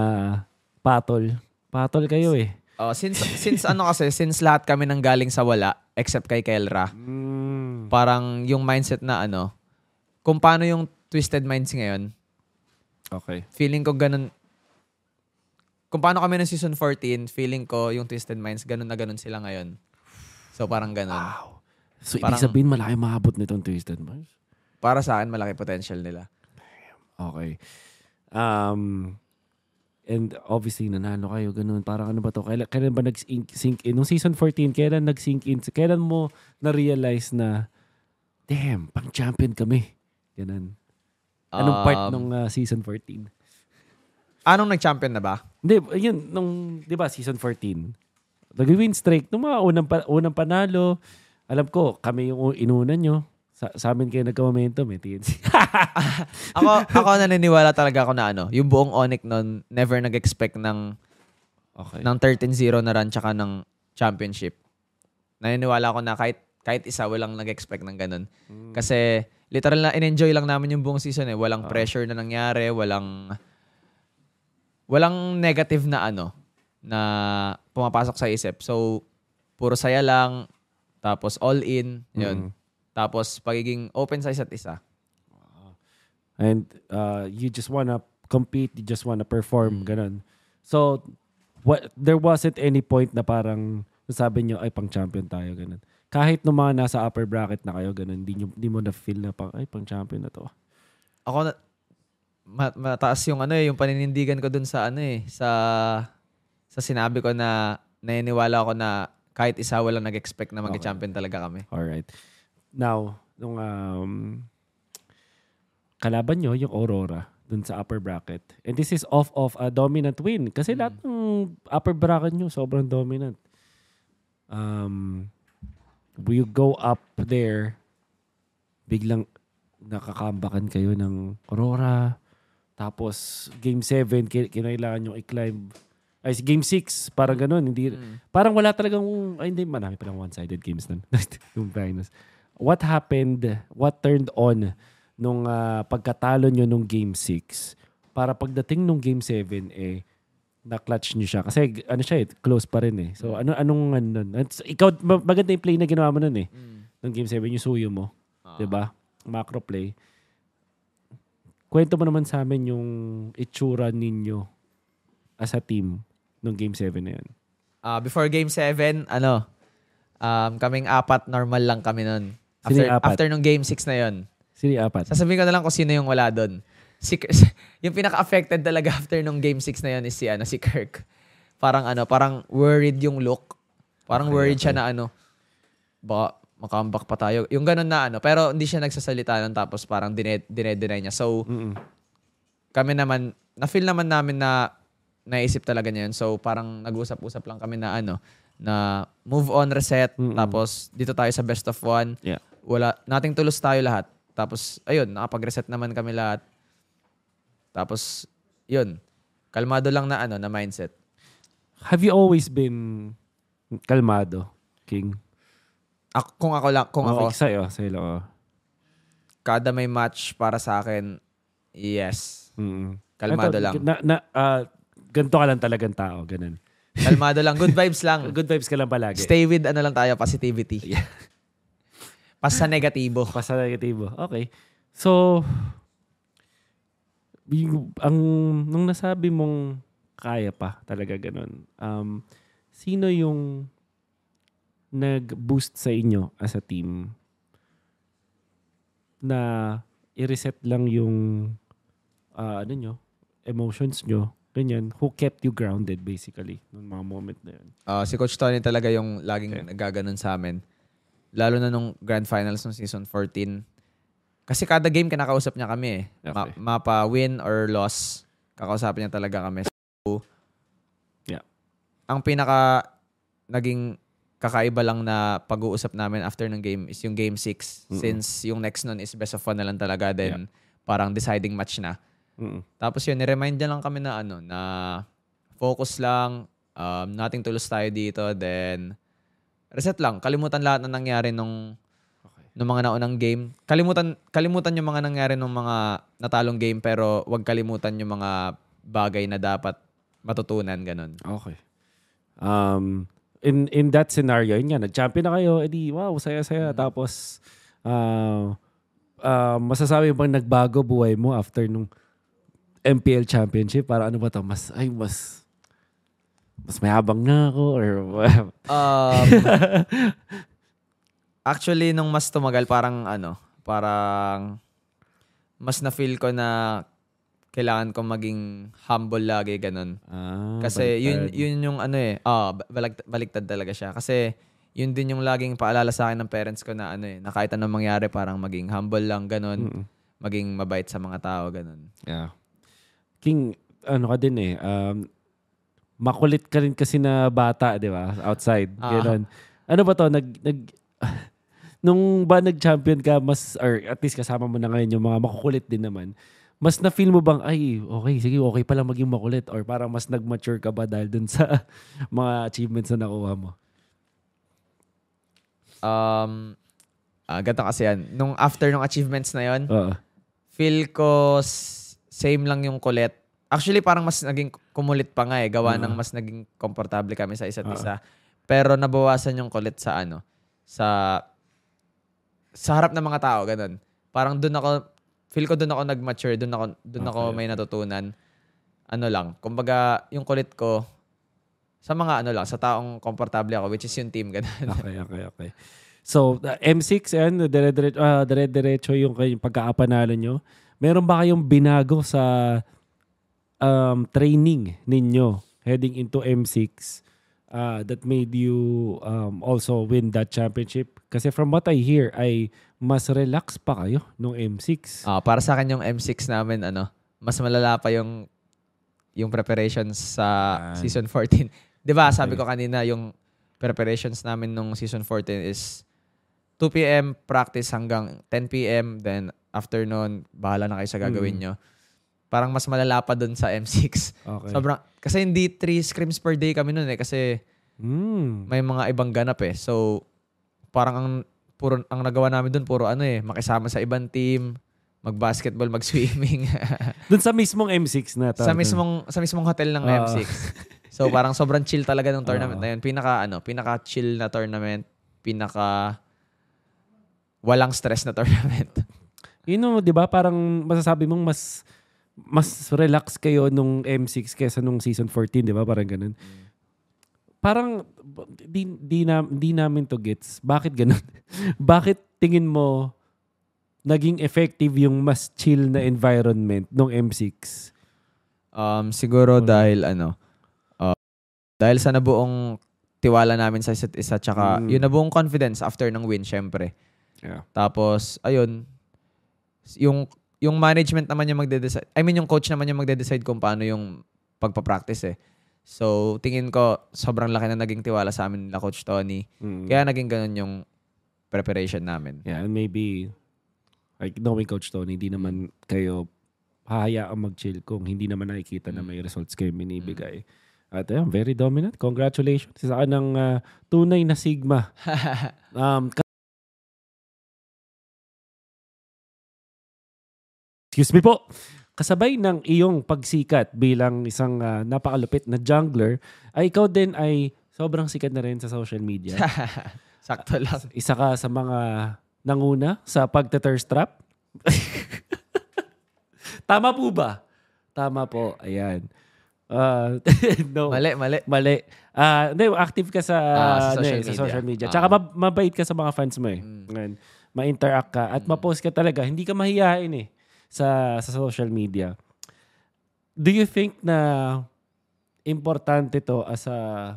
Speaker 1: patol? Patol kayo eh.
Speaker 2: Oh, since since ano kasi since lahat kami nang galing sa wala except kay Kelra,
Speaker 1: Mm.
Speaker 2: parang yung mindset na ano, kung paano yung Twisted Minds ngayon,
Speaker 1: Okay.
Speaker 2: feeling ko ganun kung paano kami ng season 14, feeling ko yung Twisted Minds ganun na ganun sila ngayon. So parang ganun.
Speaker 1: Wow. So,
Speaker 2: Parang-
Speaker 1: ibig sabihin malaki maabot nitong Twisted Minds?
Speaker 2: Para sa akin malaki potential nila.
Speaker 1: Okay. Um, and obviously, nanalo kayo, ganun. Parang ano ba to? Kailan, kailan ba nag-sink sink in? Nung season 14, kailan nag-sink in? Kailan mo na-realize na, damn, pang-champion kami. Ganun. Anong part
Speaker 2: Um,
Speaker 1: nung uh, season 14?
Speaker 2: Anong nag-champion na ba?
Speaker 1: Hindi, yun, nung, di ba, season 14, nag-win streak, nung mga unang, pa- unang panalo, alam ko, kami yung inunan nyo. Sa, sa amin kayo nagka-momentum eh, TNC. *laughs*
Speaker 2: ako ako naniniwala talaga ako na ano, yung buong Onyx nun never nag-expect ng
Speaker 1: okay.
Speaker 2: ng 13-0 na run tsaka ng championship. Naniniwala ako na kahit kahit isa walang nag-expect ng ganun. Kasi literal na in-enjoy lang namin yung buong season eh. Walang pressure na nangyari, walang walang negative na ano na pumapasok sa isip. So puro saya lang tapos all in, yun.
Speaker 1: Mm.
Speaker 2: Tapos, pagiging open sa isa't isa.
Speaker 1: And uh, you just wanna compete, you just wanna perform, ganun. So, what, there wasn't any point na parang nasabi nyo, ay, pang champion tayo, ganun. Kahit nung mga nasa upper bracket na kayo, ganun, di, nyo, di mo na feel na pang, ay, pang champion na to.
Speaker 2: Ako, na, ma- mataas yung ano eh, yung paninindigan ko dun sa ano eh, sa, sa sinabi ko na naniniwala ako na kahit isa walang nag-expect na mag-champion talaga kami.
Speaker 1: Alright. Now, nung um, kalaban nyo, yung Aurora, dun sa upper bracket. And this is off of a dominant win. Kasi lahat ng upper bracket nyo, sobrang dominant. Um, we go up there, biglang nakakambakan kayo ng Aurora. Tapos, game 7, ki- kinailangan nyo i-climb. Ay, game 6, parang ganun. Hindi, Parang wala talagang, ay hindi, marami palang one-sided games nun. *laughs* yung finals. What happened, what turned on nung ah, pagkatalo nyo nung game 6 para pagdating nung game 7, eh, na-clutch nyo siya. Kasi ano siya eh, close pa rin eh. So, ano, anong, ano, nun? Ikaw, ma- maganda yung play na ginawa mo nun eh. Nung game 7, yung suyo mo.
Speaker 2: Ah.
Speaker 1: 'di ba? Macro play. Kwento mo naman sa amin yung itsura ninyo as a team nung game 7 na yun.
Speaker 2: Ah, before game 7, ano, um, kaming apat, normal lang kami nun. After, after nung game 6 na yon
Speaker 1: Sino yung apat?
Speaker 2: Sasabihin ko na lang kung sino yung wala doon. Si, *laughs* yung pinaka-affected talaga after nung game 6 na yon is si, ano, si Kirk. Parang ano, parang worried yung look. Parang
Speaker 1: Okay,
Speaker 2: worried siya
Speaker 1: okay.
Speaker 2: na ano, baka makambak pa tayo. Yung ganun na ano. Pero hindi siya nagsasalita nun tapos parang dine- dine-deny niya. So,
Speaker 1: Mm-mm.
Speaker 2: kami naman, na-feel naman namin na naisip talaga niya yun. So, parang nag-usap-usap lang kami na ano, na move on, reset,
Speaker 1: Mm-mm.
Speaker 2: tapos dito tayo sa best of one.
Speaker 1: Yeah.
Speaker 2: Wala, nating tulos tayo lahat. Tapos, ayun, nakapag-reset naman kami lahat. Tapos, yun, kalmado lang na ano, na mindset.
Speaker 1: Have you always been kalmado, King?
Speaker 2: Ako, kung ako lang, kung ako,
Speaker 1: Okay, sa'yo, sa'yo lang. oh.
Speaker 2: kada may match para sa akin, yes.
Speaker 1: Mm-mm.
Speaker 2: Kalmado
Speaker 1: Ito,
Speaker 2: lang.
Speaker 1: Na, na, ah, ganito ka lang talagang tao, ganun.
Speaker 2: Kalmado lang. Good vibes lang. *laughs*
Speaker 1: Good vibes ka lang palagi.
Speaker 2: Stay with ano lang tayo, positivity.
Speaker 1: Yeah.
Speaker 2: Pas sa negatibo.
Speaker 1: Pasa negatibo. Okay. So, yung, ang, nung nasabi mong kaya pa talaga ganun, um, sino yung nag-boost sa inyo as a team na i-reset lang yung ah, ano nyo, emotions nyo, ganyan, who kept you grounded basically nung mga moment na yun.
Speaker 2: Ah, si Coach Tony talaga yung laging nagaganon sa amin. Lalo na nung grand finals ng season 14. Kasi kada game kinakausap niya kami eh. Ma-
Speaker 1: Okay.
Speaker 2: mapa win or loss, kakausapin niya talaga kami. So,
Speaker 1: Yeah.
Speaker 2: Ang pinaka naging kakaiba lang na pag-uusap namin after ng game is yung game 6.
Speaker 1: Mm-mm.
Speaker 2: Since yung next nun is best of one na lang talaga. Then, parang deciding match na.
Speaker 1: Mm-mm.
Speaker 2: Tapos yun, ni-remind lang kami na ano, na focus lang, um, nating tulos tayo dito, then reset lang. Kalimutan lahat na nangyari nung
Speaker 1: Okay.
Speaker 2: nung mga naunang game. Kalimutan kalimutan yung mga nangyari nung mga natalong game pero wag kalimutan yung mga bagay na dapat matutunan ganun.
Speaker 1: Okay. Um, in in that scenario, yun nga, nag-champion na kayo, edi wow, saya-saya. Tapos, uh, uh, masasabi bang nagbago buhay mo after nung MPL championship? Para ano ba to? Mas, ay, mas, mas mayabang na ako or
Speaker 2: Um, *laughs* actually nung mas tumagal parang ano, parang mas na feel ko na kailangan kong maging humble lagi ganun.
Speaker 1: ah,
Speaker 2: Kasi yun
Speaker 1: baliktad.
Speaker 2: yun yung ano eh, ah balik, baliktad talaga siya. Kasi yun din yung laging paalala sa akin ng parents ko na ano eh, na kahit anong mangyari parang maging humble lang ganun,
Speaker 1: Mm-mm.
Speaker 2: maging mabait sa mga tao ganun.
Speaker 1: Yeah. King, ano ka din eh, um, makulit ka rin kasi na bata, di ba? Outside.
Speaker 2: Ah.
Speaker 1: Ganun. Ano ba to? Nag, nag, *laughs* nung ba nag-champion ka, mas, or at least kasama mo na ngayon yung mga makukulit din naman, mas na-feel mo bang, ay, okay, sige, okay pala maging makulit? Or parang mas nag-mature ka ba dahil dun sa *laughs* mga achievements na nakuha mo?
Speaker 2: Um ah ganito kasi yan. Nung after nung achievements na yon,
Speaker 1: Oo.
Speaker 2: feel ko same lang yung kulit. Actually, parang mas naging kumulit pa nga eh. Gawa ng mas naging komportable kami sa isa't
Speaker 1: Oo.
Speaker 2: isa. Pero nabawasan yung kulit sa ano, sa sa harap ng mga tao, ganun. Parang doon ako, feel ko doon ako nag-mature, doon ako, doon ako
Speaker 1: Okay.
Speaker 2: may natutunan. Ano lang, kumbaga, yung kulit ko, sa mga ano lang, sa taong komportable ako, which is yung team, ganun. *laughs*
Speaker 1: Okay, okay, okay. So, the M6, yan, ah, dire-diretso yung kayong pagkakapanalo nyo. Meron ba kayong binago sa um, training ninyo heading into M6 uh, that made you um, also win that championship? Kasi from what I hear, ay mas relax pa kayo nung M6.
Speaker 2: Ah, para sa akin yung M6 namin, ano, mas malala pa yung yung preparations sa
Speaker 1: Yan.
Speaker 2: season 14. *laughs* 'Di ba? Sabi
Speaker 1: Okay.
Speaker 2: ko kanina yung preparations namin nung season 14 is 2 p.m. practice hanggang 10 p.m. then afternoon bahala na kayo sa gagawin
Speaker 1: Mm.
Speaker 2: nyo. Parang mas malala pa dun sa M6.
Speaker 1: Okay.
Speaker 2: Sobrang kasi hindi 3 scrims per day kami noon eh kasi
Speaker 1: Mm.
Speaker 2: may mga ibang ganap eh. So parang ang puro ang nagawa namin dun puro ano eh, makisama sa ibang team, mag-basketball, mag-swimming. *laughs*
Speaker 1: Dun sa mismong M6 na.
Speaker 2: sa mismong sa mismong hotel ng
Speaker 1: Ah.
Speaker 2: M6. So *laughs* parang sobrang chill talaga ng tournament
Speaker 1: Ah.
Speaker 2: na yun. Pinaka ano, pinaka chill na tournament, pinaka walang stress na tournament.
Speaker 1: You know, 'di ba? Parang masasabi mong mas mas relax kayo nung M6 kaysa nung season 14, 'di ba? Parang ganun. Parang di, di, na, di namin to gets. Bakit ganun? *laughs* Bakit tingin mo naging effective yung mas chill na environment nung M6?
Speaker 2: Um siguro dahil ano uh, dahil sa nabuong tiwala namin sa isa't isa tsaka
Speaker 1: Mm.
Speaker 2: yung nabuong confidence after ng win syempre.
Speaker 1: Yeah.
Speaker 2: Tapos ayun yung yung management naman yung magde-decide. I mean yung coach naman yung magde-decide kung paano yung pagpa-practice eh. So tingin ko sobrang laki na naging tiwala sa amin nila Coach Tony.
Speaker 1: Mm.
Speaker 2: Kaya naging ganun yung preparation namin.
Speaker 1: Yeah, and maybe like knowing Coach Tony, hindi naman kayo hahayaang mag-chill kung hindi naman nakikita na may results kayo binibigay. At ayun, very dominant. Congratulations. Isa ka ng ah, tunay na Sigma. *laughs* Um, Excuse me po. Kasabay ng iyong pagsikat bilang isang ah, napakalupit na jungler, ay ikaw din ay sobrang sikat na rin sa social media. *laughs*
Speaker 2: Sakto lang.
Speaker 1: Isa ka sa mga nanguna sa pagte-thirst trap. *laughs* Tama po ba? Tama po. Ayan. Ah, *laughs* no.
Speaker 2: Mali, mali.
Speaker 1: Mali. Ah, hindi, active ka sa,
Speaker 2: Ah, sa
Speaker 1: ano
Speaker 2: social
Speaker 1: sa
Speaker 2: media.
Speaker 1: social media.
Speaker 2: Ah.
Speaker 1: Tsaka mab- mabait ka sa mga fans mo eh.
Speaker 2: Mm.
Speaker 1: Ngayon, ma-interact ka at ma-post ka talaga. Hindi ka mahihain eh sa, sa social media. Do you think na importante to as a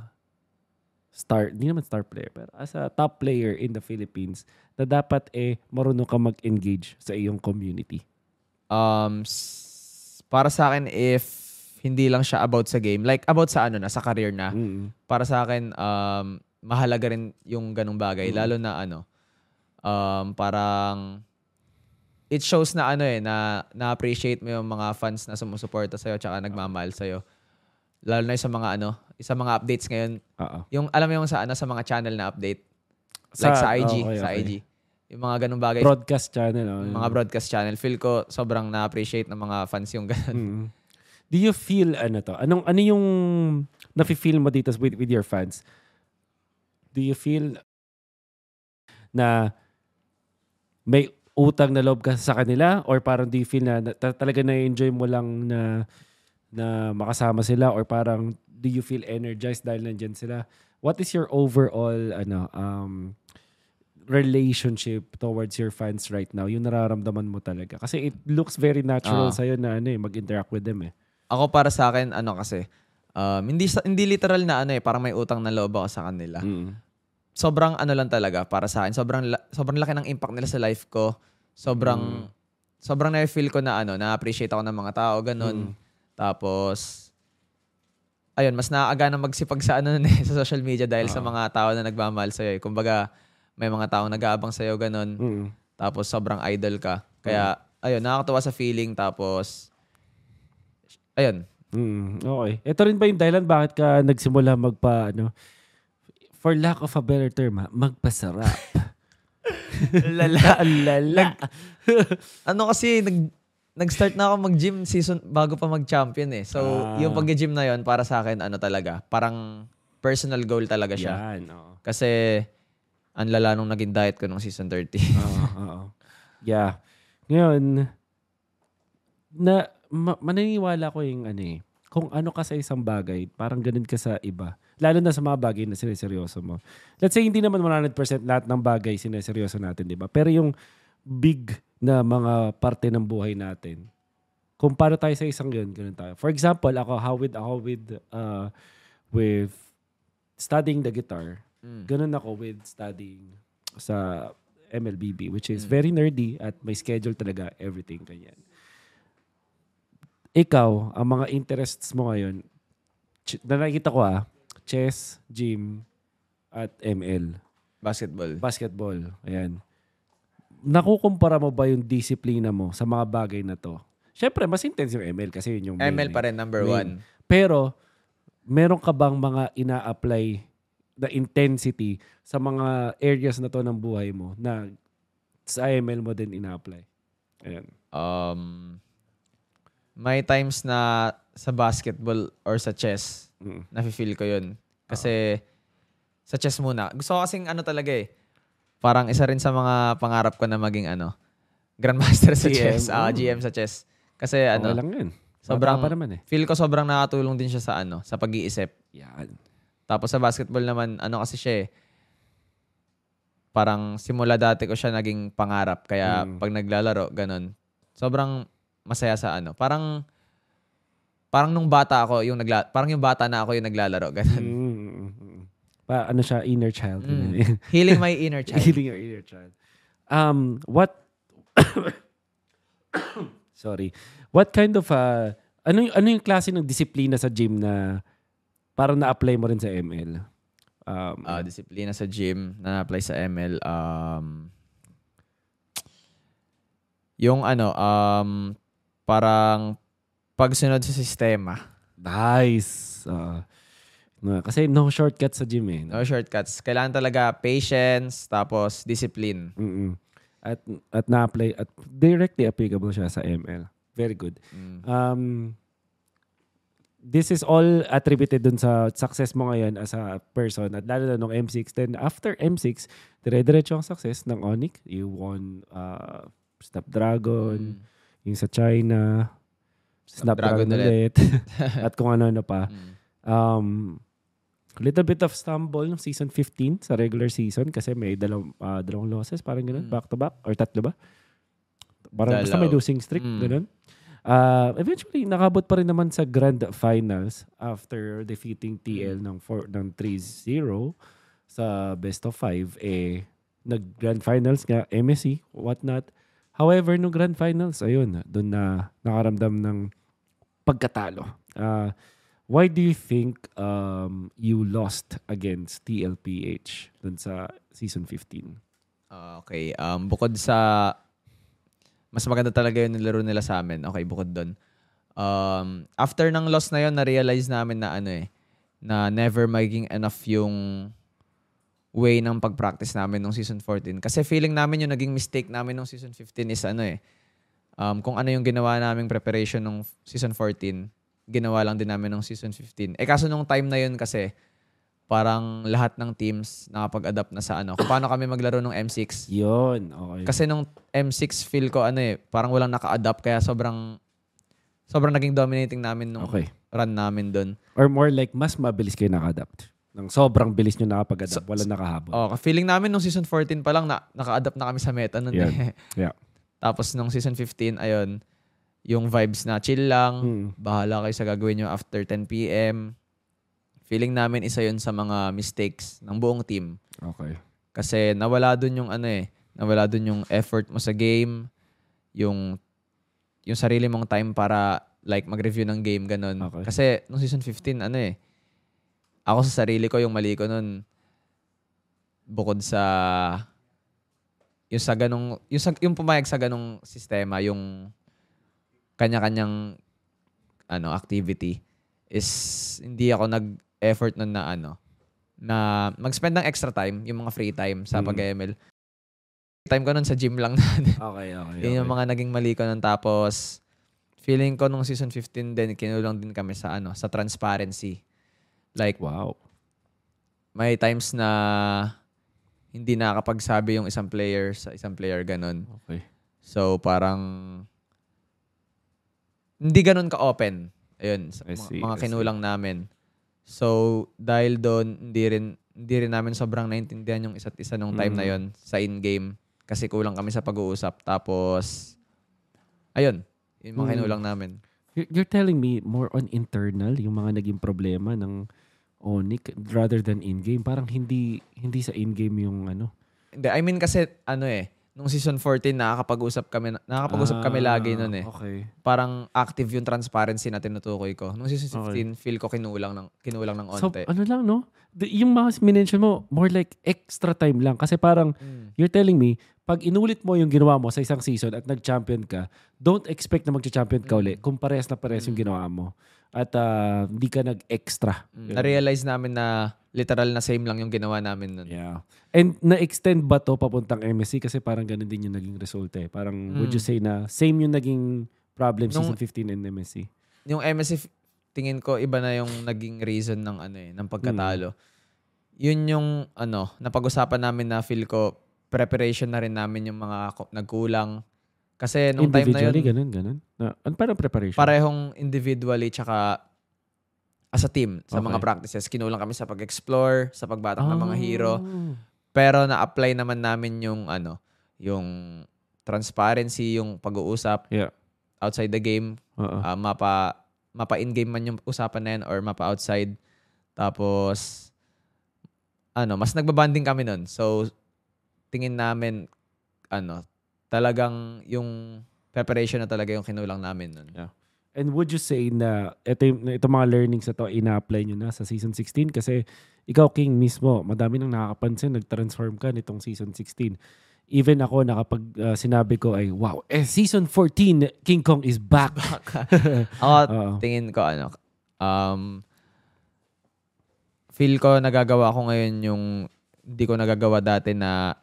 Speaker 1: star, hindi naman star player, pero as a top player in the Philippines na dapat eh marunong ka mag-engage sa iyong community?
Speaker 2: Um, para sa akin, if hindi lang siya about sa game, like about sa ano na, sa career na,
Speaker 1: Mm.
Speaker 2: para sa akin, um, mahalaga rin yung ganong bagay.
Speaker 1: Mm.
Speaker 2: Lalo na ano, um, parang, it shows na ano eh, na na-appreciate mo yung mga fans na sumusuporta sa'yo tsaka nagmamahal sa'yo. Lalo na yung sa mga ano, sa mga updates ngayon.
Speaker 1: Oo.
Speaker 2: Yung, alam mo yung sa ano, sa mga channel na update. Like sa, IG,
Speaker 1: okay,
Speaker 2: sa
Speaker 1: okay.
Speaker 2: IG. Yung mga ganong bagay.
Speaker 1: Broadcast channel. oh.
Speaker 2: mga broadcast channel. Feel ko sobrang na-appreciate ng mga fans yung ganun.
Speaker 1: Mm. Do you feel ano to? Anong ano yung nafi-feel mo dito with, with your fans? Do you feel na may utang na loob ka sa kanila or parang do you feel na, na ta- talaga na-enjoy mo lang na na makasama sila or parang do you feel energized dahil nandyan sila? What is your overall ano um relationship towards your fans right now? Yung nararamdaman mo talaga. Kasi it looks very natural
Speaker 2: Ah.
Speaker 1: sa'yo na ano eh, mag-interact with them eh.
Speaker 2: Ako para sa akin, ano kasi, um, hindi, hindi literal na ano eh, parang may utang na loob ako sa kanila.
Speaker 1: Mm.
Speaker 2: Sobrang ano lang talaga para sa akin. Sobrang, sobrang laki ng impact nila sa life ko. Sobrang, sobrang na-feel ko na ano, na-appreciate ako ng mga tao, ganun. Tapos, ayun, mas naaaga na magsipag sa ano *laughs* eh, sa social media dahil sa mga tao na nagmamahal sa'yo. eh. Kumbaga, may mga taong nag-aabang sa'yo, ganun.
Speaker 1: Mm.
Speaker 2: Tapos sobrang idol ka. Kaya, ayun, nakakatuwa sa feeling. Tapos, ayun.
Speaker 1: Mm. Okay. Ito rin ba yung dahilan bakit ka nagsimula magpa, ano, for lack of a better term, ha, magpasarap? *laughs* Lala. Lala. *laughs*
Speaker 2: Ano kasi, nag, nag-start na ako mag-gym season bago pa mag-champion eh. So,
Speaker 1: Ah.
Speaker 2: yung pag-gym na yon para sa akin, ano talaga, parang personal goal talaga siya.
Speaker 1: Yan. Oh.
Speaker 2: Kasi, ang lala nung naging diet ko nung season 30. *laughs*
Speaker 1: Oo, oo. Yeah. Ngayon, na ma- maniniwala ko yung ano eh, kung ano ka sa isang bagay, parang ganun ka sa iba. Lalo na sa mga bagay na sineseryoso mo. Let's say, hindi naman 100% lahat ng bagay sineseryoso natin, di ba? Pero yung big na mga parte ng buhay natin, kung paano tayo sa isang yun, ganun tayo. For example, ako, how with, ako with, uh, with studying the guitar,
Speaker 2: Mm.
Speaker 1: ganun ako with studying sa MLBB, which is very nerdy at may schedule talaga, everything, ganyan. Ikaw, ang mga interests mo ngayon, na nakikita ko ah, chess, gym, at ML.
Speaker 2: Basketball.
Speaker 1: Basketball. Ayan. Nakukumpara mo ba yung disiplina mo sa mga bagay na to? Siyempre, mas intense yung ML kasi yun yung main
Speaker 2: ML
Speaker 1: eh.
Speaker 2: pa rin, number
Speaker 1: Main.
Speaker 2: one.
Speaker 1: Pero, meron ka bang mga ina-apply the intensity sa mga areas na to ng buhay mo na sa ML mo din ina-apply? Ayan.
Speaker 2: Um, may times na sa basketball or sa chess,
Speaker 1: Mm.
Speaker 2: nafe-feel ko yun. Kasi sa chess muna. Gusto ko kasing ano talaga eh. Parang isa rin sa mga pangarap ko na maging ano, Grandmaster sa *laughs*
Speaker 1: GM,
Speaker 2: chess. ah
Speaker 1: oh.
Speaker 2: GM sa chess. Kasi ano,
Speaker 1: okay lang yun.
Speaker 2: sobrang-
Speaker 1: pa naman eh.
Speaker 2: feel ko sobrang nakatulong din siya sa ano, sa pag-iisip.
Speaker 1: Yan.
Speaker 2: Tapos sa basketball naman, ano kasi siya eh, parang simula dati ko siya naging pangarap. Kaya
Speaker 1: Mm.
Speaker 2: pag naglalaro, ganun. Sobrang masaya sa ano. Parang, parang nung bata ako, yung nagla, parang yung bata na ako yung naglalaro. *laughs* Ganun.
Speaker 1: Mm. Pa, ano siya, inner child.
Speaker 2: Mm. *laughs* Healing my inner child.
Speaker 1: Healing your inner child. Um, what, *coughs* sorry, what kind of, uh, ano, yung- ano yung klase ng disiplina sa gym na parang na-apply mo rin sa ML? Um,
Speaker 2: Ah, disiplina sa gym na apply sa ML. Um, yung ano, um, parang pagsunod sa sistema.
Speaker 1: nice. Uh, no, kasi no shortcut sa gym eh.
Speaker 2: No shortcuts. Kailangan talaga patience, tapos discipline.
Speaker 1: Mm-mm. At, at na-apply, at directly applicable siya sa ML. Very good.
Speaker 2: Mm.
Speaker 1: Um, this is all attributed dun sa success mo ngayon as a person at lalo na nung M6. Then after M6, dire-diretso ang success ng Onyx. You won uh, Snapdragon,
Speaker 2: Mm.
Speaker 1: Yung sa China,
Speaker 2: Snapdragon
Speaker 1: Snapdragon, ulit, *laughs* *laughs* at kung ano-ano pa.
Speaker 2: Mm.
Speaker 1: Um, little bit of stumble ng season 15 sa regular season kasi may dalawang, ah, dalawang losses, parang ganun,
Speaker 2: Mm.
Speaker 1: back to back, or tatlo ba? Parang basta may
Speaker 2: Dalaw.
Speaker 1: losing streak,
Speaker 2: Mm.
Speaker 1: ganun. Uh, eventually, nakabot pa rin naman sa grand finals after defeating TL
Speaker 2: Mm.
Speaker 1: ng, four, ng 3-0 sa best of 5. Eh, nag-grand finals nga, MSC, whatnot. However, no grand finals, ayun, doon na nakaramdam ng pagkatalo. Uh, why do you think um, you lost against TLPH dun sa season 15?
Speaker 2: Ah, okay. Um, bukod sa... Mas maganda talaga yung nilaro nila sa amin. Okay, bukod doon. Um, after ng loss na yon na-realize namin na ano eh, na never magiging enough yung way ng pag-practice namin nung season 14. Kasi feeling namin yung naging mistake namin nung season 15 is ano eh, um, kung ano yung ginawa naming preparation nung season 14, ginawa lang din namin nung season 15. Eh kaso nung time na yun kasi, parang lahat ng teams nakapag-adapt na sa ano. Kung paano kami maglaro nung M6.
Speaker 1: Yun, okay.
Speaker 2: Kasi nung M6 feel ko ano eh, parang walang naka-adapt kaya sobrang sobrang naging dominating namin nung
Speaker 1: okay.
Speaker 2: run namin doon.
Speaker 1: Or more like, mas mabilis kayo naka-adapt. Nang sobrang bilis nyo nakapag-adapt,
Speaker 2: So-
Speaker 1: wala nakahabol.
Speaker 2: Oh, feeling namin nung season 14 pa lang na naka-adapt na kami sa meta nun
Speaker 1: Yeah.
Speaker 2: eh.
Speaker 1: Yeah.
Speaker 2: Tapos nung season 15, ayun, yung vibes na chill lang,
Speaker 1: Hmm.
Speaker 2: bahala kayo sa gagawin nyo after 10 p.m. Feeling namin isa yun sa mga mistakes ng buong team.
Speaker 1: Okay.
Speaker 2: Kasi nawala dun yung ano eh, nawala dun yung effort mo sa game, yung yung sarili mong time para like mag-review ng game ganun.
Speaker 1: Okay.
Speaker 2: Kasi nung season 15 ano eh, ako sa sarili ko yung mali ko nun bukod sa yung sa ganong yung sa, yung pumayag sa ganong sistema yung kanya-kanyang ano activity is hindi ako nag-effort nun na ano na mag-spend ng extra time, yung mga free time sa
Speaker 1: Mm.
Speaker 2: pag-ML. Time ko nun sa gym lang. *laughs*
Speaker 1: Okay, okay.
Speaker 2: Yun yung mga naging mali ko nun. Tapos, feeling ko nung season 15 din, kinulang din kami sa ano, sa transparency. Like,
Speaker 1: Wow.
Speaker 2: may times na hindi nakakapagsabi yung isang player sa isang player ganun.
Speaker 1: Okay.
Speaker 2: So parang hindi ganun ka-open. Ayun, sa
Speaker 1: I see,
Speaker 2: mga
Speaker 1: I see.
Speaker 2: kinulang namin. So dahil doon hindi rin hindi rin namin sobrang naintindihan yung isa't isa nung time
Speaker 1: Mm.
Speaker 2: na yon sa in-game kasi kulang kami sa pag-uusap. Tapos ayun, yung mga
Speaker 1: Mm.
Speaker 2: kinulang namin.
Speaker 1: You're telling me more on internal yung mga naging problema ng Onic rather than in-game. Parang hindi hindi sa in-game yung ano.
Speaker 2: Hindi, I mean kasi ano eh, nung season 14 nakakapag-usap kami nakakapag-usap kami
Speaker 1: Ah,
Speaker 2: lagi noon eh.
Speaker 1: Okay.
Speaker 2: Parang active yung transparency na tinutukoy ko. Nung season
Speaker 1: Okay.
Speaker 2: 15, feel ko kinulang ng kinulang ng
Speaker 1: So,
Speaker 2: onte.
Speaker 1: ano lang, no? The, yung mga minention mo, more like extra time lang. Kasi parang,
Speaker 2: Mm.
Speaker 1: you're telling me, pag inulit mo yung ginawa mo sa isang season at nag-champion ka, don't expect na mag-champion ka
Speaker 2: Mm.
Speaker 1: ulit kung parehas na parehas yung ginawa mo. At hindi ka nag-extra.
Speaker 2: Mm. Na-realize namin na literal na same lang yung ginawa namin nun.
Speaker 1: Yeah. And na-extend ba to papuntang MSC? Kasi parang ganun din yung naging resulta eh. Parang would you
Speaker 2: Mm.
Speaker 1: say na same yung naging problem
Speaker 2: Nung-
Speaker 1: season 15 and MSC?
Speaker 2: Yung MSC, tingin ko, iba na yung naging reason ng ano eh, ng pagkatalo. Yun yung ano, napag-usapan namin na feel ko, preparation na rin namin yung mga nagkulang. Kasi nung time na yun,
Speaker 1: Individually, ganun, ganun. Na, ano parang preparation?
Speaker 2: parehong individually tsaka as a team sa mga
Speaker 1: Okay.
Speaker 2: practices. Kinulang kami sa pag-explore, sa pagbatak ng mga hero.
Speaker 1: Oh.
Speaker 2: Pero na-apply naman namin yung ano, yung transparency, yung pag-uusap
Speaker 1: Yeah.
Speaker 2: outside the game,
Speaker 1: Oo.
Speaker 2: Ah, mapa mapa in-game man yung usapan na yan or mapa outside. Tapos ano, mas nagbabanding kami nun. So tingin namin ano, talagang yung preparation na talaga yung kinulang namin nun.
Speaker 1: And would you say na ito, ito mga learnings na to ina-apply nyo na sa season 16? Kasi ikaw, King, mismo, madami nang nakakapansin, nag-transform ka nitong season 16. Even ako, nakapag uh, sinabi ko ay, wow, eh, season 14, King Kong is back. *laughs*
Speaker 2: Ako,
Speaker 1: Oo.
Speaker 2: tingin ko ano, um, feel ko nagagawa ko ngayon yung hindi ko nagagawa dati na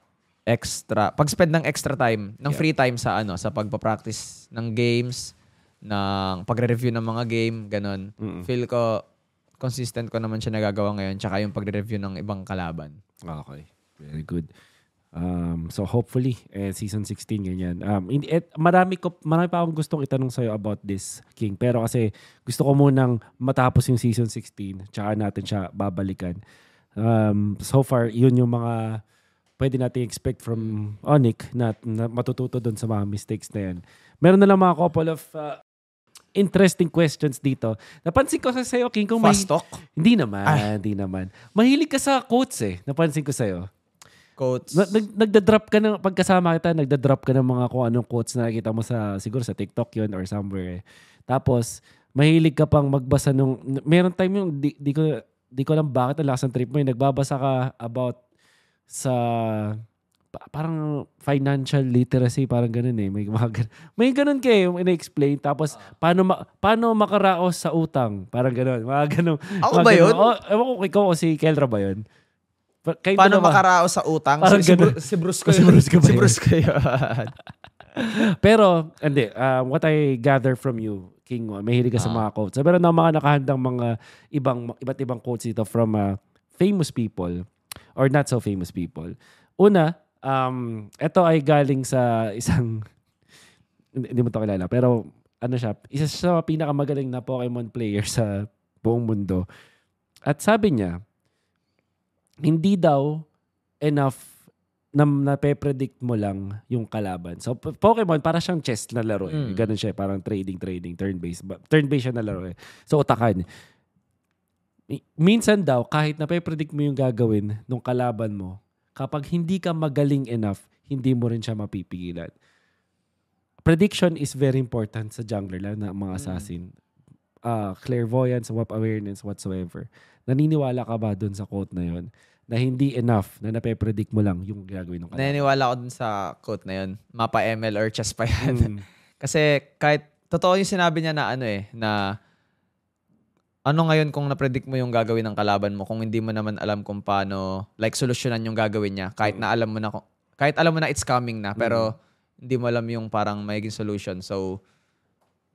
Speaker 2: extra, pag-spend ng extra time, ng
Speaker 1: Yeah.
Speaker 2: free time sa ano, sa pagpa-practice ng games, ng pagre-review ng mga game, ganun.
Speaker 1: Mm-mm.
Speaker 2: Feel ko consistent ko naman siya nagagawa ngayon tsaka yung pagre-review ng ibang kalaban.
Speaker 1: Okay. Very good. Um, so hopefully, eh, season 16 ganyan. Um, hindi, et, marami, ko, marami pa akong gustong itanong sa'yo about this, King. Pero kasi gusto ko munang matapos yung season 16 tsaka natin siya babalikan. Um, so far, yun yung mga pwede natin expect from Onic na, na matututo doon sa mga mistakes na yan. Meron na lang mga couple of uh, interesting questions dito. Napansin ko sa sa'yo, King, kung may...
Speaker 2: Fast talk,
Speaker 1: Hindi naman, hindi naman. Mahilig ka sa quotes eh. Napansin ko sa'yo.
Speaker 2: quotes.
Speaker 1: Na, nag, nagda-drop ka ng, pagkasama kita, nagda-drop ka ng mga kung anong quotes na nakita mo sa, siguro sa TikTok yun or somewhere. eh. Tapos, mahilig ka pang magbasa nung, meron time yung, di, di ko, di ko alam bakit ang lakas ng trip mo, yung nagbabasa ka about sa, pa- parang financial literacy, parang ganun eh. May, *laughs* mga, gan- may ganun kayo, yung ina-explain. Tapos, paano, ma, paano makaraos sa utang? Parang ganun. Mga ganun.
Speaker 2: Ako
Speaker 1: mga
Speaker 2: ba
Speaker 1: ganun.
Speaker 2: yun?
Speaker 1: Oh, ewan ko, ikaw o si Kelra ba yun? Pa- kayo
Speaker 2: Paano makaraos sa utang?
Speaker 1: Parang
Speaker 2: si, si,
Speaker 1: ganun.
Speaker 2: Si Bruce ko *laughs*
Speaker 1: Si
Speaker 2: yun.
Speaker 1: Bruce ko ba
Speaker 2: si? Bruce ko yun. *laughs*
Speaker 1: Pero, hindi. uh, what I gather from you, King, uh, mahilig ka sa
Speaker 2: Ah.
Speaker 1: mga quotes. Meron na mga nakahandang mga ibang, iba't ibang quotes dito from uh, famous people or not so famous people. Una, um, ito ay galing sa isang, hindi, mo to kilala, pero ano siya, isa sa pinakamagaling na Pokemon player sa buong mundo. At sabi niya, hindi daw enough na nape-predict mo lang yung kalaban. So, Pokemon, para siyang chess na laro. Eh.
Speaker 2: Mm.
Speaker 1: Ganun siya, parang trading, trading, turn-based. Ba- Turn-based siya na laro. Eh. So, utakan. Mi- Minsan daw, kahit nape-predict mo yung gagawin ng kalaban mo, kapag hindi ka magaling enough, hindi mo rin siya mapipigilan. Prediction is very important sa jungler lang na mga assassin. Uh, clairvoyance, wap awareness, whatsoever. Naniniwala ka ba dun sa quote na yon na hindi enough na nape-predict mo lang yung gagawin ng kalaban?
Speaker 2: Naniniwala ko dun sa quote na yun. Mapa ML or chess pa yan.
Speaker 1: Mm. *laughs*
Speaker 2: Kasi kahit, totoo yung sinabi niya na ano eh, na ano ngayon kung na-predict mo yung gagawin ng kalaban mo kung hindi mo naman alam kung paano like solusyonan yung gagawin niya kahit na alam mo na kung- kahit alam mo na it's coming na pero hindi mo alam yung parang magiging solution so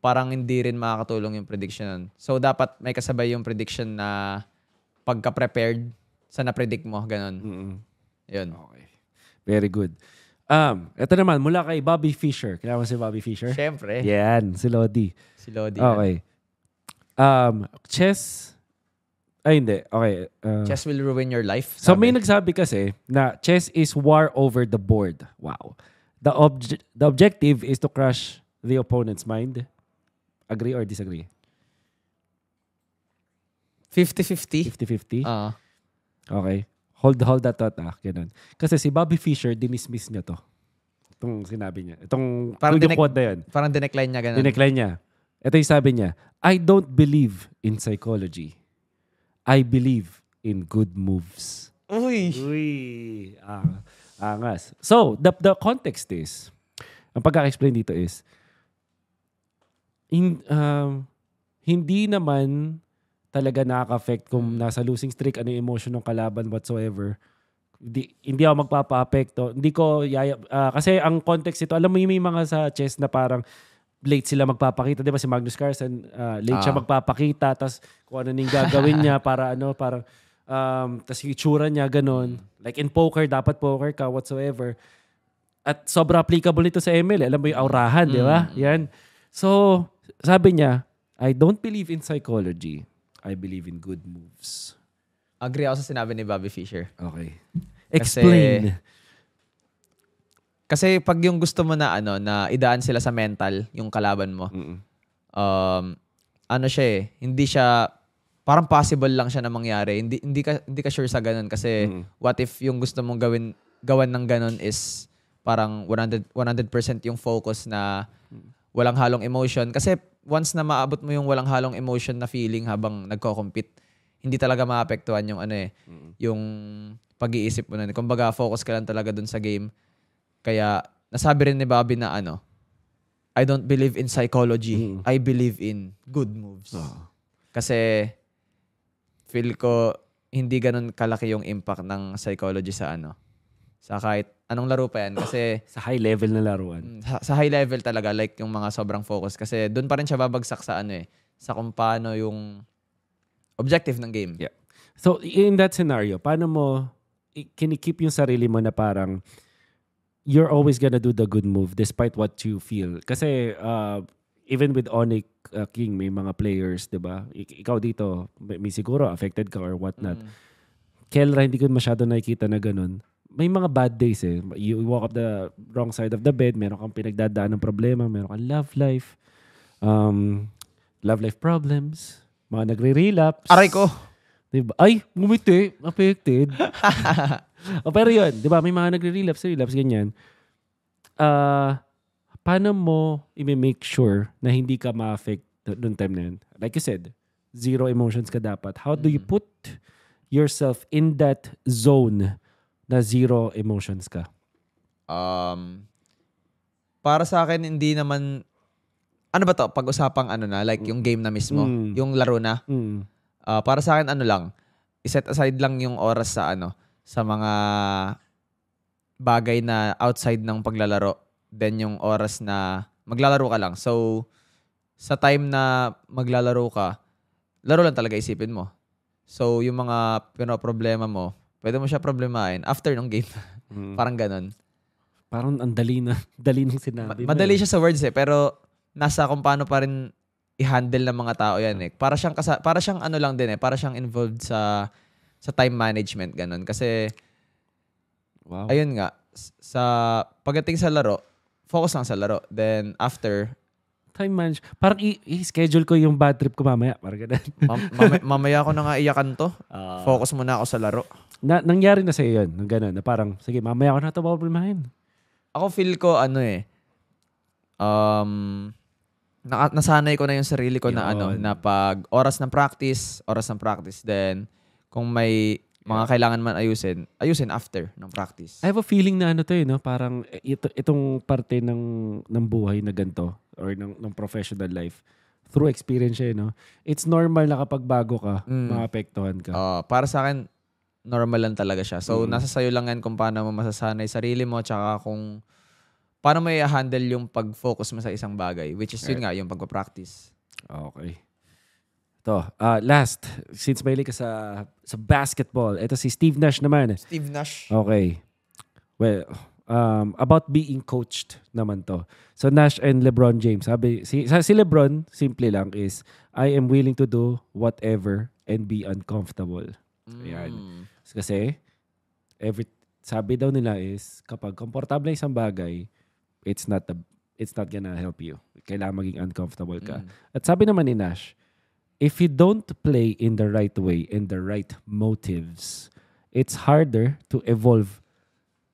Speaker 2: parang hindi rin makakatulong yung prediction nun. So dapat may kasabay yung prediction na pagka-prepared sa na-predict mo ganun.
Speaker 1: Mm-mm.
Speaker 2: Yun.
Speaker 1: Okay. Very good. Um, ito naman, mula kay Bobby Fischer. Kailangan mo si Bobby Fischer?
Speaker 2: Siyempre.
Speaker 1: Yan, si Lodi.
Speaker 2: Si Lodi.
Speaker 1: Okay. Um, chess, ay hindi, okay. uh,
Speaker 2: Chess will ruin your life.
Speaker 1: So may nagsabi kasi na chess is war over the board. Wow. The obj- the objective is to crush the opponent's mind. Agree or disagree?
Speaker 2: 50-50.
Speaker 1: 50-50?
Speaker 2: Ah.
Speaker 1: Okay. Hold hold that thought ah. Ganun. Kasi si Bobby Fischer, dinismiss niya to. Itong sinabi niya. Itong
Speaker 2: Parang
Speaker 1: yung
Speaker 2: dinek-
Speaker 1: quote na yun.
Speaker 2: parang dinecline niya ganun.
Speaker 1: Dinecline niya. Ito yung sabi niya, I don't believe in psychology. I believe in good moves.
Speaker 2: Uy.
Speaker 1: Uy, ah, angas. So, the, the context is, ang pagka-explain dito is, in, um, hindi naman talaga nakaka-affect kung nasa losing streak, ano yung emotion ng kalaban whatsoever. Hindi, hindi ako magpapa-apekto. Hindi ko, yaya, ah, kasi ang context ito, alam mo yung may mga sa chess na parang late sila magpapakita. Di ba si Magnus Carlsen, ah, late siya
Speaker 2: Ah.
Speaker 1: magpapakita, tas kung ano ning gagawin niya *laughs* para ano, para um, tas yung itsura niya, ganun. Like in poker, dapat poker ka, whatsoever. At sobra applicable nito sa ML. eh. Alam mo yung aurahan, di ba? Yan. So, sabi niya, I don't believe in psychology. I believe in good moves.
Speaker 2: Agree ako sa sinabi ni Bobby Fischer.
Speaker 1: Okay. Explain.
Speaker 2: Kasi pag yung gusto mo na ano na idaan sila sa mental yung kalaban mo.
Speaker 1: Mm-mm.
Speaker 2: Um ano siya eh, hindi siya parang possible lang siya na mangyari. Hindi hindi ka hindi ka sure sa ganun kasi
Speaker 1: Mm.
Speaker 2: what if yung gusto mong gawin gawan ng ganun is parang 100 100% yung focus na walang halong emotion kasi once na maabot mo yung walang halong emotion na feeling habang nagko-compete, hindi talaga maapektuhan yung ano eh, yung pag-iisip mo na. Kumbaga, focus ka lang talaga dun sa game. Kaya, nasabi rin ni Bobby na ano, I don't believe in psychology. I believe in good moves.
Speaker 1: Oo.
Speaker 2: Kasi, feel ko, hindi ganun kalaki yung impact ng psychology sa ano. Sa kahit anong laro pa yan. Kasi, *coughs*
Speaker 1: Sa high level na laruan.
Speaker 2: Mm, sa, sa high level talaga like yung mga sobrang focus kasi doon pa rin siya babagsak sa ano eh sa kung paano yung objective ng game.
Speaker 1: Yeah. So, in that scenario, paano mo kinikip yung sarili mo na parang you're always gonna do the good move despite what you feel? Kasi uh, even with Onyx uh, King, may mga players, di ba? Ik- ikaw dito, may, may siguro affected ka or whatnot.
Speaker 2: Mm.
Speaker 1: Kelra, hindi ko masyado nakikita na ganun. May mga bad days eh. You walk up the wrong side of the bed, meron kang pinagdadaan ng problema, meron kang love life, um, love life problems, mga nagre-relapse.
Speaker 2: Aray ko!
Speaker 1: Diba? Ay, ngumiti. Affected. *laughs* *laughs* o, pero yun, di ba? May mga nagre-relapse, relapse, ganyan. Ah, paano mo i-make sure na hindi ka ma-affect noong time na yun? Like you said, zero emotions ka dapat. How do you put yourself in that zone na zero emotions ka?
Speaker 2: Um, para sa akin, hindi naman... Ano ba to? Pag-usapang ano na? Like yung game na mismo?
Speaker 1: Mm.
Speaker 2: Yung laro na?
Speaker 1: Mm.
Speaker 2: Ah, para sa akin, ano lang, iset aside lang yung oras sa ano, sa mga bagay na outside ng paglalaro. Then yung oras na maglalaro ka lang. So, sa time na maglalaro ka, laro lang talaga isipin mo. So, yung mga pinoproblema mo, pwede mo siya problemahin after ng game. *laughs*
Speaker 1: Mm.
Speaker 2: Parang ganun.
Speaker 1: Parang ang dali na, *laughs* dali
Speaker 2: Ma-
Speaker 1: sinabi mo.
Speaker 2: madali
Speaker 1: eh.
Speaker 2: siya sa words eh, pero nasa kung paano pa rin i-handle ng mga tao yan eh. Para siyang kasa- para siyang ano lang din eh, para siyang involved sa sa time management ganun kasi
Speaker 1: Wow.
Speaker 2: ayun nga sa pagdating sa laro, focus lang sa laro. Then after
Speaker 1: Time manage. Parang i- i-schedule ko yung bad trip ko mamaya. Parang ganun. *laughs*
Speaker 2: mam- mama- mamaya ko na nga iyakan to.
Speaker 1: Ah.
Speaker 2: Focus muna ako sa laro.
Speaker 1: na, nangyari na sa iyo yun. Ng ganun. Na parang, sige, mamaya ko na ito problemahin.
Speaker 2: Ako feel ko ano eh um naka- nasanay ko na yung sarili ko na ano
Speaker 1: Yun.
Speaker 2: na pag oras ng practice, oras ng practice then kung may mga kailangan man ayusin, ayusin after ng practice.
Speaker 1: I have a feeling na ano to eh, no? Parang ito, itong parte ng, ng buhay na ganito or ng, ng professional life through experience siya, eh, no? It's normal na kapag bago ka,
Speaker 2: Mm.
Speaker 1: maapektuhan ka.
Speaker 2: Ah, para sa akin normal lang talaga siya. So
Speaker 1: Mm.
Speaker 2: nasa sayo lang yan kung paano mo masasanay sarili mo tsaka kung paano mo i-handle yung pag-focus mo sa isang bagay which is yun nga yung pagpa-practice.
Speaker 1: Okay. To, ah, last, since mahilig ka sa, sa basketball, ito si Steve Nash naman.
Speaker 2: Steve Nash.
Speaker 1: Okay. Well, um, about being coached naman to. So Nash and LeBron James, sabi, si, si LeBron, simple lang is, I am willing to do whatever and be uncomfortable. Ayan.
Speaker 2: Mm.
Speaker 1: Kasi, every, sabi daw nila is, kapag komportable ang isang bagay, it's not the, it's not gonna help you. Kailangan maging uncomfortable ka.
Speaker 2: Mm.
Speaker 1: At sabi naman ni Nash, if you don't play in the right way, in the right motives, it's harder to evolve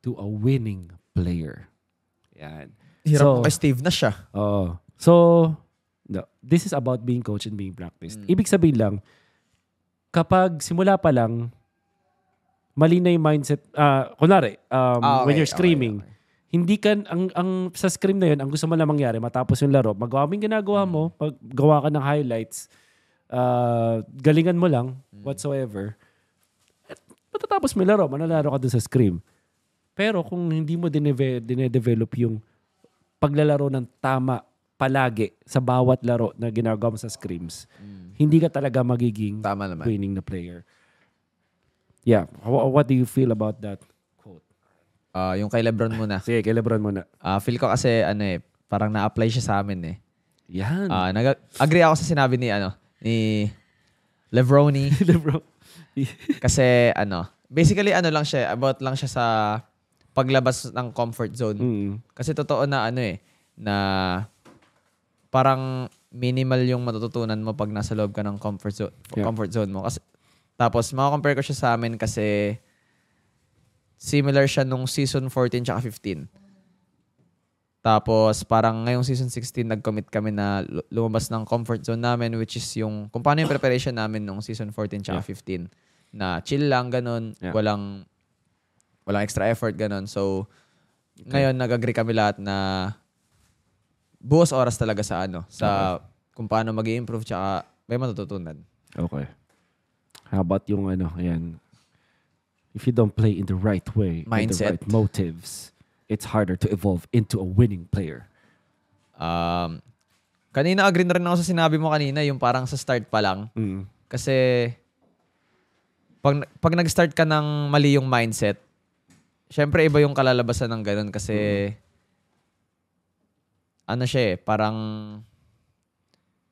Speaker 1: to a winning player. Yan.
Speaker 2: Hirap
Speaker 1: So-
Speaker 2: kay Steve Nash ah.
Speaker 1: Oo. So, no, this is about being coached and being practiced.
Speaker 2: Mm.
Speaker 1: Ibig sabihin lang, kapag simula pa lang, mali na yung mindset. ah kunwari, um,
Speaker 2: Ah,
Speaker 1: when
Speaker 2: okay,
Speaker 1: you're screaming,
Speaker 2: okay,
Speaker 1: hindi ka, ang, ang sa scream na yun, ang gusto mo lang mangyari, matapos yung laro, magawa mo yung ginagawa mo, pag gawa ka ng highlights, ah, galingan mo lang,
Speaker 2: Mm.
Speaker 1: whatsoever, at matatapos mo laro, manalaro ka dun sa scream. Pero kung hindi mo dineve- dinedevelop yung paglalaro ng tama palagi sa bawat laro na ginagawa mo sa screams,
Speaker 2: Mm.
Speaker 1: hindi ka talaga magiging
Speaker 2: Tama naman.
Speaker 1: winning na player. Yeah. Wha- What do you feel about that quote?
Speaker 2: Ah, yung kay Lebron muna. *laughs*
Speaker 1: Sige, kay Lebron muna.
Speaker 2: Ah, feel ko kasi ano eh, parang na-apply siya sa amin eh.
Speaker 1: Yan.
Speaker 2: Ah, nag- agree ako sa sinabi ni ano, ni Levroni *laughs*
Speaker 1: Lebron.
Speaker 2: kasi ano, basically ano lang siya, about lang siya sa paglabas ng comfort zone.
Speaker 1: Mm.
Speaker 2: Kasi totoo na ano eh, na parang minimal yung matututunan mo pag nasa loob ka ng comfort zone,
Speaker 1: Yeah.
Speaker 2: comfort zone mo. Kasi, tapos, makakompare ko siya sa amin kasi similar siya nung season 14 tsaka 15. Tapos, parang ngayong season 16, nag-commit kami na lu- lumabas ng comfort zone namin, which is yung, kung paano yung preparation namin nung season 14 tsaka 15. Na chill lang, ganun.
Speaker 1: Yeah.
Speaker 2: Walang, walang extra effort, ganun. So, ngayon, nag-agree kami lahat na buos oras talaga sa ano, sa kung paano mag improve tsaka may matututunan.
Speaker 1: Okay. How about yung ano, ayan. If you don't play in the right way, with the
Speaker 2: Mindset.
Speaker 1: right motives, it's harder to evolve into a winning player.
Speaker 2: Um, kanina agree na rin ako sa sinabi mo kanina, yung parang sa start pa lang.
Speaker 1: Mm.
Speaker 2: Kasi pag, pag nag-start ka ng mali yung mindset, syempre iba yung kalalabasan ng ganun kasi ano siya eh, parang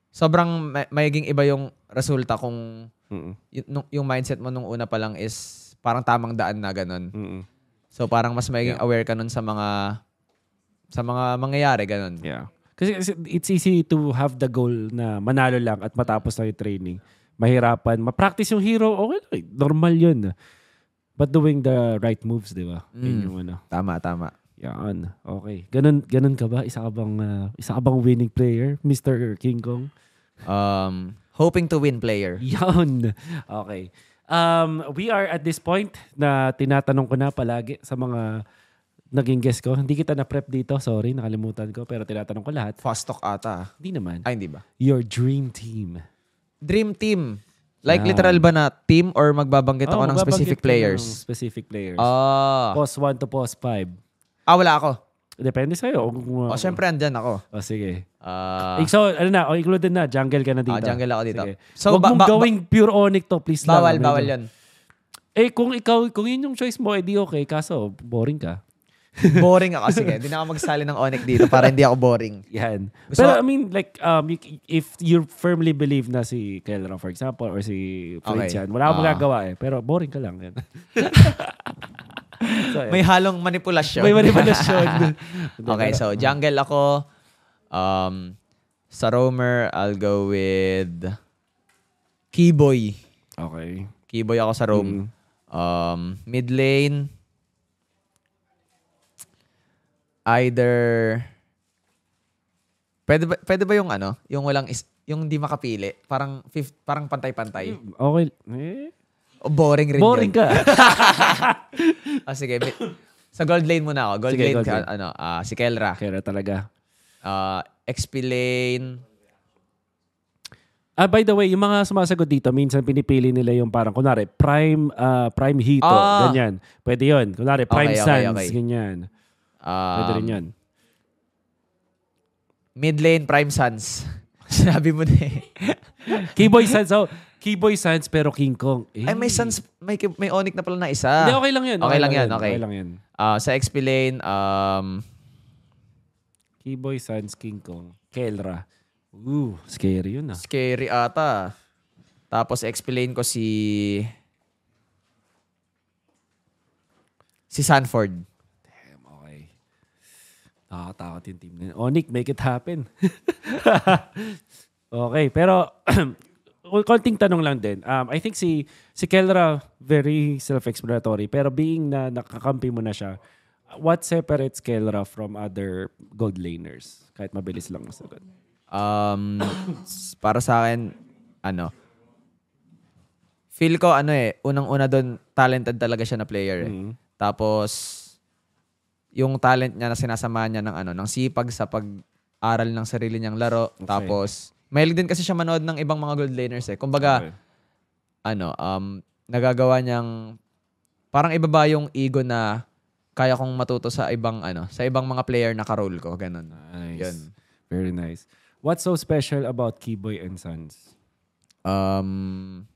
Speaker 2: sobrang may, mayiging iba yung resulta kung
Speaker 1: Mm.
Speaker 2: y- nung- yung mindset mo nung una pa lang is parang tamang daan na ganun.
Speaker 1: Mm.
Speaker 2: So parang mas magiging
Speaker 1: Yeah.
Speaker 2: aware ka nun sa mga sa mga mangyayari ganun.
Speaker 1: Yeah. Kasi it's easy to have the goal na manalo lang at matapos na yung training. Mahirapan. Ma-practice yung hero, okay lang. Normal yun. But doing the right moves, di ba? Yun
Speaker 2: Mm.
Speaker 1: yung ano.
Speaker 2: Tama, tama.
Speaker 1: Yan. Okay. Ganun, ganun ka ba? Isa ka bang, ah, isa ka bang winning player, Mr. King Kong?
Speaker 2: Um, hoping to win player.
Speaker 1: Yan. *laughs* Okay. Um, we are at this point na tinatanong ko na palagi sa mga naging guest ko. Hindi kita na-prep dito. Sorry, nakalimutan ko. Pero tinatanong ko lahat.
Speaker 2: Fast talk ata.
Speaker 1: Hindi naman.
Speaker 2: Ay, hindi ba?
Speaker 1: Your dream team.
Speaker 2: Dream team. Like
Speaker 1: Yeah.
Speaker 2: literal ba na team or magbabanggit ako
Speaker 1: Oh,
Speaker 2: ng
Speaker 1: magbabanggit
Speaker 2: specific
Speaker 1: ka ng
Speaker 2: players?
Speaker 1: Specific players.
Speaker 2: Ah.
Speaker 1: Post 1 to post 5.
Speaker 2: ah, wala ako.
Speaker 1: Depende sa'yo. Kung,
Speaker 2: Oh, syempre andyan ako.
Speaker 1: Oh, sige. Eh, so, ano na, oh, included na. Jungle ka na dito.
Speaker 2: Ah, jungle ako dito.
Speaker 1: Sige.
Speaker 2: So,
Speaker 1: Huwag
Speaker 2: ba-
Speaker 1: mong
Speaker 2: ba-
Speaker 1: gawing pure onic to, please lang.
Speaker 2: bawal,
Speaker 1: Ano
Speaker 2: bawal
Speaker 1: yun? Eh, kung ikaw, kung yun yung choice mo, edi okay. Kaso, boring ka. *laughs*
Speaker 2: Boring ako. Sige, hindi na ako magsali ng Onyx dito para hindi ako boring.
Speaker 1: Yan.
Speaker 2: Gusto-
Speaker 1: Pero I mean, like, um, you- if you firmly believe na si Kelra, for example, or si Fritz
Speaker 2: Okay.
Speaker 1: yan, wala akong
Speaker 2: Ah.
Speaker 1: magagawa eh. Pero boring ka lang. Yan. *laughs* so, yan.
Speaker 2: May halong manipulasyon.
Speaker 1: May manipulasyon. *laughs*
Speaker 2: okay, so jungle ako. Um, sa roamer, I'll go with Keyboy.
Speaker 1: Okay.
Speaker 2: Keyboy ako sa roam.
Speaker 1: Mm.
Speaker 2: Um, mid lane, either Pwede ba, pwede ba yung ano, yung walang is, yung di makapili, parang fifth, parang pantay-pantay.
Speaker 1: Okay. Eh,
Speaker 2: boring rin
Speaker 1: boring
Speaker 2: yun.
Speaker 1: ka. *laughs*
Speaker 2: Ah, sige, sa gold lane muna ako. Gold
Speaker 1: Sige,
Speaker 2: lane,
Speaker 1: gold
Speaker 2: ka,
Speaker 1: lane.
Speaker 2: ano, ah, si Kelra.
Speaker 1: Kaya talaga.
Speaker 2: XP lane,
Speaker 1: Ah, by the way, yung mga sumasagot dito, minsan pinipili nila yung parang, kunwari, prime ah, prime hito,
Speaker 2: Ah.
Speaker 1: ganyan. Pwede yun. Kunwari, prime
Speaker 2: Okay, okay, okay.
Speaker 1: ganyan.
Speaker 2: um,
Speaker 1: Pwede rin yan.
Speaker 2: mid lane, Prime Suns. *laughs* sinabi mo na eh.
Speaker 1: Keyboy Sans. So, Keyboy Sans pero King Kong. Eh.
Speaker 2: Ay, may sans, may, may onic na pala na isa.
Speaker 1: Hindi, okay lang yan.
Speaker 2: Okay lang yan, okay.
Speaker 1: Okay lang yan.
Speaker 2: Ah, sa XP lane, um,
Speaker 1: Keyboy Sans, King Kong. Kelra. Ooh, scary yun ah.
Speaker 2: scary ata. Tapos XP lane ko si... Si Sanford.
Speaker 1: Damn, okay. Nakakatakot yung team na. Onik, make it happen. *laughs* okay, pero *clears throat* konting tanong lang din. Um, I think si si Kelra very self-explanatory pero being na nakakampi mo na siya, what separates Kelra from other gold laners? Kahit mabilis lang masagot.
Speaker 2: Um, *coughs* para sa akin, ano, feel ko ano eh, unang-una doon, talented talaga siya na player eh.
Speaker 1: Mhm.
Speaker 2: Tapos, yung talent niya na sinasamahan niya ng ano, ng sipag sa pag-aral ng sarili niyang laro.
Speaker 1: Okay.
Speaker 2: Tapos, mahilig din kasi siya manood ng ibang mga gold laners eh. Kumbaga,
Speaker 1: Okay.
Speaker 2: ano, um, nagagawa niyang parang ibaba yung ego na kaya kong matuto sa ibang ano, sa ibang mga player na ka-role ko, ganun.
Speaker 1: Nice.
Speaker 2: Yun.
Speaker 1: Very nice. What's so special about Keyboy and Sons?
Speaker 2: Um,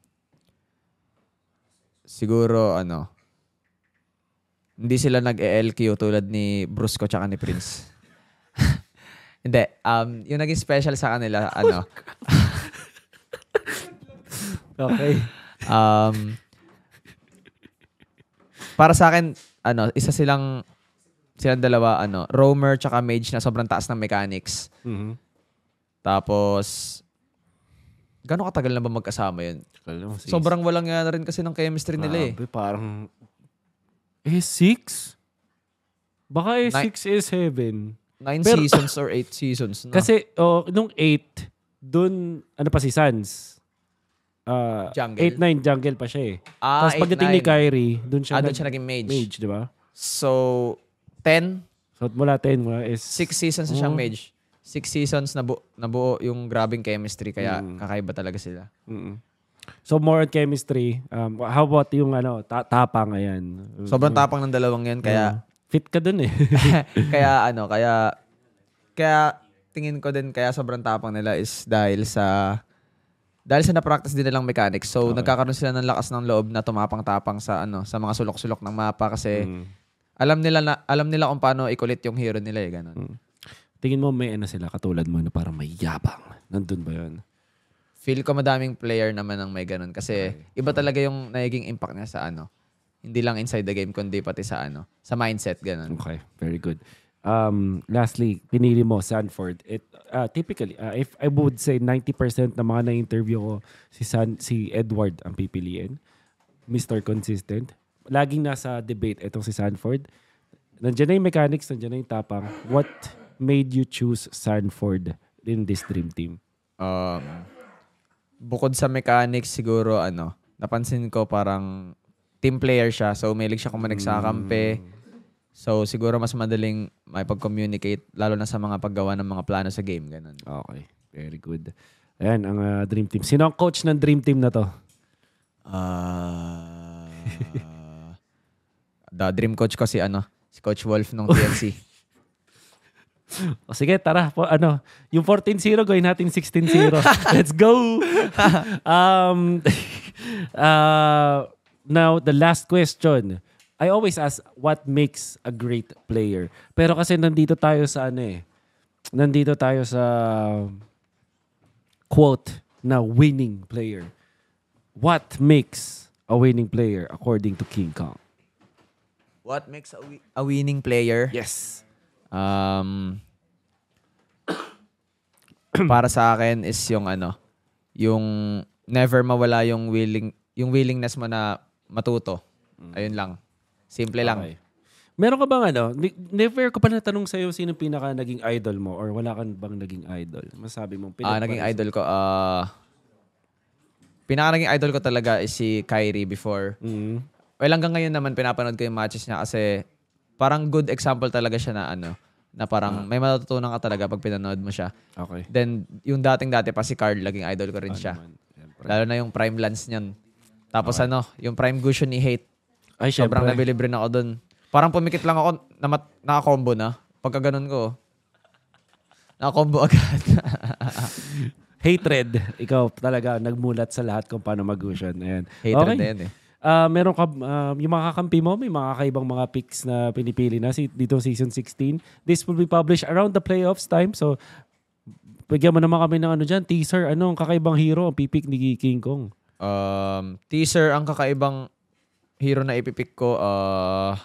Speaker 2: siguro ano, hindi sila nag-ELQ tulad ni Brusco tsaka ni Prince. *laughs* hindi. Um, yung naging special sa kanila, *laughs* ano, *laughs*
Speaker 1: Okay.
Speaker 2: um, para sa akin, ano, isa silang, silang dalawa, ano, roamer tsaka mage na sobrang taas ng mechanics.
Speaker 1: Mhm.
Speaker 2: Tapos, gano'ng katagal na ba magkasama yun?
Speaker 1: Sis.
Speaker 2: Sobrang walang nga na rin kasi ng chemistry nila eh.
Speaker 1: Grabe, parang... Eh, six? Baka eh,
Speaker 2: Nine-
Speaker 1: six is heaven.
Speaker 2: Nine
Speaker 1: Pero-
Speaker 2: seasons or eight seasons. No?
Speaker 1: Kasi, oh, nung eight, dun, ano pa si Sans? Uh,
Speaker 2: Jungle.
Speaker 1: Eight, nine, jungle pa siya eh.
Speaker 2: ah,
Speaker 1: Tapos pagdating ni
Speaker 2: 8-9.
Speaker 1: Kyrie, dun siya,
Speaker 2: Ah, doon
Speaker 1: nag-
Speaker 2: siya naging mage.
Speaker 1: mage, di ba?
Speaker 2: So, 10,
Speaker 1: So, mula 10, mula is...
Speaker 2: 6 seasons na siyang
Speaker 1: Oh.
Speaker 2: mage. 6 seasons na bu- nabuo yung grabing chemistry kaya
Speaker 1: Mm.
Speaker 2: kakaiba talaga sila.
Speaker 1: Mm-mm. So, more on chemistry. Um, how about yung ano, ta- tapang, ayan.
Speaker 2: Sobrang tapang ng dalawang yan kaya
Speaker 1: Fit ka dun eh. *laughs* *laughs*
Speaker 2: kaya ano, kaya kaya tingin ko din kaya sobrang tapang nila is dahil sa dahil sa na-practice din nilang mechanics. So nagkakaroon sila ng lakas ng loob na tumapang-tapang sa ano, sa mga sulok-sulok ng mapa kasi
Speaker 1: Mm.
Speaker 2: alam nila na alam nila kung paano ikulit yung hero nila eh, ganun.
Speaker 1: Mm. Tingin mo may ano sila katulad mo na parang may yabang. Nandun ba yun?
Speaker 2: Feel ko madaming player naman ang may ganun kasi iba talaga yung nagiging impact niya sa ano. Hindi lang inside the game kundi pati sa ano, sa mindset ganun.
Speaker 1: Okay, very good. Um, lastly, pinili mo Sanford. It uh, typically, uh, if I would say 90% ng mga na-interview ko si San, si Edward ang pipiliin. Mr. Consistent. Laging nasa debate itong si Sanford. Nandiyan na yung mechanics, nandiyan na yung tapang. What made you choose Sanford in this dream team?
Speaker 2: Um, bukod sa mechanics siguro ano, napansin ko parang team player siya. So, mahilig siya kumanig sa kampe. So, siguro mas madaling may pag-communicate lalo na sa mga paggawa ng mga plano sa game. Ganun.
Speaker 1: Okay, very good. Ayan, ang uh, dream team. Sino ang coach ng dream team na to?
Speaker 2: Ah... *laughs* the dream coach ko si ano, si Coach Wolf nung *laughs* TNC.
Speaker 1: O sige, tara. Po, ano, yung 14-0, gawin natin 16-0. *laughs* Let's go! um, uh, now, the last question. I always ask, what makes a great player? Pero kasi nandito tayo sa ano eh. Nandito tayo sa quote na winning player. What makes a winning player according to King Kong?
Speaker 2: What makes a, wi- a winning player?
Speaker 1: Yes.
Speaker 2: Um, *coughs* para sa akin is yung ano, yung never mawala yung willing yung willingness mo na matuto. Ayun lang. Simple lang.
Speaker 1: Okay. Meron ka bang ano, never ko pa natanong sa'yo sino pinaka naging idol mo or wala kang bang naging idol? Masabi mong
Speaker 2: Ah, naging idol ko ah pinaka naging idol ko talaga is si Kyrie before.
Speaker 1: Mm.
Speaker 2: Well, hanggang ngayon naman pinapanood ko yung matches niya kasi parang good example talaga siya na ano, na parang may matutunan ka talaga pag pinanood mo siya.
Speaker 1: Okay.
Speaker 2: Then, yung dating-dati pa si Carl, laging idol ko rin siya.
Speaker 1: Naman, siyempre.
Speaker 2: Lalo na yung Prime Lance niyan. Tapos ano, yung Prime Gusion ni Hate.
Speaker 1: Ay,
Speaker 2: Sobrang
Speaker 1: syempre.
Speaker 2: nabilib rin ako dun. Parang pumikit lang ako, na mat- naka-combo na. Pagka ganun ko, naka-combo agad. *laughs*
Speaker 1: hatred. Ikaw talaga nagmulat sa lahat kung paano mag-Gusion. Ayan.
Speaker 2: Hatred
Speaker 1: okay.
Speaker 2: na yan eh.
Speaker 1: Ah, meron ka, ah, yung mga kakampi mo, may mga kakaibang mga picks na pinipili na si, dito season 16. This will be published around the playoffs time. So, bigyan mo naman kami ng ano dyan, teaser. Ano ang kakaibang hero ang pipick ni King Kong?
Speaker 2: Um, teaser, ang kakaibang hero na ipipick ko, uh,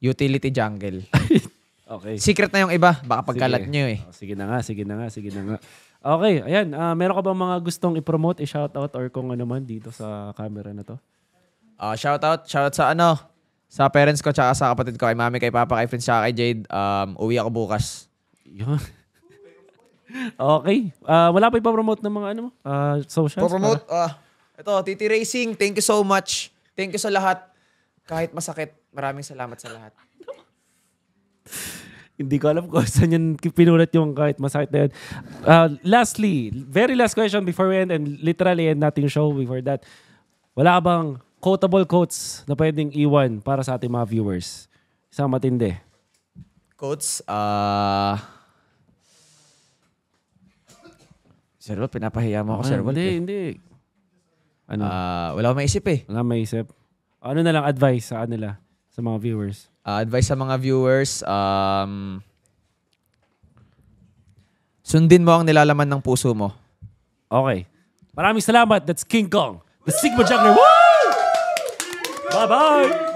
Speaker 2: utility jungle. *laughs*
Speaker 1: Okay.
Speaker 2: Secret na yung iba. Baka pagkalat
Speaker 1: Sige.
Speaker 2: nyo eh.
Speaker 1: Oh, sige na nga, sige na nga, sige na nga. Okay, ayan. ah, meron ka bang mga gustong i-promote, i-shoutout, or kung ano man dito sa camera na to?
Speaker 2: Uh, shout out, shout out sa ano, sa parents ko tsaka sa kapatid ko, kay mami, kay papa, kay friends, tsaka kay Jade. Um, uwi ako bukas.
Speaker 1: Yun. *laughs* okay. Ah, wala pa ipapromote ng mga ano mo? Ah, socials?
Speaker 2: promote ah, ito, TT Racing, thank you so much. Thank you sa lahat. Kahit masakit, maraming salamat sa lahat.
Speaker 1: Hindi ko alam kung saan yun pinulat yung kahit masakit na yun. Uh, lastly, very last question before we end and literally end natin yung show before that. Wala ka bang quotable quotes na pwedeng iwan para sa ating mga viewers? Isang matindi.
Speaker 2: Quotes, ah... Sir Wolf, pinapahiya mo ako, Sir Wolf.
Speaker 1: hindi,
Speaker 2: eh.
Speaker 1: hindi. Ano?
Speaker 2: Ah, wala akong maisip eh.
Speaker 1: wala maisip. Ano na lang advice sa kanila, sa mga viewers?
Speaker 2: Ah, advice sa mga viewers, um, sundin mo ang nilalaman ng puso mo.
Speaker 1: Okay. Maraming salamat. That's King Kong, the Sigma Juggler. Woo! Bye-bye!